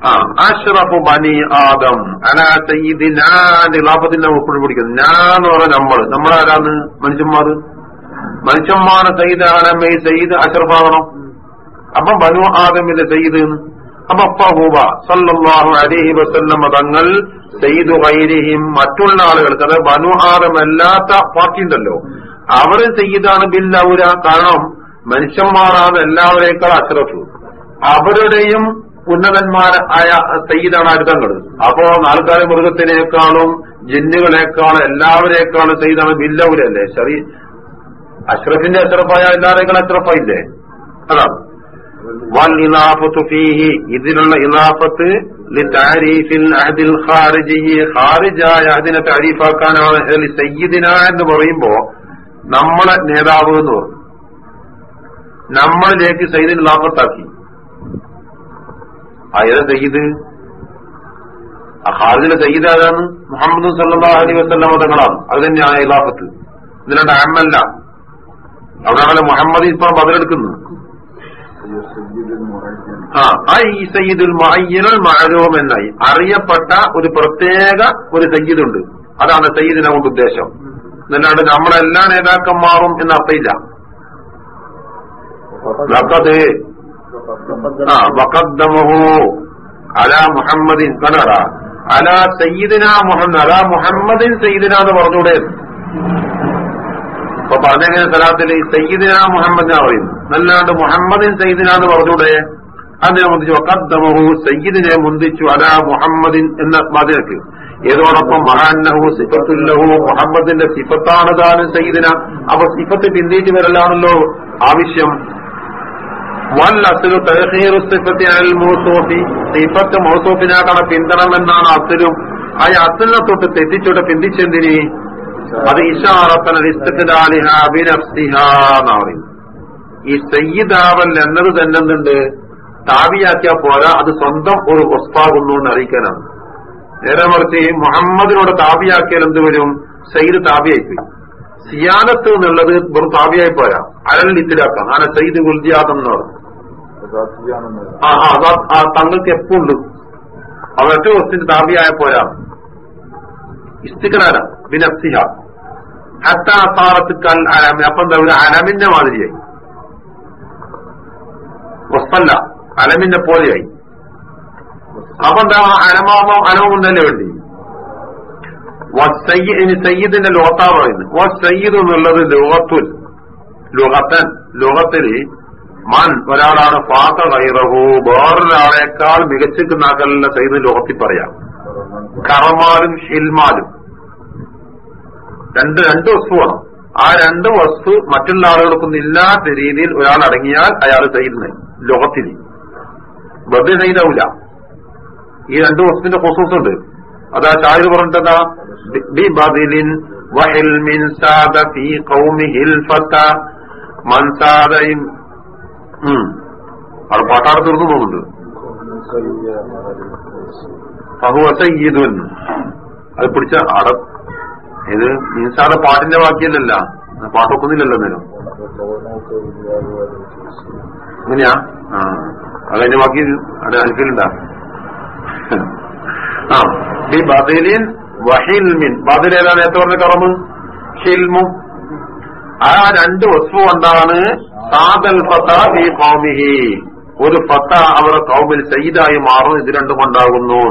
ആ അഷ്റഫു ബനി ആദം അലാ സയ്യിദിനാന്റെ ലാഭത്തിന്റെ ഉൾപ്പെടെ പിടിക്കുന്നു. ഞാൻ എന്ന് പറഞ്ഞ നമ്മൾ. നമ്മളാരാന്ന് മനുഷ്യന്മാർ. മനുഷ്യന്മാരെ സയ്യിദ് ആലമേ സയ്യിദ് അഷറഫാകണം അപ്പം ബനു ആദമിന്റെ സയ്യിദ് എന്ന്. അപ്പൊ സല്ലല്ലാഹു അലൈഹി വസല്ലം തങ്ങൾ സയ്യിദു ഗൈരിഹിം മറ്റുള്ള ആളുകൾക്ക് അതായത് ബനു ആദം അല്ലാത്ത പാർട്ടി ഉണ്ടല്ലോ. അവർ സയ്യിദാണ് ബില്ലൗര കാരണം മനുഷ്യന്മാരാണ് എല്ലാവരേക്കാൾ അഷ്റഫ് അവരുടെയും ഉന്നതന്മാരായ സയ്യിദാണ് അരുതങ്ങൾ അപ്പോ നാൽക്കാല മൃഗത്തിനേക്കാളും ജിന്നുകളെക്കാളും എല്ലാവരേക്കാളും സയ്യിദാണ് ബില്ലൗരല്ലേ ശരി അഷ്റഫിന്റെ അഷ്റഫായ എല്ലാവരേക്കാളും അഷ്റഫായില്ലേ? അതാണ്. വൽ ഇലാഫത്തു ഫീഹി. ഇതിനുള്ള ഇലാഫത്ത് ഹാരിജായ അതിനെ താരീഫാക്കാനാണ് സയ്യിദിന എന്ന് പറയുമ്പോ നമ്മളെ നേതാവ് എന്ന് പറഞ്ഞു നമ്മളിലേക്ക് സയ്യിദിൻ ലാഫത്താക്കി ആയത് സയ്യിദ്? ആ ഖാദിലെ സയ്യിദ് ആരാണ്? മുഹമ്മദ് സല്ലാ അലി വസ്ലാം തങ്ങളാണ് അത് തന്നെയാണ് ഇലാഫത്ത് ഇതിനുണ്ട് അമ്മല്ല അവിടെയാണല്ലോ മുഹമ്മദ് ഇപ്പൊ ബദലെടുക്കുന്നത് ആ ഈ സയ്യിദുൽ മഅയ്യനുൽ മഹരൂം എന്നായി അറിയപ്പെട്ട ഒരു പ്രത്യേക ഒരു സയ്യിദുണ്ട്. അതാണ് സയ്യിദിനെ കൊണ്ട് ഉദ്ദേശം. എന്നല്ലാണ്ട് നമ്മളെല്ലാ നേതാക്കന്മാരും എന്ന് ആ വഖദ്ദമഹു അലാ മുഹമ്മദിൻ കണ്ടടാ അലാ സയ്യിദിന മുഹമ്മദ്. അലാ മുഹമ്മദിൻ സയ്യിദിന എന്ന് പറഞ്ഞൂടെ. അപ്പൊ പറഞ്ഞെങ്ങനെ സ്ഥലത്തിൽ സയ്യിദിന മുഹമ്മദിനാ പറയുന്നു നല്ലാണ്ട് മുഹമ്മദിൻ സയ്യിദിന എന്ന് പറഞ്ഞൂടെ. അതിനെ മുന്തിച്ചു വക്കദ്ദമഹു സയ്യിദിനെ മുന്തിച്ചു അലാ മുഹമ്മദിൻ എന്ന മതിനക്ക് ഏതോടൊപ്പം മഹാന്നഹു സിഫത്തുല്ലഹു മുഹമ്മദിന്റെ സിഫത്താണ് താനും സയ്യിദിന. അപ്പൊ സിഫത്ത് പിന്തിച്ചു വരലാണല്ലോ ആവശ്യം. വൽ അസലു തഹീറു അൽ മൗസൂഫി. സിഫത്ത് മൗസൂഫിനാക്കണം പിന്തണമെന്നാണ് അസലും. ആ അസുലിനെ തൊട്ട് തെറ്റിച്ചോട്ട് പിന്തിച്ചെന്തിന്? അത് ഇഷാറത്തനസ്തിഹാന്നാ പറയും ഈ സയ്യിദാവൽ എന്നത് തന്നെ എന്തുണ്ട്? താവിയാക്കിയാ പോരാ അത് സ്വന്തം ഒരു വസ്താകുന്നു എന്ന് അറിയിക്കാനാണ്. നേരെ മറിച്ച് മുഹമ്മദിനോട് താവിയാക്കിയാൽ എന്ത് വരും? സയ്യിദ് താവിയായിപ്പോയി സിയാനത്ത് എന്നുള്ളത് വെറും താവിയായി പോരാ. അരൽ ഇത്തിലാക്കാം അങ്ങനെ സയ്യിദ് ഗുൽജിയാദം എന്ന് പറഞ്ഞു. ആ ആ തങ്ങൾക്ക് എപ്പുണ്ട് അവരൊറ്റ വസ്തുവിന്റെ ദാബിയായ പോരാ ഇസ്തിഖലാല ബിനഫ്സിഹ ഹത്ത അസാറത്ത് കൽ അലമി അപ്പൊ എന്താ ഒരു അലമിന്റെ മാതിരിയായി. വസ്തല്ല അലമിന്റെ പോലെയായി. അപ്പൊ എന്താ അലമാമോ അലമുണ്ടല്ലേ വേണ്ടി? ഇനി സയ്യിദിന്റെ ലോത്താ പറയുന്നത്. സയ്യിദ് എന്നുള്ളത് ലോകത്തുൽ. ലോകത്തൻ. ലോകത്തിൽ മാൻ ഒരാളാണ് ഫാത്ത കൈറഹു വേറൊരാളേക്കാൾ മികച്ചിരിക്കുന്ന സൈദ് ലോകത്തിൽ പറയാം. കറമാലും ഷിൽമാലും രണ്ട് രണ്ട് വസ്തുവാണ് ആ രണ്ട് വസ്തു മറ്റുള്ള ആളുകൾക്കൊന്നും ഇല്ലാത്ത രീതിയിൽ ഒരാൾ അടങ്ങിയാൽ അയാൾ ചെയ്യുന്നത് ലോകത്തിൽ. വെറുതെ സൈദാവില്ല ഈ രണ്ട് വസ്തുവിന്റെ ഉണ്ട്. അതാ ഷാഹിർ പറഞ്ഞിട്ടെന്താ? ബി ഫീ ഖൗമിഹിൽ ഫത മൻ അവിടെ പാട്ടാട് തീർന്നു പോകുന്നുണ്ട് ഫഹുവ സയ്യിദുൻ അത് പിടിച്ച അട ഇത് മീൻസാടെ പാട്ടിന്റെ ബാക്കിയല്ലല്ല. പാട്ടൊക്കുന്നില്ലല്ലോ നേരം അങ്ങനെയാ? ആ. അതതിന്റെ ബാക്കി അവിടെ അൽഫിലുണ്ടാ ആ. ഈ ബദലിൻ വഹിൽമിൻ. ബദൽ ഏതാണ് നേരത്തെ പറഞ്ഞ കറമ്? ഹിൽമും. ആ രണ്ട് വസ്തു കൊണ്ടാണ് സാദൽ ഫത്ത ഈ ഒരു ഫത്ത അവരുടെ കൗമിൽ സയ്യിദായി മാറും ഇത് രണ്ടും കൊണ്ടാകുന്നു.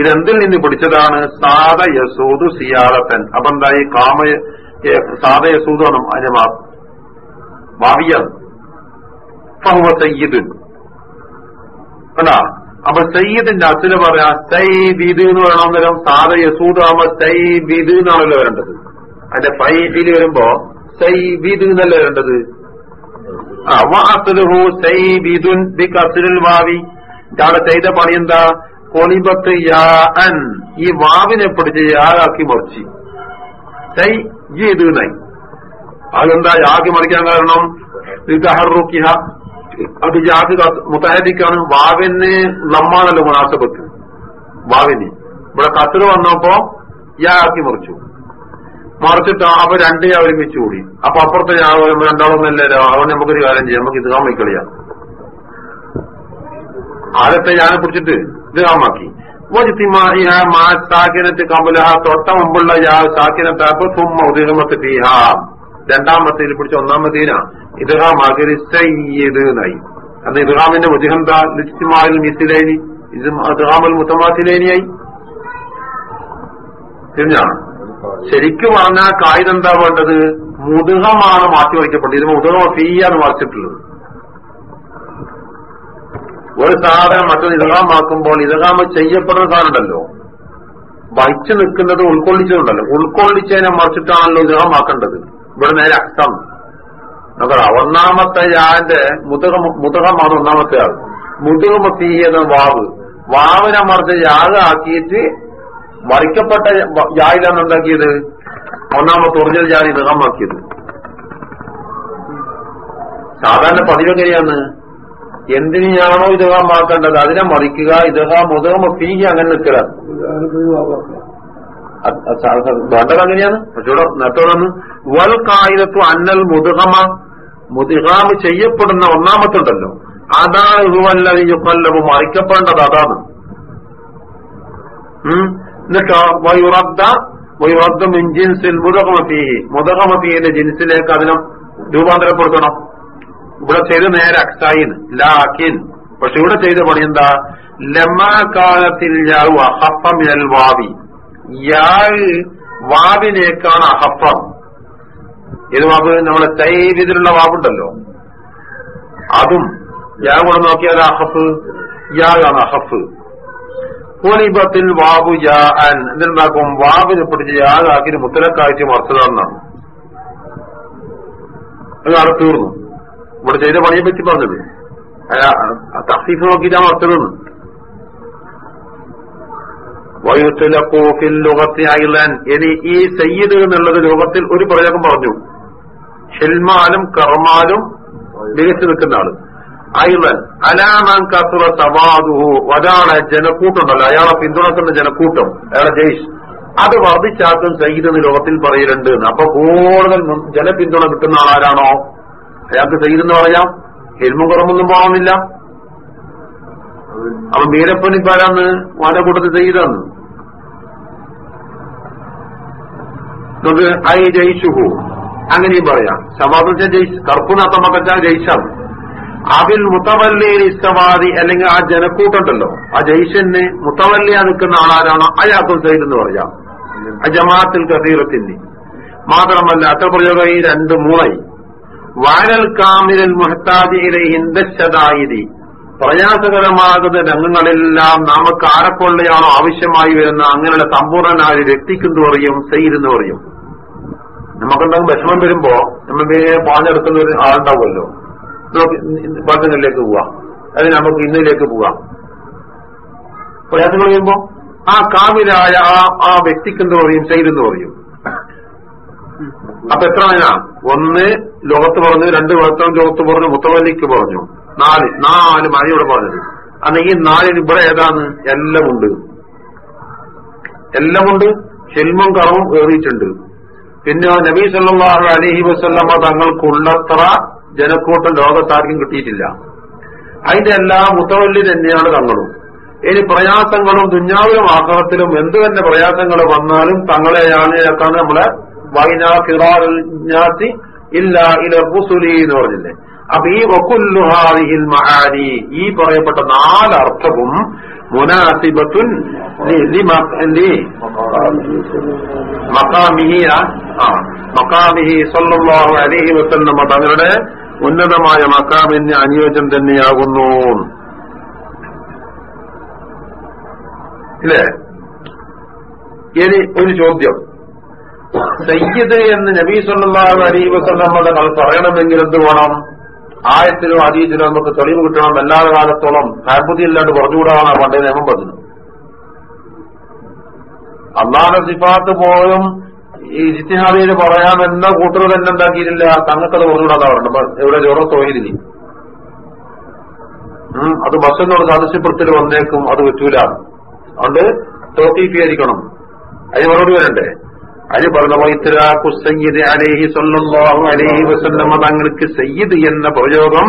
ഇതെന്തിൽ നിന്ന് പിടിച്ചതാണ്? സാദ യസൂദു സിയാറത്തൻ. അപ്പൊ എന്തായി കാമ സാദ യസൂദ് ആണ് അതിനെ ഭാവിയ സയ്യിദ്. അല്ല അപ്പൊ സയ്യിദിന്റെ അച്ഛന് പറയാ സൈബിദ് എന്ന് നേരം സാദ യസൂദ് ആകുമ്പോ സൈബിദ് എന്നാണല്ലോ വരേണ്ടത്. അതിന്റെ ഫൈബിൽ വരുമ്പോ സൈബിദ് എന്നല്ലേ വരേണ്ടത് ആ വാസുലുഹു സൈബിദുൻ ബി കസുൽ വാവി ഇയാളെ ചെയ്ത പണി എന്താ? കൊളിബത്ത് യാ അൻ ഈ വാവിനെ പിടിച്ച് യാഗാക്കി മറിച്ച്. അതെന്താ? യാക്കി മറിക്കാൻ കാരണം? അത് യാക്ക് മുത്തഹദിക്കാണ്. വാവിന് നമ്മാണല്ലോ മുനാസബത്ത്. വാവിന്. ഇവിടെ കസറ് വന്നപ്പോ യാക്കി മറിച്ചു. മറിച്ചിട്ട് അപ്പൊ രണ്ട് ഒരുമിച്ച് കൂടി. അപ്പൊ അപ്പുറത്തെ ഞാൻ രണ്ടാളൊന്നല്ലേ അവൻ നമുക്കൊരു കാര്യം ചെയ്യാം. നമുക്ക് ഇത് കാമിക്കളിയാം ആദ്യത്തെ ഞാനെ പിടിച്ചിട്ട് ഇത് കാമാക്കി സാക്കിനത്ത് കമ്പലഹ തൊട്ട മുമ്പുള്ള സാക്കിനത്താപ്പ് തുമ്മ ഉദയമത്ത് ഫീഹ. പിടിച്ച ഒന്നാമത്തേന ഇദ്ഹാമാക്കി എന്നായി അന്ന് ഇദ്ഹാമിന്റെ ഉജഹന്ത ലിസ്റ്റിമാൽ മിസിലേനി ഇദ്ഹാമൽ മുത്തമാസിലേനിയായി തിരിഞ്ഞാണ്? ശരിക്കും പറഞ്ഞാൽ കായിക എന്താ വേണ്ടത്? മുതുകമാണ് മാറ്റി വയ്ക്കപ്പെട്ടത് ഇതിന് മുതുക ഫീയാണ് മറിച്ചിട്ടുള്ളത്. ഒരു സാധനം മറ്റൊരു ഇതകാമാക്കുമ്പോൾ ഇതകാമ ചെയ്യപ്പെടുന്ന സാധനമുണ്ടല്ലോ. വഹിച്ചു നിൽക്കുന്നത് ഉൾക്കൊള്ളിച്ചതുണ്ടല്ലോ. ഉൾക്കൊള്ളിച്ചതിനെ മറിച്ചിട്ടാണല്ലോ ഇതകമാക്കേണ്ടത്. ഇവിടെ നേരെ അക്സം നോക്കാം ഒന്നാമത്തെ ഞാന്റെ മുതുക മുതുകമാണ് ഒന്നാമത്തെ ആൾ. മുതുക ഫീയെന്ന വാവ്. വാവിനെ മറിച്ച് യാഗാക്കിയിട്ട് മറിക്കപ്പെട്ട യായിലാണ് എന്താക്കിയത്? ഒന്നാമത്തെ ഒറിജിനൽ ജാതി നിറമാക്കിയത് സാധാരണ പതിവ് എങ്ങനെയാണ്? ഇതുഹാം ഇതകമാക്കേണ്ടത് അതിനെ മറിക്കുക ഇതുഹാം മുതക ഫീഹി അങ്ങനെ നിൽക്കുക വേണ്ടത് അങ്ങനെയാണ്? പക്ഷേ നേരത്തോടൊന്ന് വൽ കായികത്വം അന്നൽ മുതുകമ മുതുകാമ് ചെയ്യപ്പെടുന്ന ഒന്നാമത്തുണ്ടല്ലോ. അതാണ് ഇതുവല്ലത് യുക്കല്ലവ് മറിക്കപ്പെടേണ്ടത് അതാണ്. എന്നിട്ടോ വയുറദ്ദ വയുറദ്ദ മിൻ ജിൻസിൽ മുതകമഫീഹി മുതകമഫീഹിന്റെ ജിൻസിലേക്ക് അതിനെ രൂപാന്തരപ്പെടുത്തണം. ഇവിടെ ചെയ്ത് നേരെ അക്സായിൻ ലാക്കിൻ. പക്ഷെ ഇവിടെ ചെയ്ത പണി എന്താ? ലമാകാലത്തിൽ വാവി. വാവിനേക്കാണ് അഹഫം. ഇത് വാവ്? നമ്മളെ തൈവിതിലുള്ള വാവുണ്ടല്ലോ. അതും യാ കൂടെ നോക്കിയാൽ അഹഫ്. യാഗാണ് അഹഫ്. കൂലിബത്തിൽ വാബു യാ അൻ എന്തുണ്ടാക്കും വാബിനെ പിടിച്ച് യാതാക്കി മുത്തലക്കാഴ്ച മറച്ചതാണെന്നാണ്. അതാണ് തീർന്നു. ഇവിടെ ചെയ്ത പണിയെ പറ്റി പറഞ്ഞത്. തഫീഫ് നോക്കിയിട്ടാണ് മറച്ചതെന്ന് വയുത്തലക്കോഫിൽ ഇനി ഈ സയ്യിദ് എന്നുള്ളത് ലോകത്തിൽ ഒരു പ്രയോഗം പറഞ്ഞു. ഷെൽമാലും കർമാലും മികച്ചു നിൽക്കുന്ന ആൾ. ഐലൻ അലാമാൻ കസുറ സവാദുഹു ഒരാളെ ജനക്കൂട്ടുണ്ടല്ലോ. അയാളെ പിന്തുണക്കുന്ന ജനക്കൂട്ടം. അയാളെ ജയ്ഷ്. അത് വർദ്ധിച്ചാക്കും സയ്യിദ് എന്ന് ലോകത്തിൽ പറയലുണ്ട്. അപ്പൊ കൂടുതൽ ജനപിന്തുണ കിട്ടുന്ന ആളാരാണോ? അയാൾക്ക് സയ്യിദ് എന്ന് പറയാം. ഹെൽമും കുറമൊന്നും പോകണമെന്നില്ല അവൻ വീരപ്പനിപ്പാരാന്ന് വാന്റെ കൂട്ടത്തിൽ സയ്യിദാന്ന്. നമുക്ക് ഐ ജയിച്ചുഹു അങ്ങനെയും പറയാം. സമാധം ജയിച്ച് കറുപ്പുനാത്തമ്മക്കച്ച ജയിച്ചാണ് അവിൽ മുത്തവല്ലിയിൽ ഇഷ്ടവാദി അല്ലെങ്കിൽ ആ ജനക്കൂട്ടുണ്ടല്ലോ. ആ ജയ്ഷന് മുത്തവല്ലിയ നിൽക്കുന്ന ആളാരാണോ? അയാൾക്കും സൈഡ് എന്ന് പറയാം ആ ജമാഅത്തിൽ കസീറത്തിന്റെ മാത്രമല്ല അത്ര പ്രയോഗം ഈ രണ്ട് മൂളായി വാനൽ കാമിരൽ മുഹത്താജിയിലെ ഹിന്ദശതായി പ്രയാസകരമാകുന്ന രംഗങ്ങളെല്ലാം നമുക്ക് ആരെക്കൊള്ളയാണോ ആവശ്യമായി വരുന്ന അങ്ങനെയുള്ള സമ്പൂർണനായ വ്യക്തിക്ക് എന്ന് പറയും? സൈഡ് എന്ന് പറയും. നമുക്കുണ്ടാകും വിഷമം വരുമ്പോ നമ്മൾ പാഞ്ഞെടുക്കുന്ന ഒരു ആളുണ്ടാവുമല്ലോ. ബാക്കിലേക്ക് പോവാം. അത് നമുക്ക് ഇന്നിലേക്ക് പോവാം. പ്രയാസങ്ങൾ പറയുമ്പോ ആ കാമിലായ ആ ആ വ്യക്തിക്ക് എന്ത് പറയും? ചെയ്തെന്ന് പറയും? അപ്പൊ എത്ര അതിനാ ഒന്ന് ലോകത്ത് പറഞ്ഞു രണ്ട് വളർത്തം ലോകത്ത് പറഞ്ഞു മുത്തവല്ലിക്ക് പറഞ്ഞു. നാല് നാല് മഴയോടെ പറഞ്ഞത്. അന്ന് ഈ നാലിന് ഇവിടെ ഏതാണ്? എല്ലാം ഉണ്ട്. എല്ലാം ഉണ്ട്. ഷെൽമും കറവും ഏറിയിട്ടുണ്ട്. പിന്നെ നബീ സല്ലല്ലാഹു അലൈഹി വസല്ലമ തങ്ങൾക്കുള്ളത്ര ജനക്കൂട്ടം ലോകത്താർക്കും കിട്ടിയിട്ടില്ല. അതിന്റെ എല്ലാ മുത്തവല്ലി തന്നെയാണ് തങ്ങളും. ഇനി പ്രയാസങ്ങളും ദുഞ്ഞാവിലും ആക്രമത്തിലും എന്ത് തന്നെ പ്രയാസങ്ങൾ വന്നാലും തങ്ങളെയാണ് നമ്മളെ വൈനാ കിറാത്തി ഇല്ല ഇല റുസുലി എന്ന് പറഞ്ഞില്ലേ? അപ്പൊ ഈ വക്കുല്ലുഹാദിഹിൽ മഹാരി ഈ പറയപ്പെട്ട നാലർത്ഥവും മുനാസിബത്തുൻ മക്കാമിഹിയ ആ മക്കാമിഹി സല്ലല്ലാഹു അലൈഹി വസല്ലമ തങ്ങളുടെ ഉന്നതമായ മക്കാമിന് അനുയോജ്യം തന്നെയാകുന്നു. ഇല്ലേ? ഇനി ഒരു ചോദ്യം. സയ്യിദ് എന്ന് നബീ വസല്ലമ തങ്ങൾ പറയണമെങ്കിൽ എന്ത് വേണം? ആയത്തിലും അതീതിലും നമുക്ക് തെളിവ് കിട്ടണം. എല്ലാ കാലത്തോളം താൽപര്യം ഇല്ലാണ്ട് പറഞ്ഞുകൂടാണ് പണ്ടേ നിയമം പറഞ്ഞു അള്ളാഹുടെ സിഫാത്ത് പോലും ഈ ഇജ്തിഹാദിയിൽ പറയാമെന്ന കൂട്ടർ തന്നെ എന്താക്കിയിട്ടില്ല? തങ്ങൾക്കത് പറഞ്ഞുകൂടാതെ പറഞ്ഞു ഇവിടെ ചോറ തോന്നിയില്ല? അത് ബസ്സെന്നോട് സാദൃശ്യപ്പെടുത്തൽ വന്നേക്കും അത് പറ്റൂല. അതുകൊണ്ട് തോക്കീകരിക്കണം അതിന് മറുപടി വരണ്ടേ അതിന് പറഞ്ഞ വൈത്തരാഖു സയ്യിദ് അലേഹി സ്വല്ലാഹു അലേഹി വസല്ലമ തങ്ങൾക്ക് സയ്യിദ് എന്ന പ്രയോഗം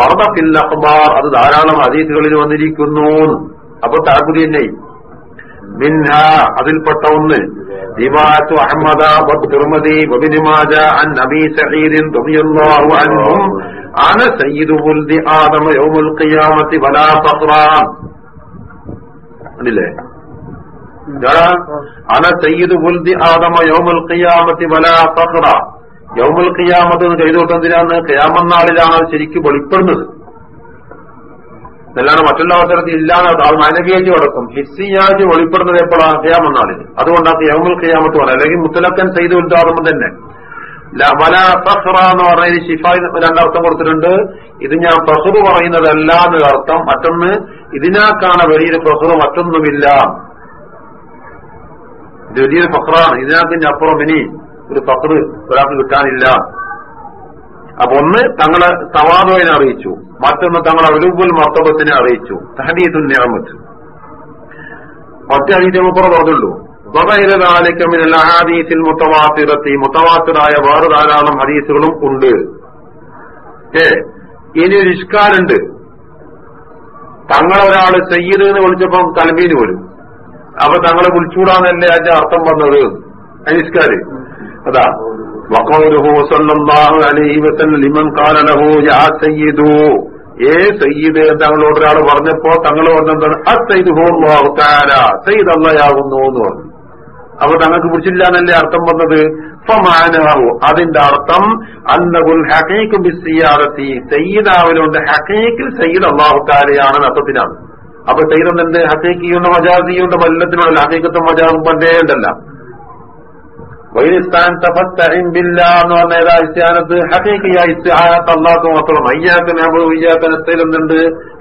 വർദ്ധത്തിൽ അഖ്ബാർ അത് ധാരാളം അതീതുകളിൽ വന്നിരിക്കുന്നു അപ്പൊ താൽപര്യം തന്നെ മിൻഹ അതിൽപ്പെട്ട ഒന്ന്. റിവായത്ത് അഹമ്മദ മാജ അൻ നബി സഈദ് റളിയല്ലാഹു അൻഹു. അന സയ്യിദു വൽദി ആദമ യൗമുൽ ഖിയാമത്തി വലാ ഫഖറ കണ്ടില്ലേ? അന സയ്യിദു വൽദി ആദമ യൗമുൽ ഖിയാമത്തി വലാ ഫഖറ യൗമുൽ ഖിയാമത്ത് എന്ന് ചെയ്തോട്ട് എന്തിനാണ് ഖിയാമന്നാളിലാണ് ശരിക്കും വെളിപ്പെടുന്നത്. അല്ലാണ്ട് മറ്റുള്ള അവസരത്തിൽ ഇല്ലാതെ അത് മാനവീയാജ് കിടക്കും. ഹിസ്സിയാജ് വെളിപ്പെടുന്നത് എപ്പോഴാണ്? ചെയ്യാമെന്നാണ് അതുകൊണ്ടാണ് യൗമുൽ ഖിയാമത്ത് പറയാം അല്ലെങ്കിൽ മുത്തലക്കൻ ചെയ്ത് ഉദ്ഘാടനം തന്നെ. ലവല വല ഫഹ്റ എന്ന് പറഞ്ഞതിന് ഷിഫ രണ്ടർത്ഥം കൊടുത്തിട്ടുണ്ട്. ഇത് ഞാൻ ഫഹ്റ് പറയുന്നതല്ല എന്നൊരു അർത്ഥം. മറ്റൊന്ന് ഇതിനാക്കാണ് വലിയൊരു ഫഹ്റ് മറ്റൊന്നുമില്ല. ഇത് വലിയൊരു ഫഹ്റാണ് ഇതിനാക്കിന്റെ അപ്പുറം ഇനി ഒരു പക്ര ഒരാൾക്ക് കിട്ടാനില്ല. അപ്പൊ ഒന്ന് തങ്ങളെ സവാദോയിനെ അറിയിച്ചു. മറ്റൊന്ന് തങ്ങളെ ഒരുപോൽ മർത്തബത്തിനെ അറിയിച്ചു. തഹദീദുൽ നിയമത്ത്. മറ്റേ ഹദീസപ്പുറം പറഞ്ഞുള്ളൂ. വകയിലാലിക്കമിനൽ അഹാദീസിൽ മുത്തവാത്തിറത്തി മുത്തവാത്തിറായ വേറെ ധാരാളം ഹദീസുകളും ഉണ്ട്. ഏ ഇനി ഒരു ഇഷ്കാലുണ്ട്. തങ്ങളൊരാൾ സയ്യിദ് എന്ന് വിളിച്ചപ്പം തലമീന് വരും അപ്പൊ തങ്ങളെ വിളിച്ചുകൂടാന്നല്ലേ അതിന്റെ അർത്ഥം വന്നത്? അനിഷ്കാര് അതാ وقوله صلى الله عليه وسلم لمن قال له يا سيد ഏ സയ്യിദ് തങ്ങളോട് ഒരാൾ പറഞ്ഞപ്പോ തങ്ങൾ പറഞ്ഞെന്താണ് ആ സയ്യിദ് ഹോല്ലാഹു താര സയ്യിദ് അള്ളയാകുന്നു എന്ന് പറഞ്ഞു അപ്പൊ തങ്ങൾക്ക് പിടിച്ചില്ല എന്നല്ലേ അർത്ഥം വന്നത് ഫമാനാവു അതിന്റെ അർത്ഥം അന്നകുൽ ഹക്കീക്ക് ബിസിയാദത്തി സയ്യിദാവിലുണ്ട് ഹക്കീക്കിൽ സയ്യിദ് അള്ളാഹു താരയാണ് അർത്ഥത്തിനാണ് അപ്പൊ സയ്യിദ് എന്ത് ഹക്കീക്കിയുണ്ട് മജാസിയുണ്ട് വല്ലത്തിനുള്ള ഹക്കീക്കത്തും മജാസും പണ്ടേ ഉണ്ടല്ല വൈനിസ്ഥാൻ തഫത്തഇൻ ബില്ലാ എന്ന് പറഞ്ഞ ഏതാ ഇസ്തിഹാനത്ത് ഹഖീഖിയ ഇസ്തിഹാനത്ത് അള്ളാഹ് മാത്രം അയ്യാക്ക് നബു ഇയ്യാക്ക് നസ്തയിൽ എന്തുണ്ട്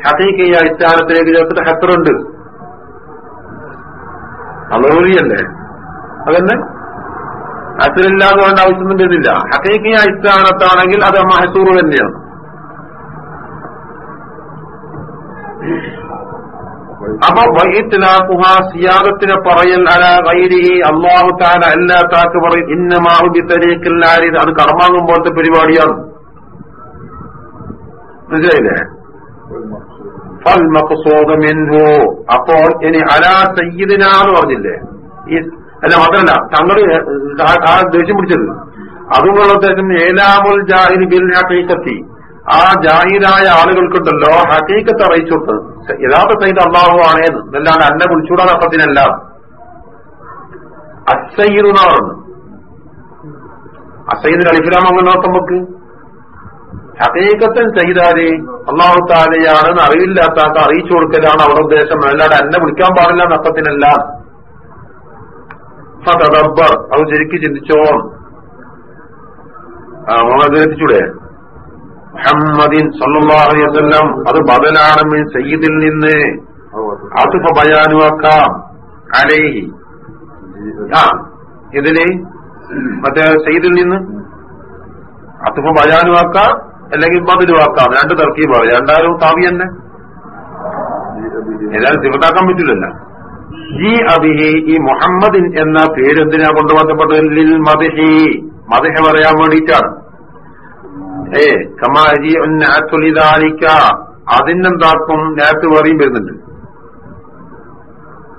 ഹഖീഖിയ ഇസ്തിഹാനത്തിലേക്ക് ചേർത്തിട്ട് ഹക്കറുണ്ട് അളൂരിയല്ലേ അതന്നെ? അസലില്ല എന്ന് ആവശ്യമൊന്നും വരുന്നില്ല ഹഖീഖിയ അത് മഹസൂർ തന്നെയാണ്. അപ്പൊ സിയാദത്തിനെ പറയൽ അല വൈരി അള്ളാഹു താല അല്ലാത്താക്ക് പറയും. ഇന്നമാഹു ബിത്തരീഖിൽ ആരിത് അത് കർമാങ്ങും പോലത്തെ പരിപാടിയാണ്. അപ്പോൾ ഇനി അലാ സയ്യിദിന എന്ന് പറഞ്ഞില്ലേ? ഈ അല്ല മാത്രല്ല തങ്ങൾ ആ- ദേഷ്യം പിടിച്ചത്. അതുകൊണ്ടുള്ള ഉദ്ദേശം ഏലാമുൽ ജാഹിദ് ബിൽ ഹഖീഖത്തി ആ ജാഹിരായ ആളുകൾക്കുണ്ടല്ലോ ഹഖീഖത്ത് അറിയിച്ചു കൊടുത്തത് യഥാർത്ഥ സൈദ് അള്ളാഹു ആണേന്ന് എന്നല്ലാണ്ട് അന്നെ വിളിച്ചൂടാ അർത്ഥത്തിനല്ല. അസയ്യിദ് അസൈദിന് പറഞ്ഞു അസയ്യിദിന് അലിഫിലാം അങ്ങനെ നമുക്ക്. ഹഖീഖത്തൻ ചെയ്താൽ അള്ളാഹു താലയാണെന്ന് അറിവില്ലാത്താക്ക അറിയിച്ചു കൊടുക്കലാണ് അവിടെ ഉദ്ദേശം. അല്ലാണ്ട് അന്നെ വിളിക്കാൻ പാടില്ല ഫതദബ്ബർ. അത് ശരിക്ക് ചിന്തിച്ചോ ആ മോളെ എത്തിച്ചൂടെ? മുഹമ്മദിൻ വസല്ലം അത് ബദലാണ് സയ്യിദിൽ നിന്ന്. അതുഫ ബയാനുവാക്കാം അലൈഹി. ആ മറ്റേ സയ്യിദിൽ നിന്ന്. അതുഫ ബയാനുവാക്കാം അല്ലെങ്കിൽ ബദലുവാക്കാം രണ്ട് തർക്കീബാണ് രണ്ടാലും താവി തന്നെ. ഏതായാലും തിരുത്താക്കാൻ പറ്റില്ലല്ലോ. ഈ അബിഹി ഈ മുഹമ്മദിൻ എന്ന പേര് എന്തിനാ കൊണ്ടുവന്നപ്പെട്ടത് ലിൽ മദഹി. മദഹ പറയാൻ വേണ്ടിയിട്ടാണ്. ഏ കമാരി നാത്തുലിതാലിക്ക അതിനെന്താക്കും നേരത്തെ വേറെയും വരുന്നുണ്ട്.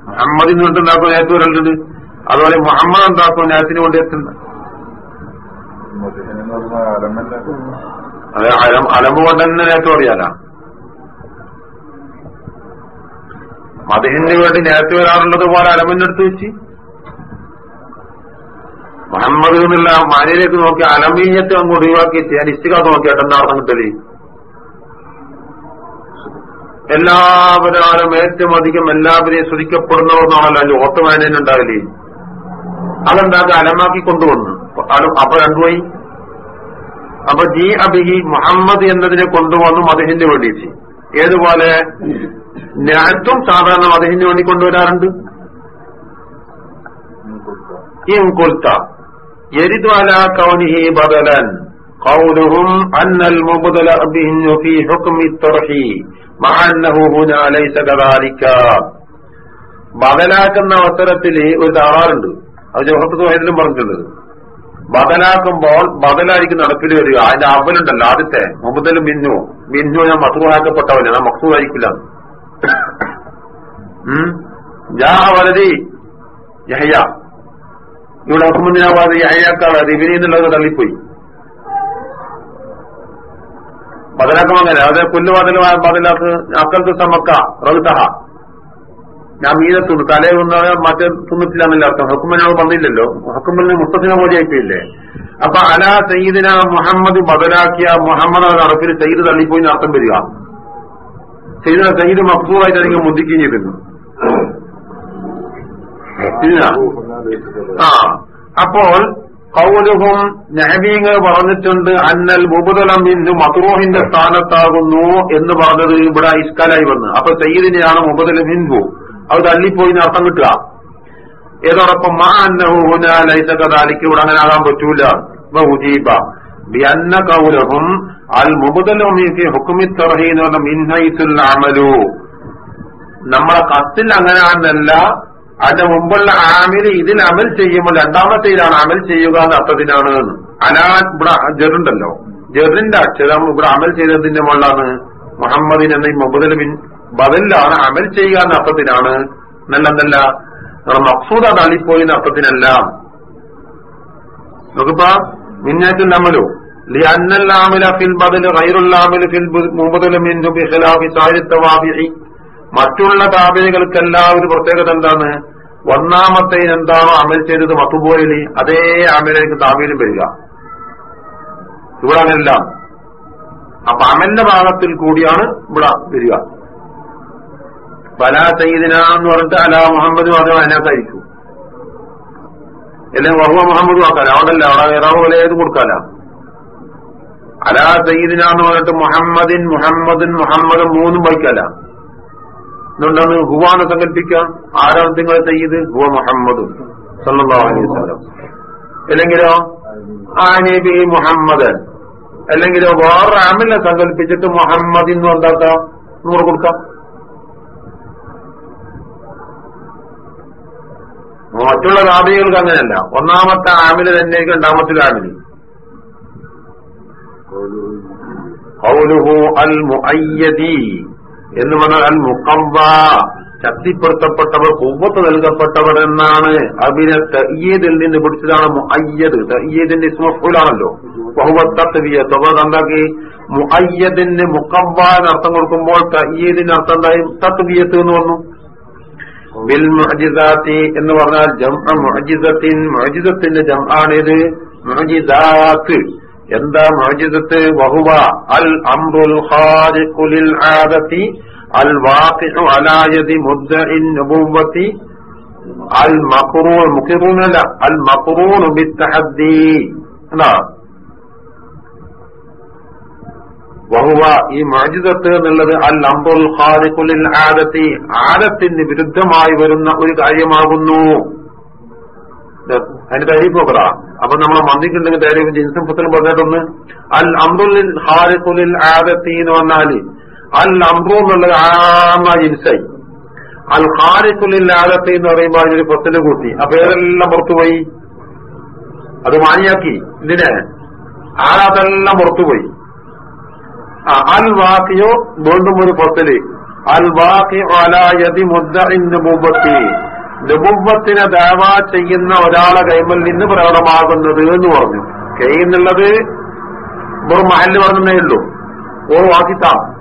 മുഹമ്മദിന് കൊണ്ട് എന്താക്കും നേരത്തെ വരലുണ്ട്. അതുപോലെ മുഹമ്മദ് എന്താക്കും നേരത്തിന് കൊണ്ട് എത്തുന്ന അതെ അലം അലമ്പ് കൊണ്ട് തന്നെ നേരത്തെ പറയാനാ മദഹിന് വേണ്ടി നേരത്തെ വരാറുള്ളത് പോലെ അലമിനെടുത്ത് വെച്ച് മുഹമ്മദ് എന്നുള്ള മാനിലേക്ക് നോക്കി അലമീയത്തെ അങ്ങ് ഒഴിവാക്കിയിട്ട് ഞാൻ ഇസ്തികാത്ത് നോക്കിയാട്ട് എന്താ അർത്ഥം കിട്ടൽ? എല്ലാവരും ഏറ്റവും അധികം എല്ലാവരെയും സ്തുതിക്കപ്പെടുന്നവർന്നാണല്ലോ അതിന്റെ ഓട്ടമാനേന ഉണ്ടാവില്ലേ? അതെന്താക്കുക അലമാക്കി കൊണ്ടുവന്നു. അപ്പൊ രണ്ടുപോയി. അപ്പൊ ജി അബിഹി മുഹമ്മദ് എന്നതിനെ കൊണ്ടുവന്നു മദഹിന് വേണ്ടിയിട്ട്. ഏതുപോലെ? ഞാറ്റും സാധാരണ മദഹിന് വേണ്ടി കൊണ്ടുവരാറുണ്ട്. ഈ കൊൽത്ത. يرد على كونه بدلا قولهم أن المبدل به في حكم الطرح مع أنه هنا ليس كذلك ബദലാക്കുന്ന അവസരത്തിൽ ഒരു തകരാറുണ്ട് അത് ജവഹത്ത് വയലിലും പറഞ്ഞിട്ടുണ്ട് ബദലാക്കുമ്പോൾ ബദലായിരിക്കും നടപ്പിൽ വരിക അതിന്റെ അവലുണ്ടല്ലോ ആദ്യത്തെ മുബദൽ മിന്നു മിന്നു ഞാൻ മസൂഹാക്കപ്പെട്ടവല്ല ഞാൻ മക്സൂദായിരിക്കില്ല ജാ വലതി യഹയ ഇവിടെ ഹുക്കുമുദ്ദിനാവാതെ യഹയാക്കാതെ ഇവരി എന്നുള്ളത് തള്ളിപ്പോയി. ബദലാക്കം അങ്ങനെ അതെ പുല്ല് ബദലുമായ ബദലാക്ക് അക്കൽത്ത് സമക്ക റഹ്തഹ ഞാൻ മീനെ തിന്നു തലേ തിന്നാണ് മറ്റേ തിന്നിട്ടില്ല എന്നല്ല അർത്ഥം ഹക്കുമ്പനോട് വന്നില്ലല്ലോ. ഹക്കുമ്പലിന് മുത്തസിനെ മോദി ആയിപ്പോയില്ലേ അപ്പൊ അല സയ്യിദിന മുഹമ്മദ് ബദലാക്കിയ മുഹമ്മദ് നടപ്പിൽ സയ്യിദ് തള്ളിപ്പോയി അർത്ഥം വരിക. സയ്യിദ് സയ്യിദ് മക്സൂറായിട്ട് അല്ലെങ്കിൽ മുന്തിക്കുകയും ചെയ്തിരുന്നു. ആ അപ്പോൾ കൗലുഹും നഹബീങ് പറഞ്ഞിട്ടുണ്ട് അന്നൽ മുബുദലം ഇന്ന് മക്രൂഹിന്റെ സ്ഥാനത്താകുന്നു എന്ന് പറഞ്ഞത് ഇവിടെ ഇസ്കാലായി വന്ന്. അപ്പൊ സയ്യിദിനെയാണ് മുബുദലം ഹിന്ദു അത് തള്ളിപ്പോയി അർത്ഥം കിട്ടുക. ഏതോടൊപ്പം മാ അന്നഹുനാലിക്ക് ഇവിടെ അങ്ങനെ ആകാൻ പറ്റൂല. ബഹുജീബ ബിഅന്ന കൗലഹും അൽ മുബുദലും ഹുക്കുമി തറഹി എന്ന് പറഞ്ഞ മിൻഹൈസുൽ അമലു. നമ്മളെ കത്തിൽ അങ്ങനെയാണെന്നല്ല അതിന്റെ മുമ്പുള്ള ആമിൽ ഇതിൽ അമൽ ചെയ്യുമ്പോൾ രണ്ടാമത്തേലാണ് അമൽ ചെയ്യുക എന്ന അർത്ഥത്തിനാണ് അലാ ഇവിടെ ജെറുണ്ടല്ലോ. ജെറിന്റെ അക്ഷരം ഇവിടെ അമൽ ചെയ്തതിന്റെ മുകളിലാണ്. മുഹമ്മദിൻ എന്ന ഈ മുബദൽ ബിൻ ബദലിലാണ് അമൽ ചെയ്യുക എന്ന അർത്ഥത്തിനാണ്. നമ്മുടെ മക്സൂദ തള്ളിപ്പോയി എന്ന അർത്ഥത്തിനല്ല. നമുക്കിപ്പോ സാരി തവാബിഇ മറ്റുള്ള താപികൾക്കെല്ലാം ഒരു പ്രത്യേകത എന്താണ്? ഒന്നാമത്തെ എന്താണോ അമൽ ചെയ്തത് മത്തുപോയിൽ അതേ അമലേക്ക് താമീലും വരിക. ഇവിടെ അങ്ങനെയല്ല അപ്പൊ അമലിന്റെ ഭാഗത്തിൽ കൂടിയാണ് ഇവിടെ വരിക. പല സയ്യിദിന എന്ന് പറഞ്ഞിട്ട് അല മുഹമ്മദ് മാത്രം അതിനകത്തായിരിക്കും. എല്ലാം വറുവ മുഹമ്മദ് ആക്കാല അവിടെല്ല അവിടെ ഇറാവ് പോലെ ഏത് കൊടുക്കാല അല സയ്യിദിന എന്ന് പറഞ്ഞിട്ട് മുഹമ്മദിൻ മുഹമ്മദിൻ മുഹമ്മദും മൂന്നും വായിക്കാല എന്തുകൊണ്ടാണ് ഹുവാന്ന് സങ്കല്പിക്കാം. ആരാണ് നിങ്ങൾ ചെയ്ത് ഹുവ മുഹമ്മദ് വസല്ലം. അല്ലെങ്കിലോ? ആനബി മുഹമ്മദ്. അല്ലെങ്കിലോ വേറെ അമിനെ സങ്കല്പിച്ചിട്ട് മുഹമ്മദ് എന്ന് എന്താക്കാം? നൂറ് കൊടുക്കാം. മറ്റുള്ള രാബികൾക്ക് അങ്ങനെയല്ല. ഒന്നാമത്തെ ആമിൽ തന്നെ രണ്ടാമത്തെ ആമിൽ അൽ മുഅയ്യദി. എന്ന് പറഞ്ഞാൽ അൽ മുക്കമ്പ ശക്തിപ്പെടുത്തപ്പെട്ടവർ കുവ്വത്ത് നൽകപ്പെട്ടവർ എന്നാണ് അബിനെ തയ്യതിൽ നിന്ന് പിടിച്ചതാണ് മുഅയ്യദ്. തയ്യതിന്റെ ഇസ്മഫുലാണല്ലോ ബഹുവത്തവിയത്ത് അപ്പൊ എന്താക്കി മുഅയ്യദിന് എന്ന് അർത്ഥം കൊടുക്കുമ്പോൾ തയ്യീദിന് അർത്ഥം എന്തായും? തത്വിയത്ത് എന്ന് വന്നു ബിൽ മഹജിദാത്തി എന്ന് പറഞ്ഞാൽ ജംഅ മഹജിദത്തിന്റെ മുഅജിസത്തിന്റെ ജംആണിത് മുഅജിസാത്ത്. എന്താ മുഅജിസത്ത് വഹുവ അൽ അംറുൽ ഖാരിഖുലിൽ ആദത്തി അൽ വാഖിഉ അലാ യദി മുദ്ദഇൻ നബുവത്തി അൽ മഖറൂൻ മുഖിറുന ല അൽ മഖറൂൻ ബിത്തഹദ്ദി. എന്നാ വഹുവ ഈ മാജിദത്ത് എന്നുള്ളത് അൽ അംറുൽ ഖാരിഖുലിൽ ആദത്തി. ആദത്തിന് വിരുദ്ധമായി വരുന്ന ഒരു കാര്യമാകുന്നു. അതിന്റെ തരീഫ് നോക്കടാ. അപ്പൊ നമ്മളെ മന്ദിക്കുണ്ടെങ്കിൽ തരീഫ് ജിൻസും പുത്തലും പറഞ്ഞിട്ടൊന്ന് അൽ അംറുൽ ഖാലിഖുലിൽ ആദത്തി എന്ന് പറഞ്ഞാൽ അൽ അംറു എന്നുള്ളത് ആമ ജിൻസായി അൽ ഖാലിഖുലിൽ ആദത്തി എന്ന് പറയുമ്പോൾ അതിനൊരു പുത്തൽ കൂട്ടി. അപ്പൊ ഏതെല്ലാം പുറത്തുപോയി അത് മാനിയാക്കി. ഇതിനെ ആളതെല്ലാം പുറത്തുപോയി അൽ വാക്കിയോ വീണ്ടും ഒരു പത്തൽ അൽ വാക്കി അലായതി മുദ്ദി നുബുവത്തിനെ ദാവ ചെയ്യുന്ന ഒരാളെ കൈമൽ നിന്ന് പ്രകടമാകുന്നത് എന്ന് പറഞ്ഞു. കെയ്യുന്നുള്ളത് വെറും മഹൽ പറഞ്ഞേ ഉള്ളൂ. ഓർ വാക്കിത്താം.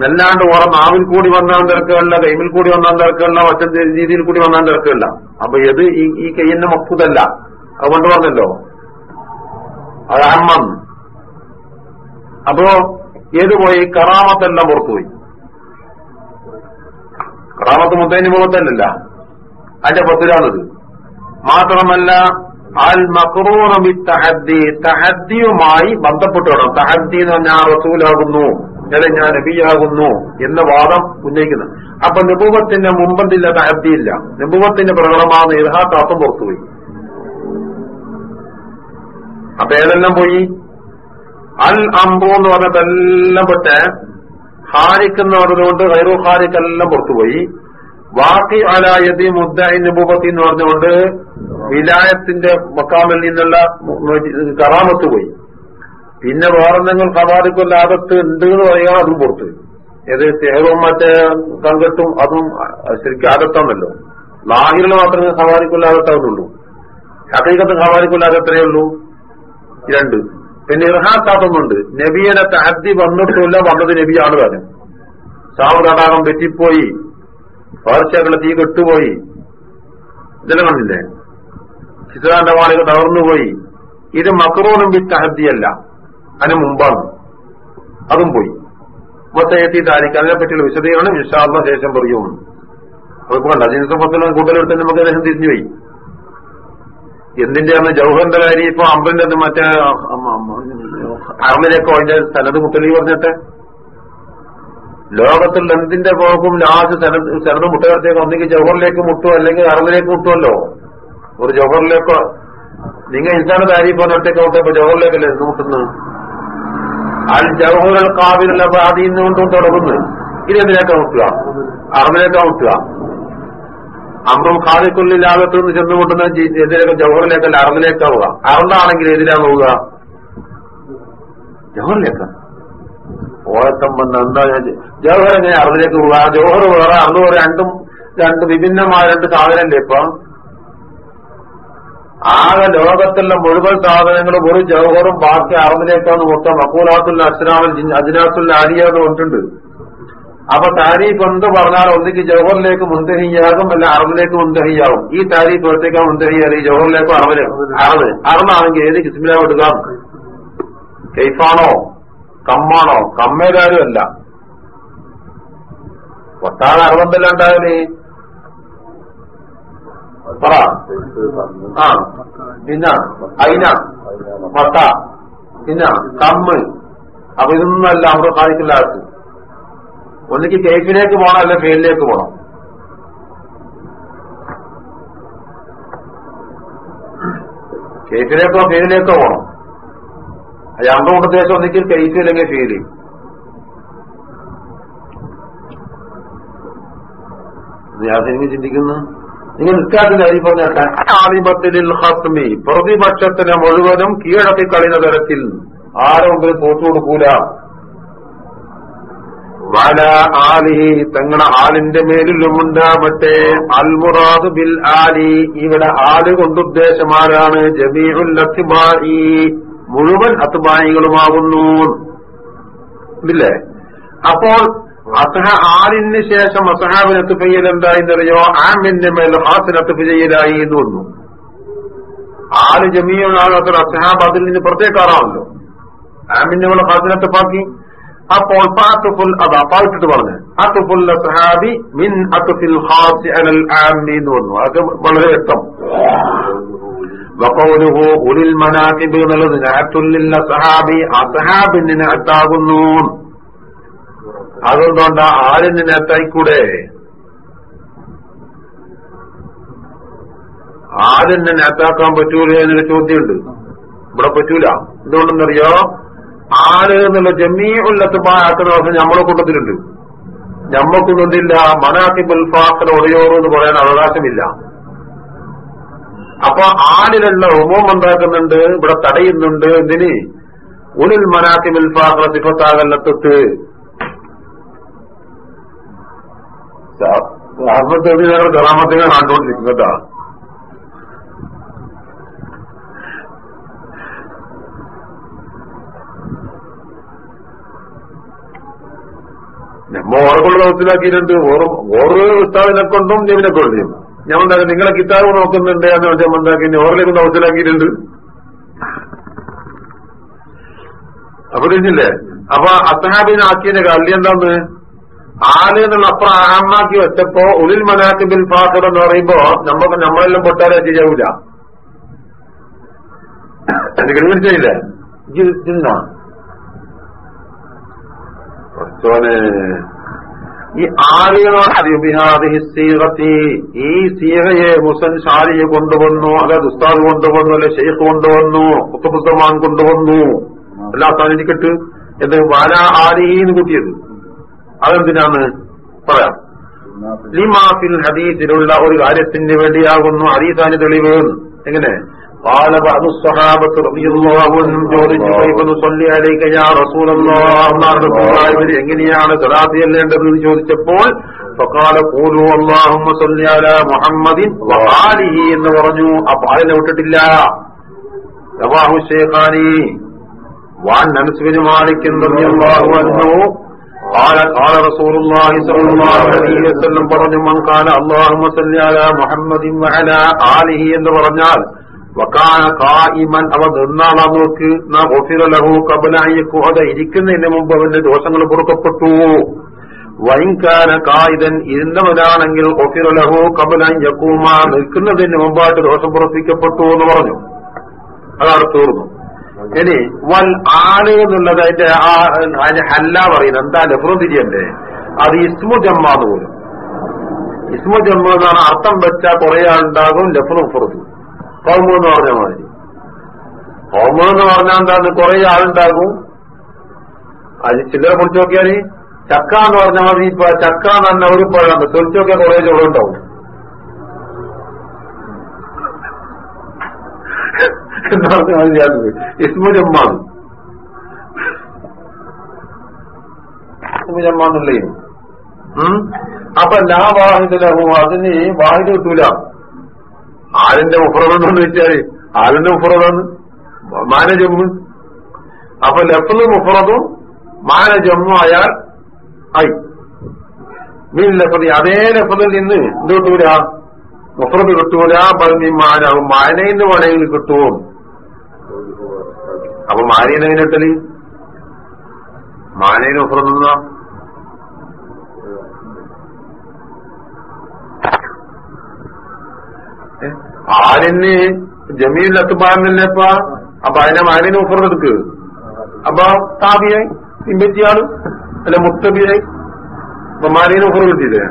നെല്ലാണ്ട് ഓറ നാവിൽ കൂടി വന്നാൽ തിരക്കുകളില്ല കൈമിൽ കൂടി വന്നാൽ തിരക്കുകളില്ല മറ്റു രീതിയിൽ കൂടി വന്നാൽ തിരക്കുകളില്ല അപ്പൊ ഇത് ഈ ഈ മക്കൂതല്ല അത് അതുകൊണ്ട് പറഞ്ഞല്ലോ. അത് അമ്മൻ അപ്പോ ഏത് പോയി? കറാമത്തെല്ലാം പുറത്തുപോയി. കറാമത്ത് മുത്തൈന് മുഖത്തല്ലല്ല അതിന്റെ പത്തിലാണത്. മാത്രമല്ല അൽ മക്രൂറബി തഹദ്ദി തഹദ്ദിയുമായി ബന്ധപ്പെട്ട് വേണം. തഹദ്ദി എന്ന് പറഞ്ഞാൽ ഞാൻ റസൂലാകുന്നു അല്ലെ ഞാൻ നബിയാകുന്നു എന്ന വാദം ഉന്നയിക്കുന്നത്. അപ്പൊ നിബൂവത്തിന്റെ മുമ്പന്തില്ല തഹദ്ദിയില്ല. നിബൂവത്തിന്റെ പ്രകടമാണ് ഇർഹാത്താത്തും പുറത്തുപോയി. അപ്പൊ ഏതെല്ലാം പോയി? അൽ അംബു എന്ന് പറഞ്ഞതെല്ലാം പെട്ട് ഹാരിക്ക് എന്ന് പറഞ്ഞതുകൊണ്ട് ഗൈറു ഹാരിക്ക് എല്ലാം പുറത്തുപോയി. വാക്കി അലായതി മുദ്ദി നുബത്തി എന്ന് പറഞ്ഞുകൊണ്ട് വിലായത്തിന്റെ മക്കാമിൽ നിന്നുള്ള കറാമത്ത് പോയി. പിന്നെ വേറെന്തെങ്കിലും കവാദിക്കുള്ള ആപത്ത് ഉണ്ട് എന്ന് പറയാൻ അതും പുറത്ത്. ഏത് സേഹവും മറ്റേ കങ്കട്ടും അതും ശരിക്കും ആദത്താണല്ലോ ലാഹിറിൽ മാത്രമേ സവാരിക്കുള്ള ആദത്താവുന്നുള്ളൂ ഹക്കീകത്ത് സവാരിക്കുള്ള ആദത്തേ ഉള്ളൂ. രണ്ട്. പിന്നെ ഇർഹാത്താത്തൊന്നുണ്ട് നബിയനെ തഹദ്ദി വന്നിട്ടില്ല വന്നത് നബിയാണ് കാര്യം സാവ് തടാകം വെറ്റിപ്പോയി. പകർച്ചകളെ തീ കെട്ടുപോയി ഇതെല്ലാം കണ്ടില്ലേ ചിത്രാന്റെ വാണികൾ തകർന്നുപോയി ഇത് മക്രോണും ബി തഹദ്ദിയല്ല അതിന് മുമ്പാണ് അതും പോയി മൊത്തയത്തി താരിക്ക് അതിനെപ്പറ്റിയുള്ള വിശദീകരണം വിശാദ ശേഷം പറയും അപ്പൊ കണ്ട ജിൻസപ്പത്തിലും കൂട്ടലെടുത്ത് നമുക്ക് അദ്ദേഹം തിരിഞ്ഞുപോയി എന്തിന്റെയാണ് ജൗഹറിന്റെ കാര്യം ഇപ്പൊ അമ്പലിന്റെ മറ്റേ അറമിലേക്ക് അതിന്റെ സ്ഥലത്ത് മുത്തലി പറഞ്ഞിട്ട് ലോകത്തിൽ എന്തിന്റെ പോക്കും ലാസ്റ്റ് സനത് മുട്ടുകാരത്തേക്ക് ഒന്നെങ്കിൽ ജോഹറിലേക്ക് മുട്ടോ അല്ലെങ്കിൽ അറബിലേക്ക് മുട്ടുമല്ലോ ഒരു ജോഹറിലേക്കോ? നിങ്ങൾ ഇൻസാന താരീഫ് ഇപ്പൊ എന്ത് മുട്ടുന്നു മുട്ടുന്നത്? അൽ കാവിലല്ല കാവിലുള്ള ആദ്യം നിന്നുകൊണ്ടും തുടങ്ങുന്നു. ഇനി എന്തിനേക്കാ മുട്ടുക? അറബിലേക്കാ മുട്ടുക? അമ്രം ഖാദിക്കുള്ളിൽ ലാഭത്തിൽ നിന്ന് ചെന്ന് മുട്ടുന്ന എതിരൊക്കെ ജവഹറിലേക്കല്ല അറബിലേക്കാവുക അറബാണെങ്കിൽ എതിരാ പോവുക? ജവഹറിലേക്ക ഓരത്തം വന്ന് എന്താ ജവഹർ എങ്ങനെ അറിവിലേക്ക് പോകാം ജവഹർ വേറെ അന്ന് വേറെ രണ്ടും രണ്ട് വിഭിന്നമായ രണ്ട് സാധനമല്ലേ ഇപ്പൊ? ആകെ ലോകത്തുള്ള മുഴുവൻ സാധനങ്ങളും ഒരു ജവഹറും ബാക്കി അറിവിലേക്കാന്ന് മൊത്തം. അക്കൂലാത്തുള്ള അസ്രാമൽ അജിനാത്തുള്ള ആലിയാന്ന് കൊണ്ടുണ്ട് അപ്പൊ താരീഫ് എന്ത് പറഞ്ഞാൽ ഒന്നിക്ക് ജവഹറിലേക്ക് മുന്തഹിയാകും അല്ല അറബിലേക്ക് മുന്തഹിയാകും ഈ താരീഫ് എവിടത്തേക്കാ മുന്തഹിയാൽ ഈ ജവഹറിലേക്കോ അറിവിലേക്കും അറബ് അറബാണെങ്കിൽ ഏത് കിസ്മിലാവ് എടുക്കാം? കെയ്ഫാണോ കമ്മാണോ? കമ്മേതാരും അല്ല ഒട്ടാകെ അറുപന്തല്ലാണ്ടായാലേ പറ. ആ പിന്നെ അയിന മത്ത പിന്നെ കമ്മ്. അപ്പൊ ഇതൊന്നും അല്ല അവിടെ കാണിക്കില്ല ആർക്ക് ഒന്നിക്ക് കേക്കിലേക്ക് പോകണം അല്ല ഫെയിലിലേക്ക് പോകണം കേക്കിലേക്കോ ഫെയിലിലേക്കോ പോകണം രണ്ടു ഉദ്ദേശം ഒന്നിക്കൽ കേക്ക് അല്ലെങ്കിൽ ഫീൽ ഞാൻ എനിക്ക് ചിന്തിക്കുന്നു. നിങ്ങൾ നിസ്കാരത്തിന്റെ അരി പറഞ്ഞ ആദിപത്തിൽ ഹസ്മി പ്രതിപക്ഷത്തിനെ മുഴുവനും കീഴടക്കി കളിയുന്ന തരത്തിൽ ആരെങ്കിലും മുമ്പിൽ തോറ്റു കൊടുക്കൂല വല ആലിഹി തങ്ങളെ ആലിന്റെ മേലിലും ഉണ്ടാവട്ടെ. അൽമുറാദ് ബിൽ ആലി ഇവിടെ ആൽ കൊണ്ടുദ്ദേശമാരാണ് ജമീഉൽ അത്ബായി മുഴുവൻ അത്ബായികളുമാകുന്നു ഇല്ലേ? അപ്പോൾ അസഹ ആറിന് ശേഷം അസഹാബിന് എത്തുപ്പ് ചെയ്യൽ എന്തായെന്നറിയോ? ആമിന്റെ മേൽ ഹാസിന് എത്തുപ്പ് ചെയ്യലായി എന്ന് വന്നു ആറ് ജമീനാകാത്ത അസഹാബ് അതിൽ നിന്ന് പ്രത്യേകാറാണല്ലോ. ആമിന്റെ മേൽ ഹാസിനെ എത്തുപ്പാക്കി അപ്പോൾ പാത്തുഫുൽ അതാ പാട്ടിട്ട് പറഞ്ഞു. അത്തുഫുൽ അസഹാബി മിൻ അത്തുഫിൽ ഹാസി അനൽ ആമി എന്ന് വന്നു അതൊക്കെ വളരെ വ്യക്തം. വക്കൗലുഹു ഉലിൽ മനാക്കിബ് എന്നുള്ളത് നാറ്റുല്ലില്ല സഹാബി അസഹാബിന് നാറ്റാകുന്നു അതുകൊണ്ടാ ആരിന് നാറ്റായിക്കൂടെ ആരെന്നെ നാറ്റാക്കാൻ പറ്റൂല എന്നൊരു ചോദ്യമുണ്ട്. ഇവിടെ പറ്റൂല. എന്തുകൊണ്ടെന്നറിയോ? ആര് എന്നുള്ള ജമീഉല്ലത്ത് ആക്കുന്ന അവസ്ഥ നമ്മളെ കൂട്ടത്തിലുണ്ട് ഞമ്മക്കൊന്നും എന്തില്ല. മനാക്കിബുൽ ഫാഖൽ ഒളിയോറു എന്ന് പറയാൻ അവകാശമില്ല. അപ്പൊ ആടിലുള്ള ഉമോം എന്താക്കുന്നുണ്ട് ഇവിടെ തടയുന്നുണ്ട് എന്തിന്? ഉലിൽ മനാത്തി ഫാഖൽ സിഫത്താകല്ലത്തത്ത് അർമ്മത്തേക്ക് ഞങ്ങൾ നമ്മ ഓറക്കുള്ള മനസ്സിലാക്കിയിട്ടുണ്ട് ഓറ് ഓറ് ഉസ്താദിനെ കൊണ്ടും ജീവിനെ കൊണ്ടും ഞാൻ എന്താ നിങ്ങളെ കിതാബ് നോക്കുന്നുണ്ട് എന്ന് വെച്ചാൽ എന്താക്കി? ഓറിലേക്ക് മനസ്സിലാക്കിയിട്ടുണ്ട് അപ്പൊ തിരിഞ്ഞില്ലേ അപ്പൊ അസഹാബിന് ആക്കിയതിന്റെ കല്ല് എന്താന്ന്? ആൽ എന്നുള്ള അപ്പുറം ആമാക്കി വെച്ചപ്പോ ഉലിൽ മനാക്കിബിൽ ഫാഖർ എന്ന് പറയുമ്പോ നമ്മക്ക് നമ്മളെല്ലാം പൊട്ടാരെ ചെയ്യാവൂല. എനിക്ക് മനസ്സിലായില്ലേ കുറച്ചോനെ ഈ ആലിയമാതിഹിസീറത്തി ഈ സീറയെ മുസൻ ഷാരിയെ കൊണ്ടുവന്നു അല്ല ഉസ്താദ് കൊണ്ടുവന്നു അല്ലെ ഷെയ്ഖ് കൊണ്ടുവന്നു കുത്തുബുദ്ധമാൻ കൊണ്ടുവന്നു. എല്ലാ സാധനിക്കിട്ട് എന്ത്? വല ആലിഹിന്ന് കൂട്ടിയത്. അതെന്തിനാണ്? പറയാം. ലിമാഫിൽ ഹദീസിലുള്ള ഒരു കാര്യത്തിന് വേണ്ടിയാകുന്നു ഹദീസാന് തെളിവ്. എങ്ങനെ? قال بعض الصحابة رضي الله عنهم ചോദിച്ചു كيف نصلي عليك يا رسول الله ഇവര് എങ്ങനെയാണ് സലാത്ത് ചെല്ലേണ്ടത് എന്ന് ചോദിച്ചപ്പോൾ فقال قولوا اللهم صل على محمد وآله എന്ന് പറഞ്ഞു അപ്പൊ അതിനെ വിട്ടിട്ടില്ല റവാഹു ശേഖാനി وعن انس بن مالك رضي الله عنه قال قال رسول الله صلى الله عليه وسلم പറഞ്ഞു من قال اللهم صل على محمد وعلى آله എന്ന് പറഞ്ഞാൽ വക്കാന കായിമൻ അവ നിന്നാളാ നോക്ക്. നാ ഒഫിറലഹു കബലായി കോത ഇരിക്കുന്നതിന് മുമ്പ് അവന്റെ ദോഷങ്ങൾ പൊറുക്കപ്പെട്ടു. വൈകാന കായിതൻ ഇരുന്നവനാണെങ്കിൽ ഒഫിറലഹു കബലായി യക്കൂമ നിൽക്കുന്നതിന് മുമ്പായിട്ട് ദോഷം പുറപ്പിക്കപ്പെട്ടു എന്ന് പറഞ്ഞു. അതാണ് തീർന്നു. ഇനി വൽ ആൽ എന്നുള്ളത് അതിന്റെ ആ ഹല്ല പറയുന്നത് എന്താ ലഫ്രം തിരിയണ്ടേ അത് ഇസ്മു ജമ്മാന്ന് പോലും ഇസ്മു ജമ്മ എന്നാണ് അർത്ഥം വെച്ചാൽ കുറെ ആളുണ്ടാകും ലഫ്റു ഫുറത്തും കൗമ എന്ന് പറഞ്ഞ മാതിരി കൗമ എന്ന് പറഞ്ഞാൽ എന്താണ് കുറെ ആളുണ്ടാകും. അത് ചില്ലറ പൊളിച്ചു നോക്കിയാൽ ചക്ക എന്ന് പറഞ്ഞ മാതിരി ഇപ്പൊ ചക്ക എന്ന് പറഞ്ഞ ഒരു പഴമാണ് തൊളിച്ചു നോക്കിയാൽ കുറെ മാതിരിയാണത് ഇസ്മുജമ്മാണ് ഇസ്മുജമ്മാന്നുള്ളേ അപ്പൊ ഞാൻ വാഹിദിലഹു അതിന് വാഹിദ് കിട്ടൂല. ആലിന്റെ മുഫറതെന്ന് വെച്ചാൽ ആലിന്റെ മുഫറതാണ് മാനജമ്മ് അപ്പൊ ലഫ്ല് മുഫറതും മാനജമ്മു അയാൾ ഐ. മീൻ ലഫതി അതേ ലഫതിൽ നിന്ന് എന്ത് കിട്ടൂല? മുഫറത് കിട്ടൂല. പറഞ്ഞ് മാനയിൽ മാനയിന്ന് വേണമെങ്കിൽ കിട്ടുമോ? അപ്പൊ മാനേനെങ്ങനെ കിട്ടൽ? മാനയിന് മുഫറതെന്നാ ആലിന് ജമീൽ അത്തുബാറിനല്ലേപ്പ അപ്പൊ അതിനെ മാനിന് ഓഫർ എടുക്ക്. അപ്പൊ താബിയായി ഇമ്പറ്റിയാൾ അല്ല മുത്തബിയായി. അപ്പൊ മാനിന് ഓഫർ കിട്ടിയില്ലേ?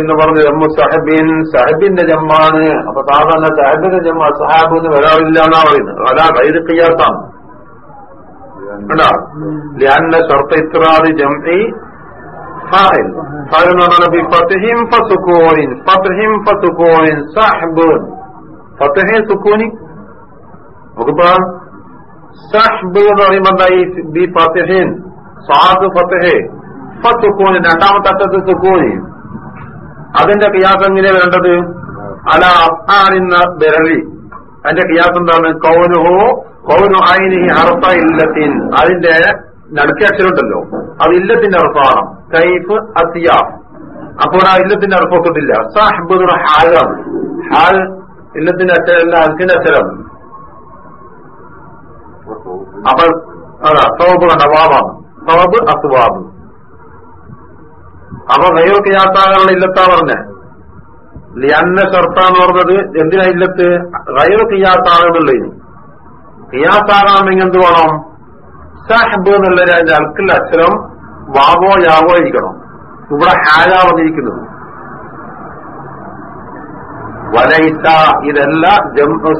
എന്ന് പറഞ്ഞു ജമ്മു സഹബിൻ സഹബിന്റെ ജമ്മാണ്. അപ്പൊ സാധാരണ സഹബിന്റെ ജമ്മ സഹാബ് എന്ന് വരാറില്ല എന്നാ പറയുന്നത്. അതാ കൈത് കയ്യാത്താണ് ഷർത്ത ജംഇ ബി രണ്ടാമത്തെ സുക്കൂനി അതിന്റെ കിയാസ് എങ്ങനെ വേണ്ടത് അല അഫ്ആനിന്ന ബെറി അതിന്റെ കിയാസ് എന്താണ്? കൗനുഹോ കൗനു ഐനിഹി ഹർഫ ഇല്ലത്തിൻ. അതിന്റെ നടുക്കക്ഷരുണ്ടല്ലോ അത് ഇല്ലത്തിന്റെ അർത്ഥമാണ് കൈഫ് അസിയ. അപ്പോൾ ആ ഇല്ലത്തിന്റെ അർത്ഥമൊക്കത്തില്ല സാഹിബ് ഹാലാണ് ഹാൽ ഇല്ലത്തിന്റെ അച്ഛനല്ല അൽക്കിന്റെ അക്ഷരം അപ്പൊ അതാ സോബ് വാവാണ്. സോബ് അസുവാബ്. അപ്പൊ ഗൈർ കിയാത്താകാനുള്ള ഇല്ലത്താ പറഞ്ഞ. ലിയന്ന ഷർത്താന്ന് പറഞ്ഞത് എന്തിനാ ഇല്ലത്ത്? ഗൈർ കിയാത്താകുന്നുള്ളതിന് കിയാത്താകാമെങ്കിൽ എന്ത് വേണം? സാഹിബ് എന്നുള്ളതിന് അതിന്റെ അൽക്കിൽ അക്ഷരം വാവോ യാവോ ഇരിക്കണം. ഇവിടെ ഹാലാ വന്നിരിക്കുന്നത്. വലൈസ ഇതല്ല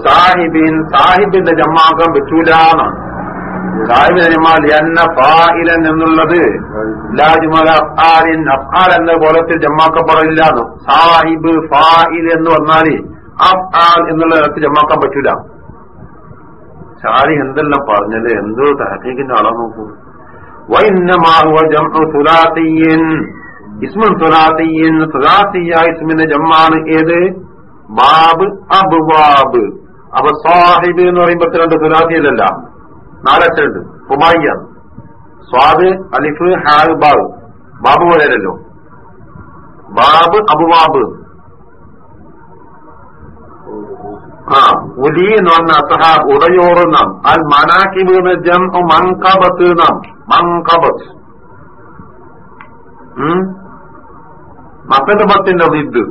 സാഹിബിൻ. സാഹിബിന്റെ ജമ്മാക്കാൻ പറ്റൂല എന്നാണ്. സാഹിബിന്റെ എന്ന ഫായിലൻ എന്നുള്ളത് അഫ്ആൽ എന്ന കോലത്തിൽ ജമ്മാക്കപ്പെടില്ല സാഹിബ് ഫായിൽ എന്ന് വന്നാൽ അഫ്ആൽ എന്നുള്ള ഇടത്ത് ജമ്മാക്കാൻ പറ്റൂല. ചാരി എന്തെല്ലാം പറഞ്ഞത്? എന്തോ തഹക്കീക്കിന്റെ അളവ് നോക്കൂ. ഇസ്മുൻ സുലാത്തിയിൻ സുലാത്തിയ ഇസ്മിന്റെ ജമ്മാണ് ഏത്? ബാബ് അബ്വാബ്. അപ്പൊ സാഹിബ് എന്ന് പറയുമ്പോ രണ്ട് സുലാത്തിയിലല്ല നാലക്ഷരുണ്ട്. ഹുമായിയാണ് സ്വാദ് അലിഫ് ഹാൽ ബാബ് ബാബ് പോലെയല്ലോ ബാബ് അബുബാബ് ആ ഉലി എന്ന് പറഞ്ഞ അസഹ ഉടയോറ് നാം. അൽ മനാക്കിബ് ജം മങ്കബത്ത് നാം. മങ്കബത്ത് മസലബത്തിന്റെ വിദ്.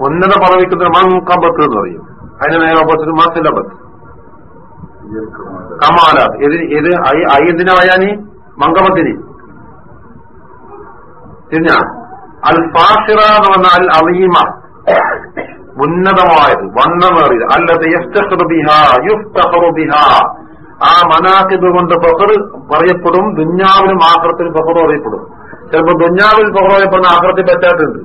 ഉന്നത പറവിക്കുന്ന മങ്കബത്ത് എന്ന് പറയും. അതിന് നേരെ ഓപ്പോസിറ്റ് മസലബത്ത്. കമാലാത്ത്. ഇത് ഐ എന്തിനാ പറയാനി? മങ്കബത്തിന് പിന്നെ അൽ ഫാഷിറ എന്ന് പറഞ്ഞാൽ അൽ അലീമ. ഉന്നതമായത് വണ്ണമേറിയത് അല്ലത് ആ മനാക്കിബ് കൊണ്ട് ബഹർ പറയപ്പെടും ദുഞ്ഞാവിനും ആക്രത്തിലും ബഹർ അറിയപ്പെടും ചിലപ്പോ ദുഞ്ഞാവിൽ ബഹർ അറിയപ്പെടുന്ന ആക്രത്തിൽ പറ്റാത്തുണ്ട്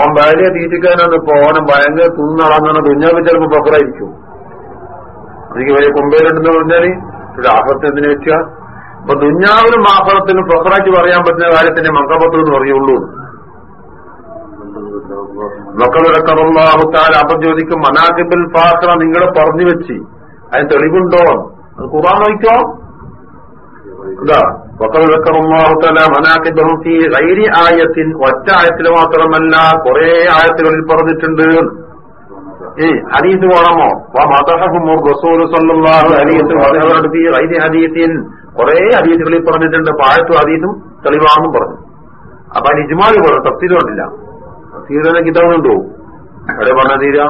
ഓൻ ഭാര്യ തീറ്റിക്കാനാണ് ഇപ്പൊ ഓനം ഭയങ്കര തുന്നളങ്ങനെ ദുഞ്ഞാവിൽ ചിലപ്പോ ബഹറായിരിക്കും എനിക്ക് വലിയ കൊമ്പേലുണ്ടെന്ന് പറഞ്ഞാൽ ഇവിടെ ആഹ്റത്ത് എന്തിനു വെച്ച? അപ്പൊ ദുഞ്ഞാവിനും ആഹ്റത്തിനും ബഹറായിട്ട് പറയാൻ പറ്റുന്ന കാര്യത്തിന്റെ മങ്കപത്രം എന്ന് പറയുള്ളൂ. വക്കവിടക്കറുള്ളാഹുത്താൽ അപ്പൊ ചോദിക്കും മനാജിബിൽ പാത്ര നിങ്ങൾ പറഞ്ഞു വെച്ച്. അതിന് തെളിവുണ്ടോ ഖുറാൻ നോക്കോ ഇതാ വക്കവിടക്കറുള്ളാഹുത്താല മനാക്കിബും ഫീ ഗൈരി ആയത്തിൻ ഒറ്റ ആയത്തിൽ മാത്രമല്ല കുറെ ആയത്തുകളിൽ പറഞ്ഞിട്ടുണ്ട്. ഏ ഹദീസ് വേണമോ? ഹദീസിൻ കുറെ ഹദീസുകളിൽ പറഞ്ഞിട്ടുണ്ട്. പാഴത്തും ഹദീസും തെളിവാണെന്നും പറഞ്ഞു. അപ്പൊ അതിന് ഇജ്മാലി പറഞ്ഞു തഫ്സീൽ കണ്ടില്ല തീരുന്ന കിതാബുണ്ടോ അവിടെ പറഞ്ഞ തീരാ.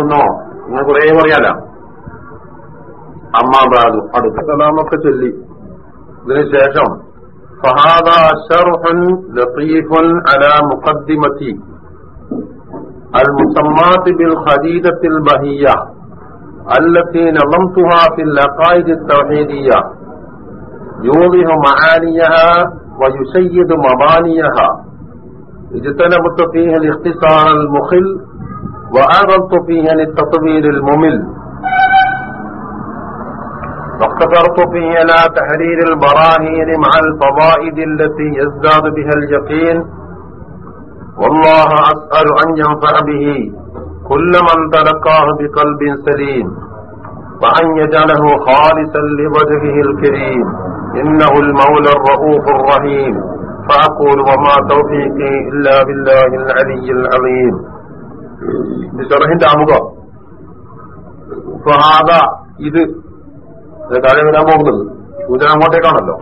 എന്നോ നിങ്ങൾ കുറെ പറയാല. അമ്മാബാദു അടുത്ത കലാമൊക്കെ ചൊല്ലി ഇതിനുശേഷം فهذا شرح لطيف على مقدمة المسمات بالخديدة البهية التي نظمتها في العقائد التوحيدية يوضح معانيها ويسيد مبانيها اجتنبت فيها الاختصار المخل وأعرضت فيها للتطويل الممل واقتصرت فيها على تحرير البراهين مع الفوائد التي يزداد بها اليقين. والله أسأل أن ينفع به كل من تلقاه بقلب سليم وأن يجعله خالصا لوجهه الكريم. إنه المولى الرؤوف الرحيم. فأقول وما توفيقي إلا بالله العلي العظيم. بشرح دعمك فهذا ഇത് താഴെ വരാൻ പോകുന്നത്. സൂചന അങ്ങോട്ടേക്കാണല്ലോ.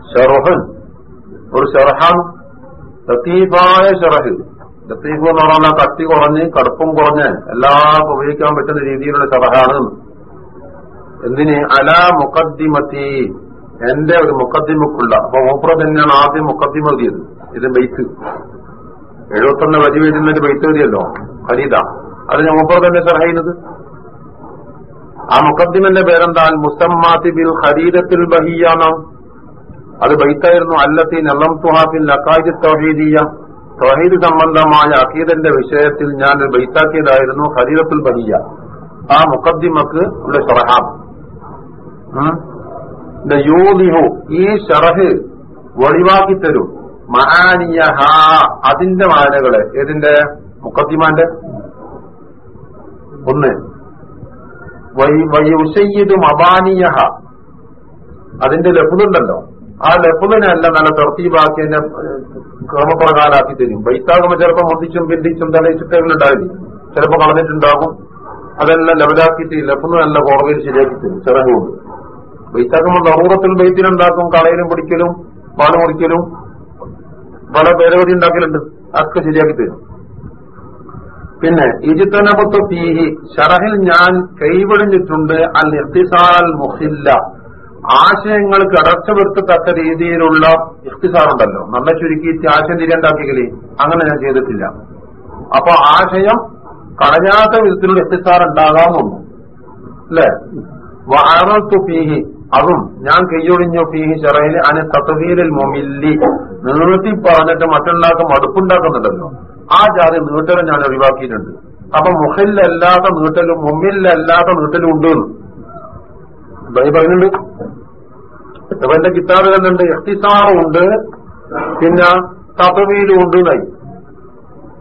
ഷെറഹൻ. ഒരു ഷെറഹാൻ. ലത്തീഫായ ഷെറഹ്. ലത്തീഫ് എന്ന് പറഞ്ഞാൽ കട്ടി കുറഞ്ഞ് കടുപ്പം കുറഞ്ഞ് എല്ലാവർക്കും ഉപയോഗിക്കാൻ പറ്റുന്ന രീതിയിലുള്ള ഷെറഹാണ്. എന്തിന്? അല മുക്കദ്ദിമത്തി എന്റെ ഒരു മുക്കദ്ദിമക്കുള്ള അപ്പൊ മൂപ്ര തന്നെയാണ് ആദ്യം മുക്കദ്ദിമ എഴുതിയത്. ഇത് ബൈത്ത്. എഴുപത്തൊന്ന് വരി വരുന്ന ഒരു ബൈത്ത് എഴുതിയല്ലോ. ഹരിത അത് ഞാൻ ഓപ്ര തന്നെ ഷെറഹ ചെയ്യുന്നത്? ആ മുഖദ്ദിമന്റെ പേരെന്താ മുസമ്മാത്തി ബിൽ ഖരീദത്തിൽ ബഹിയാണ്? അത് ബൈത്തായിരുന്നു. അല്ലത്തി നെല്ലം തുഹാഫിൽ അക്കാജി തൗഹീദിയ. തൗഹീദ് സംബന്ധമായ അഖീദന്റെ വിഷയത്തിൽ ഞാൻ ബൈത്താക്കിയതായിരുന്നു ഖരീദത്തുൽ ബഹിയ. ആ മുഖദ്ദിമക്ക് ഇവിടെ ഷറഹാം യൂലിഹു ഈ ഷറഹ് ഒഴിവാക്കി തരും. മഹാനിയഹ അതിന്റെ മാനകൾ. ഏതിന്റെ? മുഖദ്ദിമാന്റെ? ഒന്ന്. മബാനിയഹ അതിന്റെ ലഭുതുണ്ടല്ലോ ആ ലഭുതനല്ല നല്ല തർത്തീബാക്കി എന്നെ ക്രമപ്രകാരാക്കി തരും. ബൈത്താകുമ്പോ ചിലപ്പോ മുതിച്ചും പിന്തിച്ചും തലയിച്ചിട്ടുണ്ടാവില്ല ചിലപ്പോ കളഞ്ഞിട്ടുണ്ടാകും. അതെല്ലാം ലെവലാക്കിയിട്ട് ലഫുന്ന് നല്ല കുറവിൽ ശരിയാക്കി തരും. ചിറകുണ്ട് ബെയ്ത്താക്കുമ്പോൾ നറൂറത്തിൽ ബൈത്തിനുണ്ടാക്കും കളയിലും പിടിക്കലും പാൽ മുറിക്കലും പല ഭേദഗതി ഉണ്ടാക്കലുണ്ട്. അതൊക്കെ ശരിയാക്കി തരും. പിന്നെ ഇജിത്തനബത്ത് ഫീഹി ഷറഹിൽ ഞാൻ കൈവടിഞ്ഞിട്ടുണ്ട് അൽ ഇഖ്തിസാൽ മുഹില്ല ആശയങ്ങൾ കടച്ചു വരുത്തത്തക്ക രീതിയിലുള്ള ഇഖ്തിസാറുണ്ടല്ലോ. നല്ല ചുരുക്കിയിട്ട് ആശയം തിരിയണ്ടാക്കിക്കലേ അങ്ങനെ ഞാൻ ചെയ്തിട്ടില്ല. അപ്പൊ ആശയം കളയാത്ത വിധത്തിലുള്ള ഇഖ്തിസാർ ഉണ്ടാകാമെന്നു അല്ലേ? വാറത്തു ഫീഹി അതും ഞാൻ കൈയൊഴിഞ്ഞു ഫീഹി ഷറഹിൽ അന് തത്വീലിൽ മൊമില്ലി. നീട്ടി പറഞ്ഞിട്ട് മറ്റുണ്ടാക്കും മടുപ്പുണ്ടാക്കുന്നുണ്ടല്ലോ. ആ ജാതി നീട്ടലും ഞാൻ ഒഴിവാക്കിയിട്ടുണ്ട്. അപ്പൊ മുഹില്ലല്ലാത്ത നീട്ടലും മുമ്മില്ലല്ലാത്ത നീട്ടലും ഉണ്ട് ബൈ പറയുന്നുണ്ട്. അപ്പൊ എന്റെ കിതാബ് തന്നുണ്ട് എഫ്തിസാറും ഉണ്ട്. പിന്നെ തത്വീലും ഉണ്ട് എന്നായി.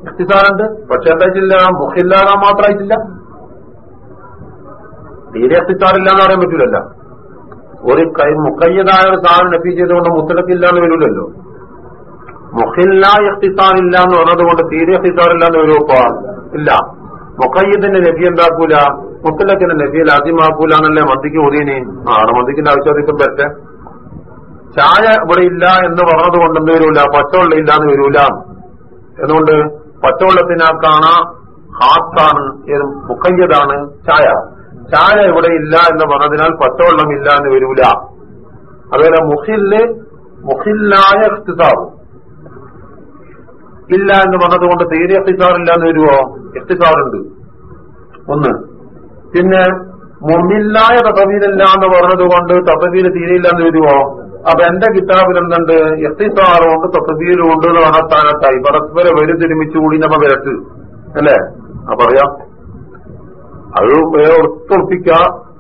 എഫ്തിസാറുണ്ട് പക്ഷെ എന്തായിട്ടില്ല? മുഖില്ലാതെ മാത്രമായിട്ടില്ല. തീരെ എഫ്തിസാറില്ല എന്ന് പറയാൻ പറ്റൂലല്ല. ഒരു കൈ മുക്കയ്യതായ ഒരു സാധനം നഫി ചെയ്തുകൊണ്ട് മുത്തലക്കില്ല എന്ന് വരൂലല്ലോ. മുഹില്ല എത്തിസാറില്ല എന്ന് പറഞ്ഞത് കൊണ്ട് തീരെ എത്തിസാറില്ല എന്ന് ഒരു ഇല്ല. മുഖയ്യദിന്റെ ലഭ്യ എന്താക്കൂല? മുത്തലക്കിന്റെ ലഭ്യ ലാജ്യമാക്കൂല എന്നല്ലേ മന്തിക്ക് ഒതിയനെ ആണ് മന്തിക്കിന്റെ ആവശ്യം പറ്റേ ചായ ഇവിടെ ഇല്ല എന്ന് പറഞ്ഞത് കൊണ്ട് എന്ത് വരൂല? പച്ചവെള്ളം ഇല്ല എന്ന് വരൂല. എന്തുകൊണ്ട്? പച്ചവെള്ളത്തിനാക്കാണ് ഹാത്താണ് മുക്കയ്യതാണ് ചായ. ചായ ഇവിടെ ഇല്ല എന്ന് പറഞ്ഞതിനാൽ പച്ചവെള്ളം ഇല്ല എന്ന് വരൂല. അതുപോലെ മുഖിൽ മുഖില്ലായ ഇഖ്തിസാർ. ഇല്ല എന്ന് പറഞ്ഞതുകൊണ്ട് തീരെ എത്തിസാറില്ല എന്ന് വരുമോ എത്തിസാറുണ്ട് ഒന്ന്. പിന്നെ മുമ്പില്ലായ തപവീലില്ല എന്ന് പറഞ്ഞതുകൊണ്ട് തപവീൽ തീരെയില്ല എന്ന് വരുമോ അപ്പൊ എന്റെ കിതാബിൽ എന്തുണ്ട് എത്തിസാറുണ്ട് തപവീലും ഉണ്ട് എന്ന് പറഞ്ഞ സ്ഥാനത്തായി. പരസ്പരം വരുതിരുമിച്ചുകൂടി കൂടി നമ്മ വരട്ട് അല്ലേ? അപ്പൊ അറിയാം അത് ഒത്തുറപ്പിക്ക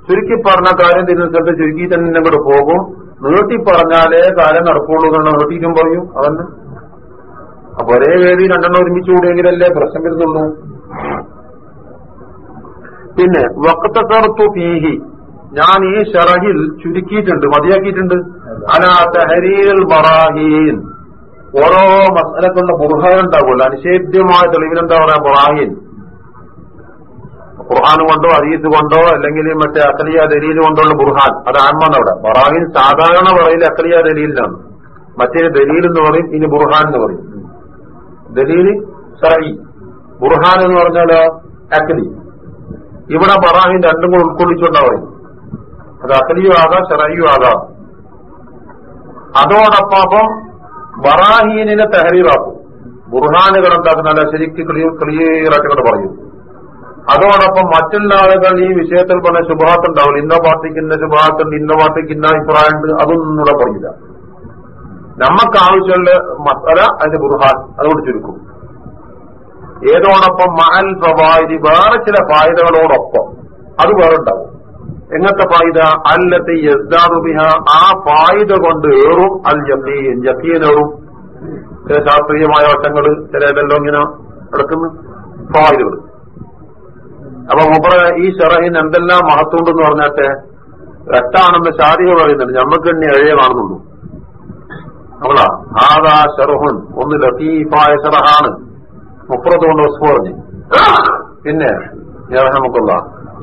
ചുരുക്കി പറഞ്ഞ കാര്യം തിരുവനന്തപുരത്ത് ചുരുക്കി തന്നെ ഇങ്ങോട്ട് പോകും. നീട്ടി പറഞ്ഞാലേ കാര്യം നടക്കുള്ളൂ എന്ന് നീട്ടിയിട്ടും പറയും. അതന്നെ. അപ്പൊ ഒരേ വേദി രണ്ടെണ്ണം ഒരുമിച്ച് കൂടിയെങ്കിലല്ലേ പ്രശ്നം വരുന്നുള്ളൂ? പിന്നെ വക്കത്തർത്തു പീഹി ഞാൻ ഈ ഷറഹിൽ ചുരുക്കിയിട്ടുണ്ട് മതിയാക്കിയിട്ടുണ്ട്. അലാ തഹരീൽ ബറാഹീൻ. ഓരോ മസലക്കുള്ള ബുർഹാൻ ഉണ്ടാവുമല്ലോ അനിഷേധ്യമായ തെളിവിനെന്താ പറയാ ബറാഹീൻ? ഖുർആൻ കൊണ്ടോ അരീസ് കൊണ്ടോ അല്ലെങ്കിൽ മറ്റേ അക്കലിയ ദലീൽ കൊണ്ടുള്ള ബുർഹാൻ. അത് ആന്മാണ് അവിടെ. ബറാഹിൻ സാധാരണ പറയിൽ അക്കലിയ ദലീലിനാണ്. മറ്റേ ദലീൽ എന്ന് പറയും ഇനി ബുർഹാൻ എന്ന് പറയും. ദലീൽ സറയി ബുർഹാൻ എന്ന് പറഞ്ഞാലോ അക്കലി ഇവിടെ ബറാഹിൻ രണ്ടും കൂടെ ഉൾക്കൊള്ളിച്ചുണ്ടാവും അത് അക്കലിയും ആകാം ഷറയും ആകാം. അതോടൊപ്പം അപ്പം ബറാഹീനിനെ തെഹരീറാക്കും. ബുർഹാനുകൾ എന്താക്കുന്നല്ല ശരിക്ക് ക്ലിയർ ക്ലിയറാക്കി പറയും. അതോടൊപ്പം മറ്റുള്ള ആളുകൾ ഈ വിഷയത്തിൽ പറഞ്ഞ ശുഭാത്തുണ്ടാവില്ല ഇന്ന പാർട്ടിക്ക് ഇന്ന ശുഭാത്തുണ്ട് ഇന്ന പാർട്ടിക്ക് ഇന്ന അഭിപ്രായമുണ്ട് അതൊന്നും ഇവിടെ പറയില്ല. നമുക്ക് ആവശ്യമുള്ള മസല അതിന്റെ ബുർഹാൻ അതുകൊണ്ട് ചുരുക്കും. ഏതോടൊപ്പം മഹൽ ഫവായിദി വേറെ ചില ഫായുതകളോടൊപ്പം അത് വേറെ ഉണ്ടാവും എങ്ങനത്തെ ഫായിദ? അല്ലത്തെ യസ്ദാറുബിഹ ആ ഫായിദ കൊണ്ട് ഏറും. അൽ ജീൻ ജീനേറും ചില ശാസ്ത്രീയമായ വശങ്ങൾ ചിലതെല്ലാം ഇങ്ങനെ നടക്കുന്നു. ഫായിദുകൾ. അപ്പൊ മുബറ ഈ ഷെറഹിന് എന്തെല്ലാം മഹത്വമുണ്ടെന്ന് പറഞ്ഞാട്ടെ? എട്ടാണെന്ന് ഷാദിക പറയുന്നുണ്ട്. ഞമ്മക്ക് തന്നെ എഴയെ കാണുന്നുള്ളൂ. നമ്മളാ ഹാദാ ഒന്ന് ലത്തീഫായ ഷറഹാണ് മുപ്പുറത്ത് കൊണ്ട് വസ്തു പറഞ്ഞു. പിന്നെ നമുക്കുള്ള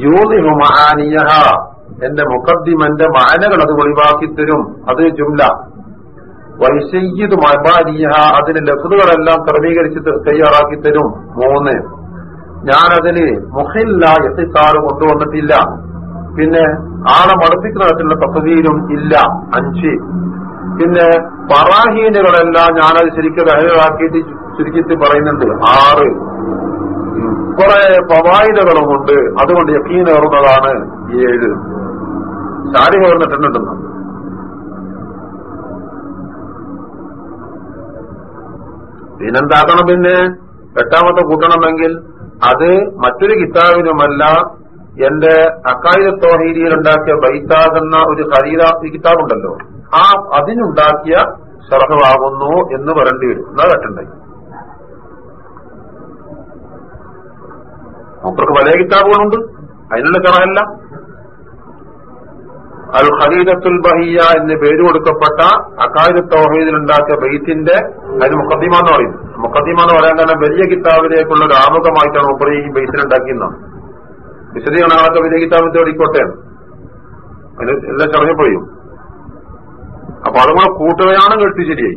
യൂനിഹു മഹാനിയഹ. എന്റെ മുഖദ്ദിമന്റെ മാനകൾ അത് ഒഴിവാക്കി തരും. അത് ജുംല. വൈശയ്യത് മബാരിയ അതിന് ലഫുകളെല്ലാം ക്രമീകരിച്ച് തയ്യാറാക്കി തരും. മൂന്ന്. ഞാനതിന് മുഹില്ല എത്തിക്കാറ് കൊണ്ടുവന്നിട്ടില്ല. പിന്നെ ആളെ മടുപ്പിക്കുന്ന തരത്തിലുള്ള പദ്ധതിയിലും ഇല്ല. അഞ്ച്. പിന്നെ പറാഹീനുകളെല്ലാം ഞാനത് ശരിക്കും അഹിതാക്കിയിട്ട് ചുരുക്കിട്ട് പറയുന്നുണ്ട്. ആറ്. കുറെ പവായുധകളുമുണ്ട് അതുകൊണ്ട് യക്കീനേറുന്നതാണ് ഏഴ്. ശാരി കയറിന്നിട്ടുണ്ടെന്ന് പിന്നെന്താക്കണം പിന്നെ? എട്ടാമത്തെ കൂട്ടണമെങ്കിൽ അത് മറ്റൊരു കിതാബിനുമല്ല എന്റെ അക്കായിര തോഹീരിയിൽ ഉണ്ടാക്കിയ ബൈത്താദ് എന്ന ഒരു ഹരീത ഈ കിതാബുണ്ടല്ലോ. ആ അതിനുണ്ടാക്കിയ ശർഹമാകുന്നു എന്ന് പറയേണ്ടി വരും. എന്നാ കേട്ടുണ്ടായി മൂപ്പർക്ക് പല കിതാബുകളുണ്ട്. അതിനുള്ള കറഹല്ല. അൽ ഖലീദത്തുൽ ബഹിയ എന്ന് പേര് കൊടുക്കപ്പെട്ട അക്കായിര തോഹീദിൽ ഉണ്ടാക്കിയ ബൈത്തിന്റെ അതിന് മുഖദ്ദിമ എന്ന് പറയുന്നു. മുഖദ്ദിമ എന്ന് പറയാൻ തന്നെ വലിയ കിതാബിലേക്കുള്ള ഒരു ആമുഖമായിട്ടാണ് മൂപ്പർ ഈ ബെയ്ത്തിനുണ്ടാക്കിയെന്നാണ് വിശദീകരണങ്ങളൊക്കെ വലിയ കിതാബിന്റെ ഓടിക്കോട്ടെയാണ് അതിന് എല്ലാം ചെറിയപ്പോഴും അപ്പൊ അതുകൂടെ കൂട്ടുകയാണ് കെട്ടി ശരിയായി.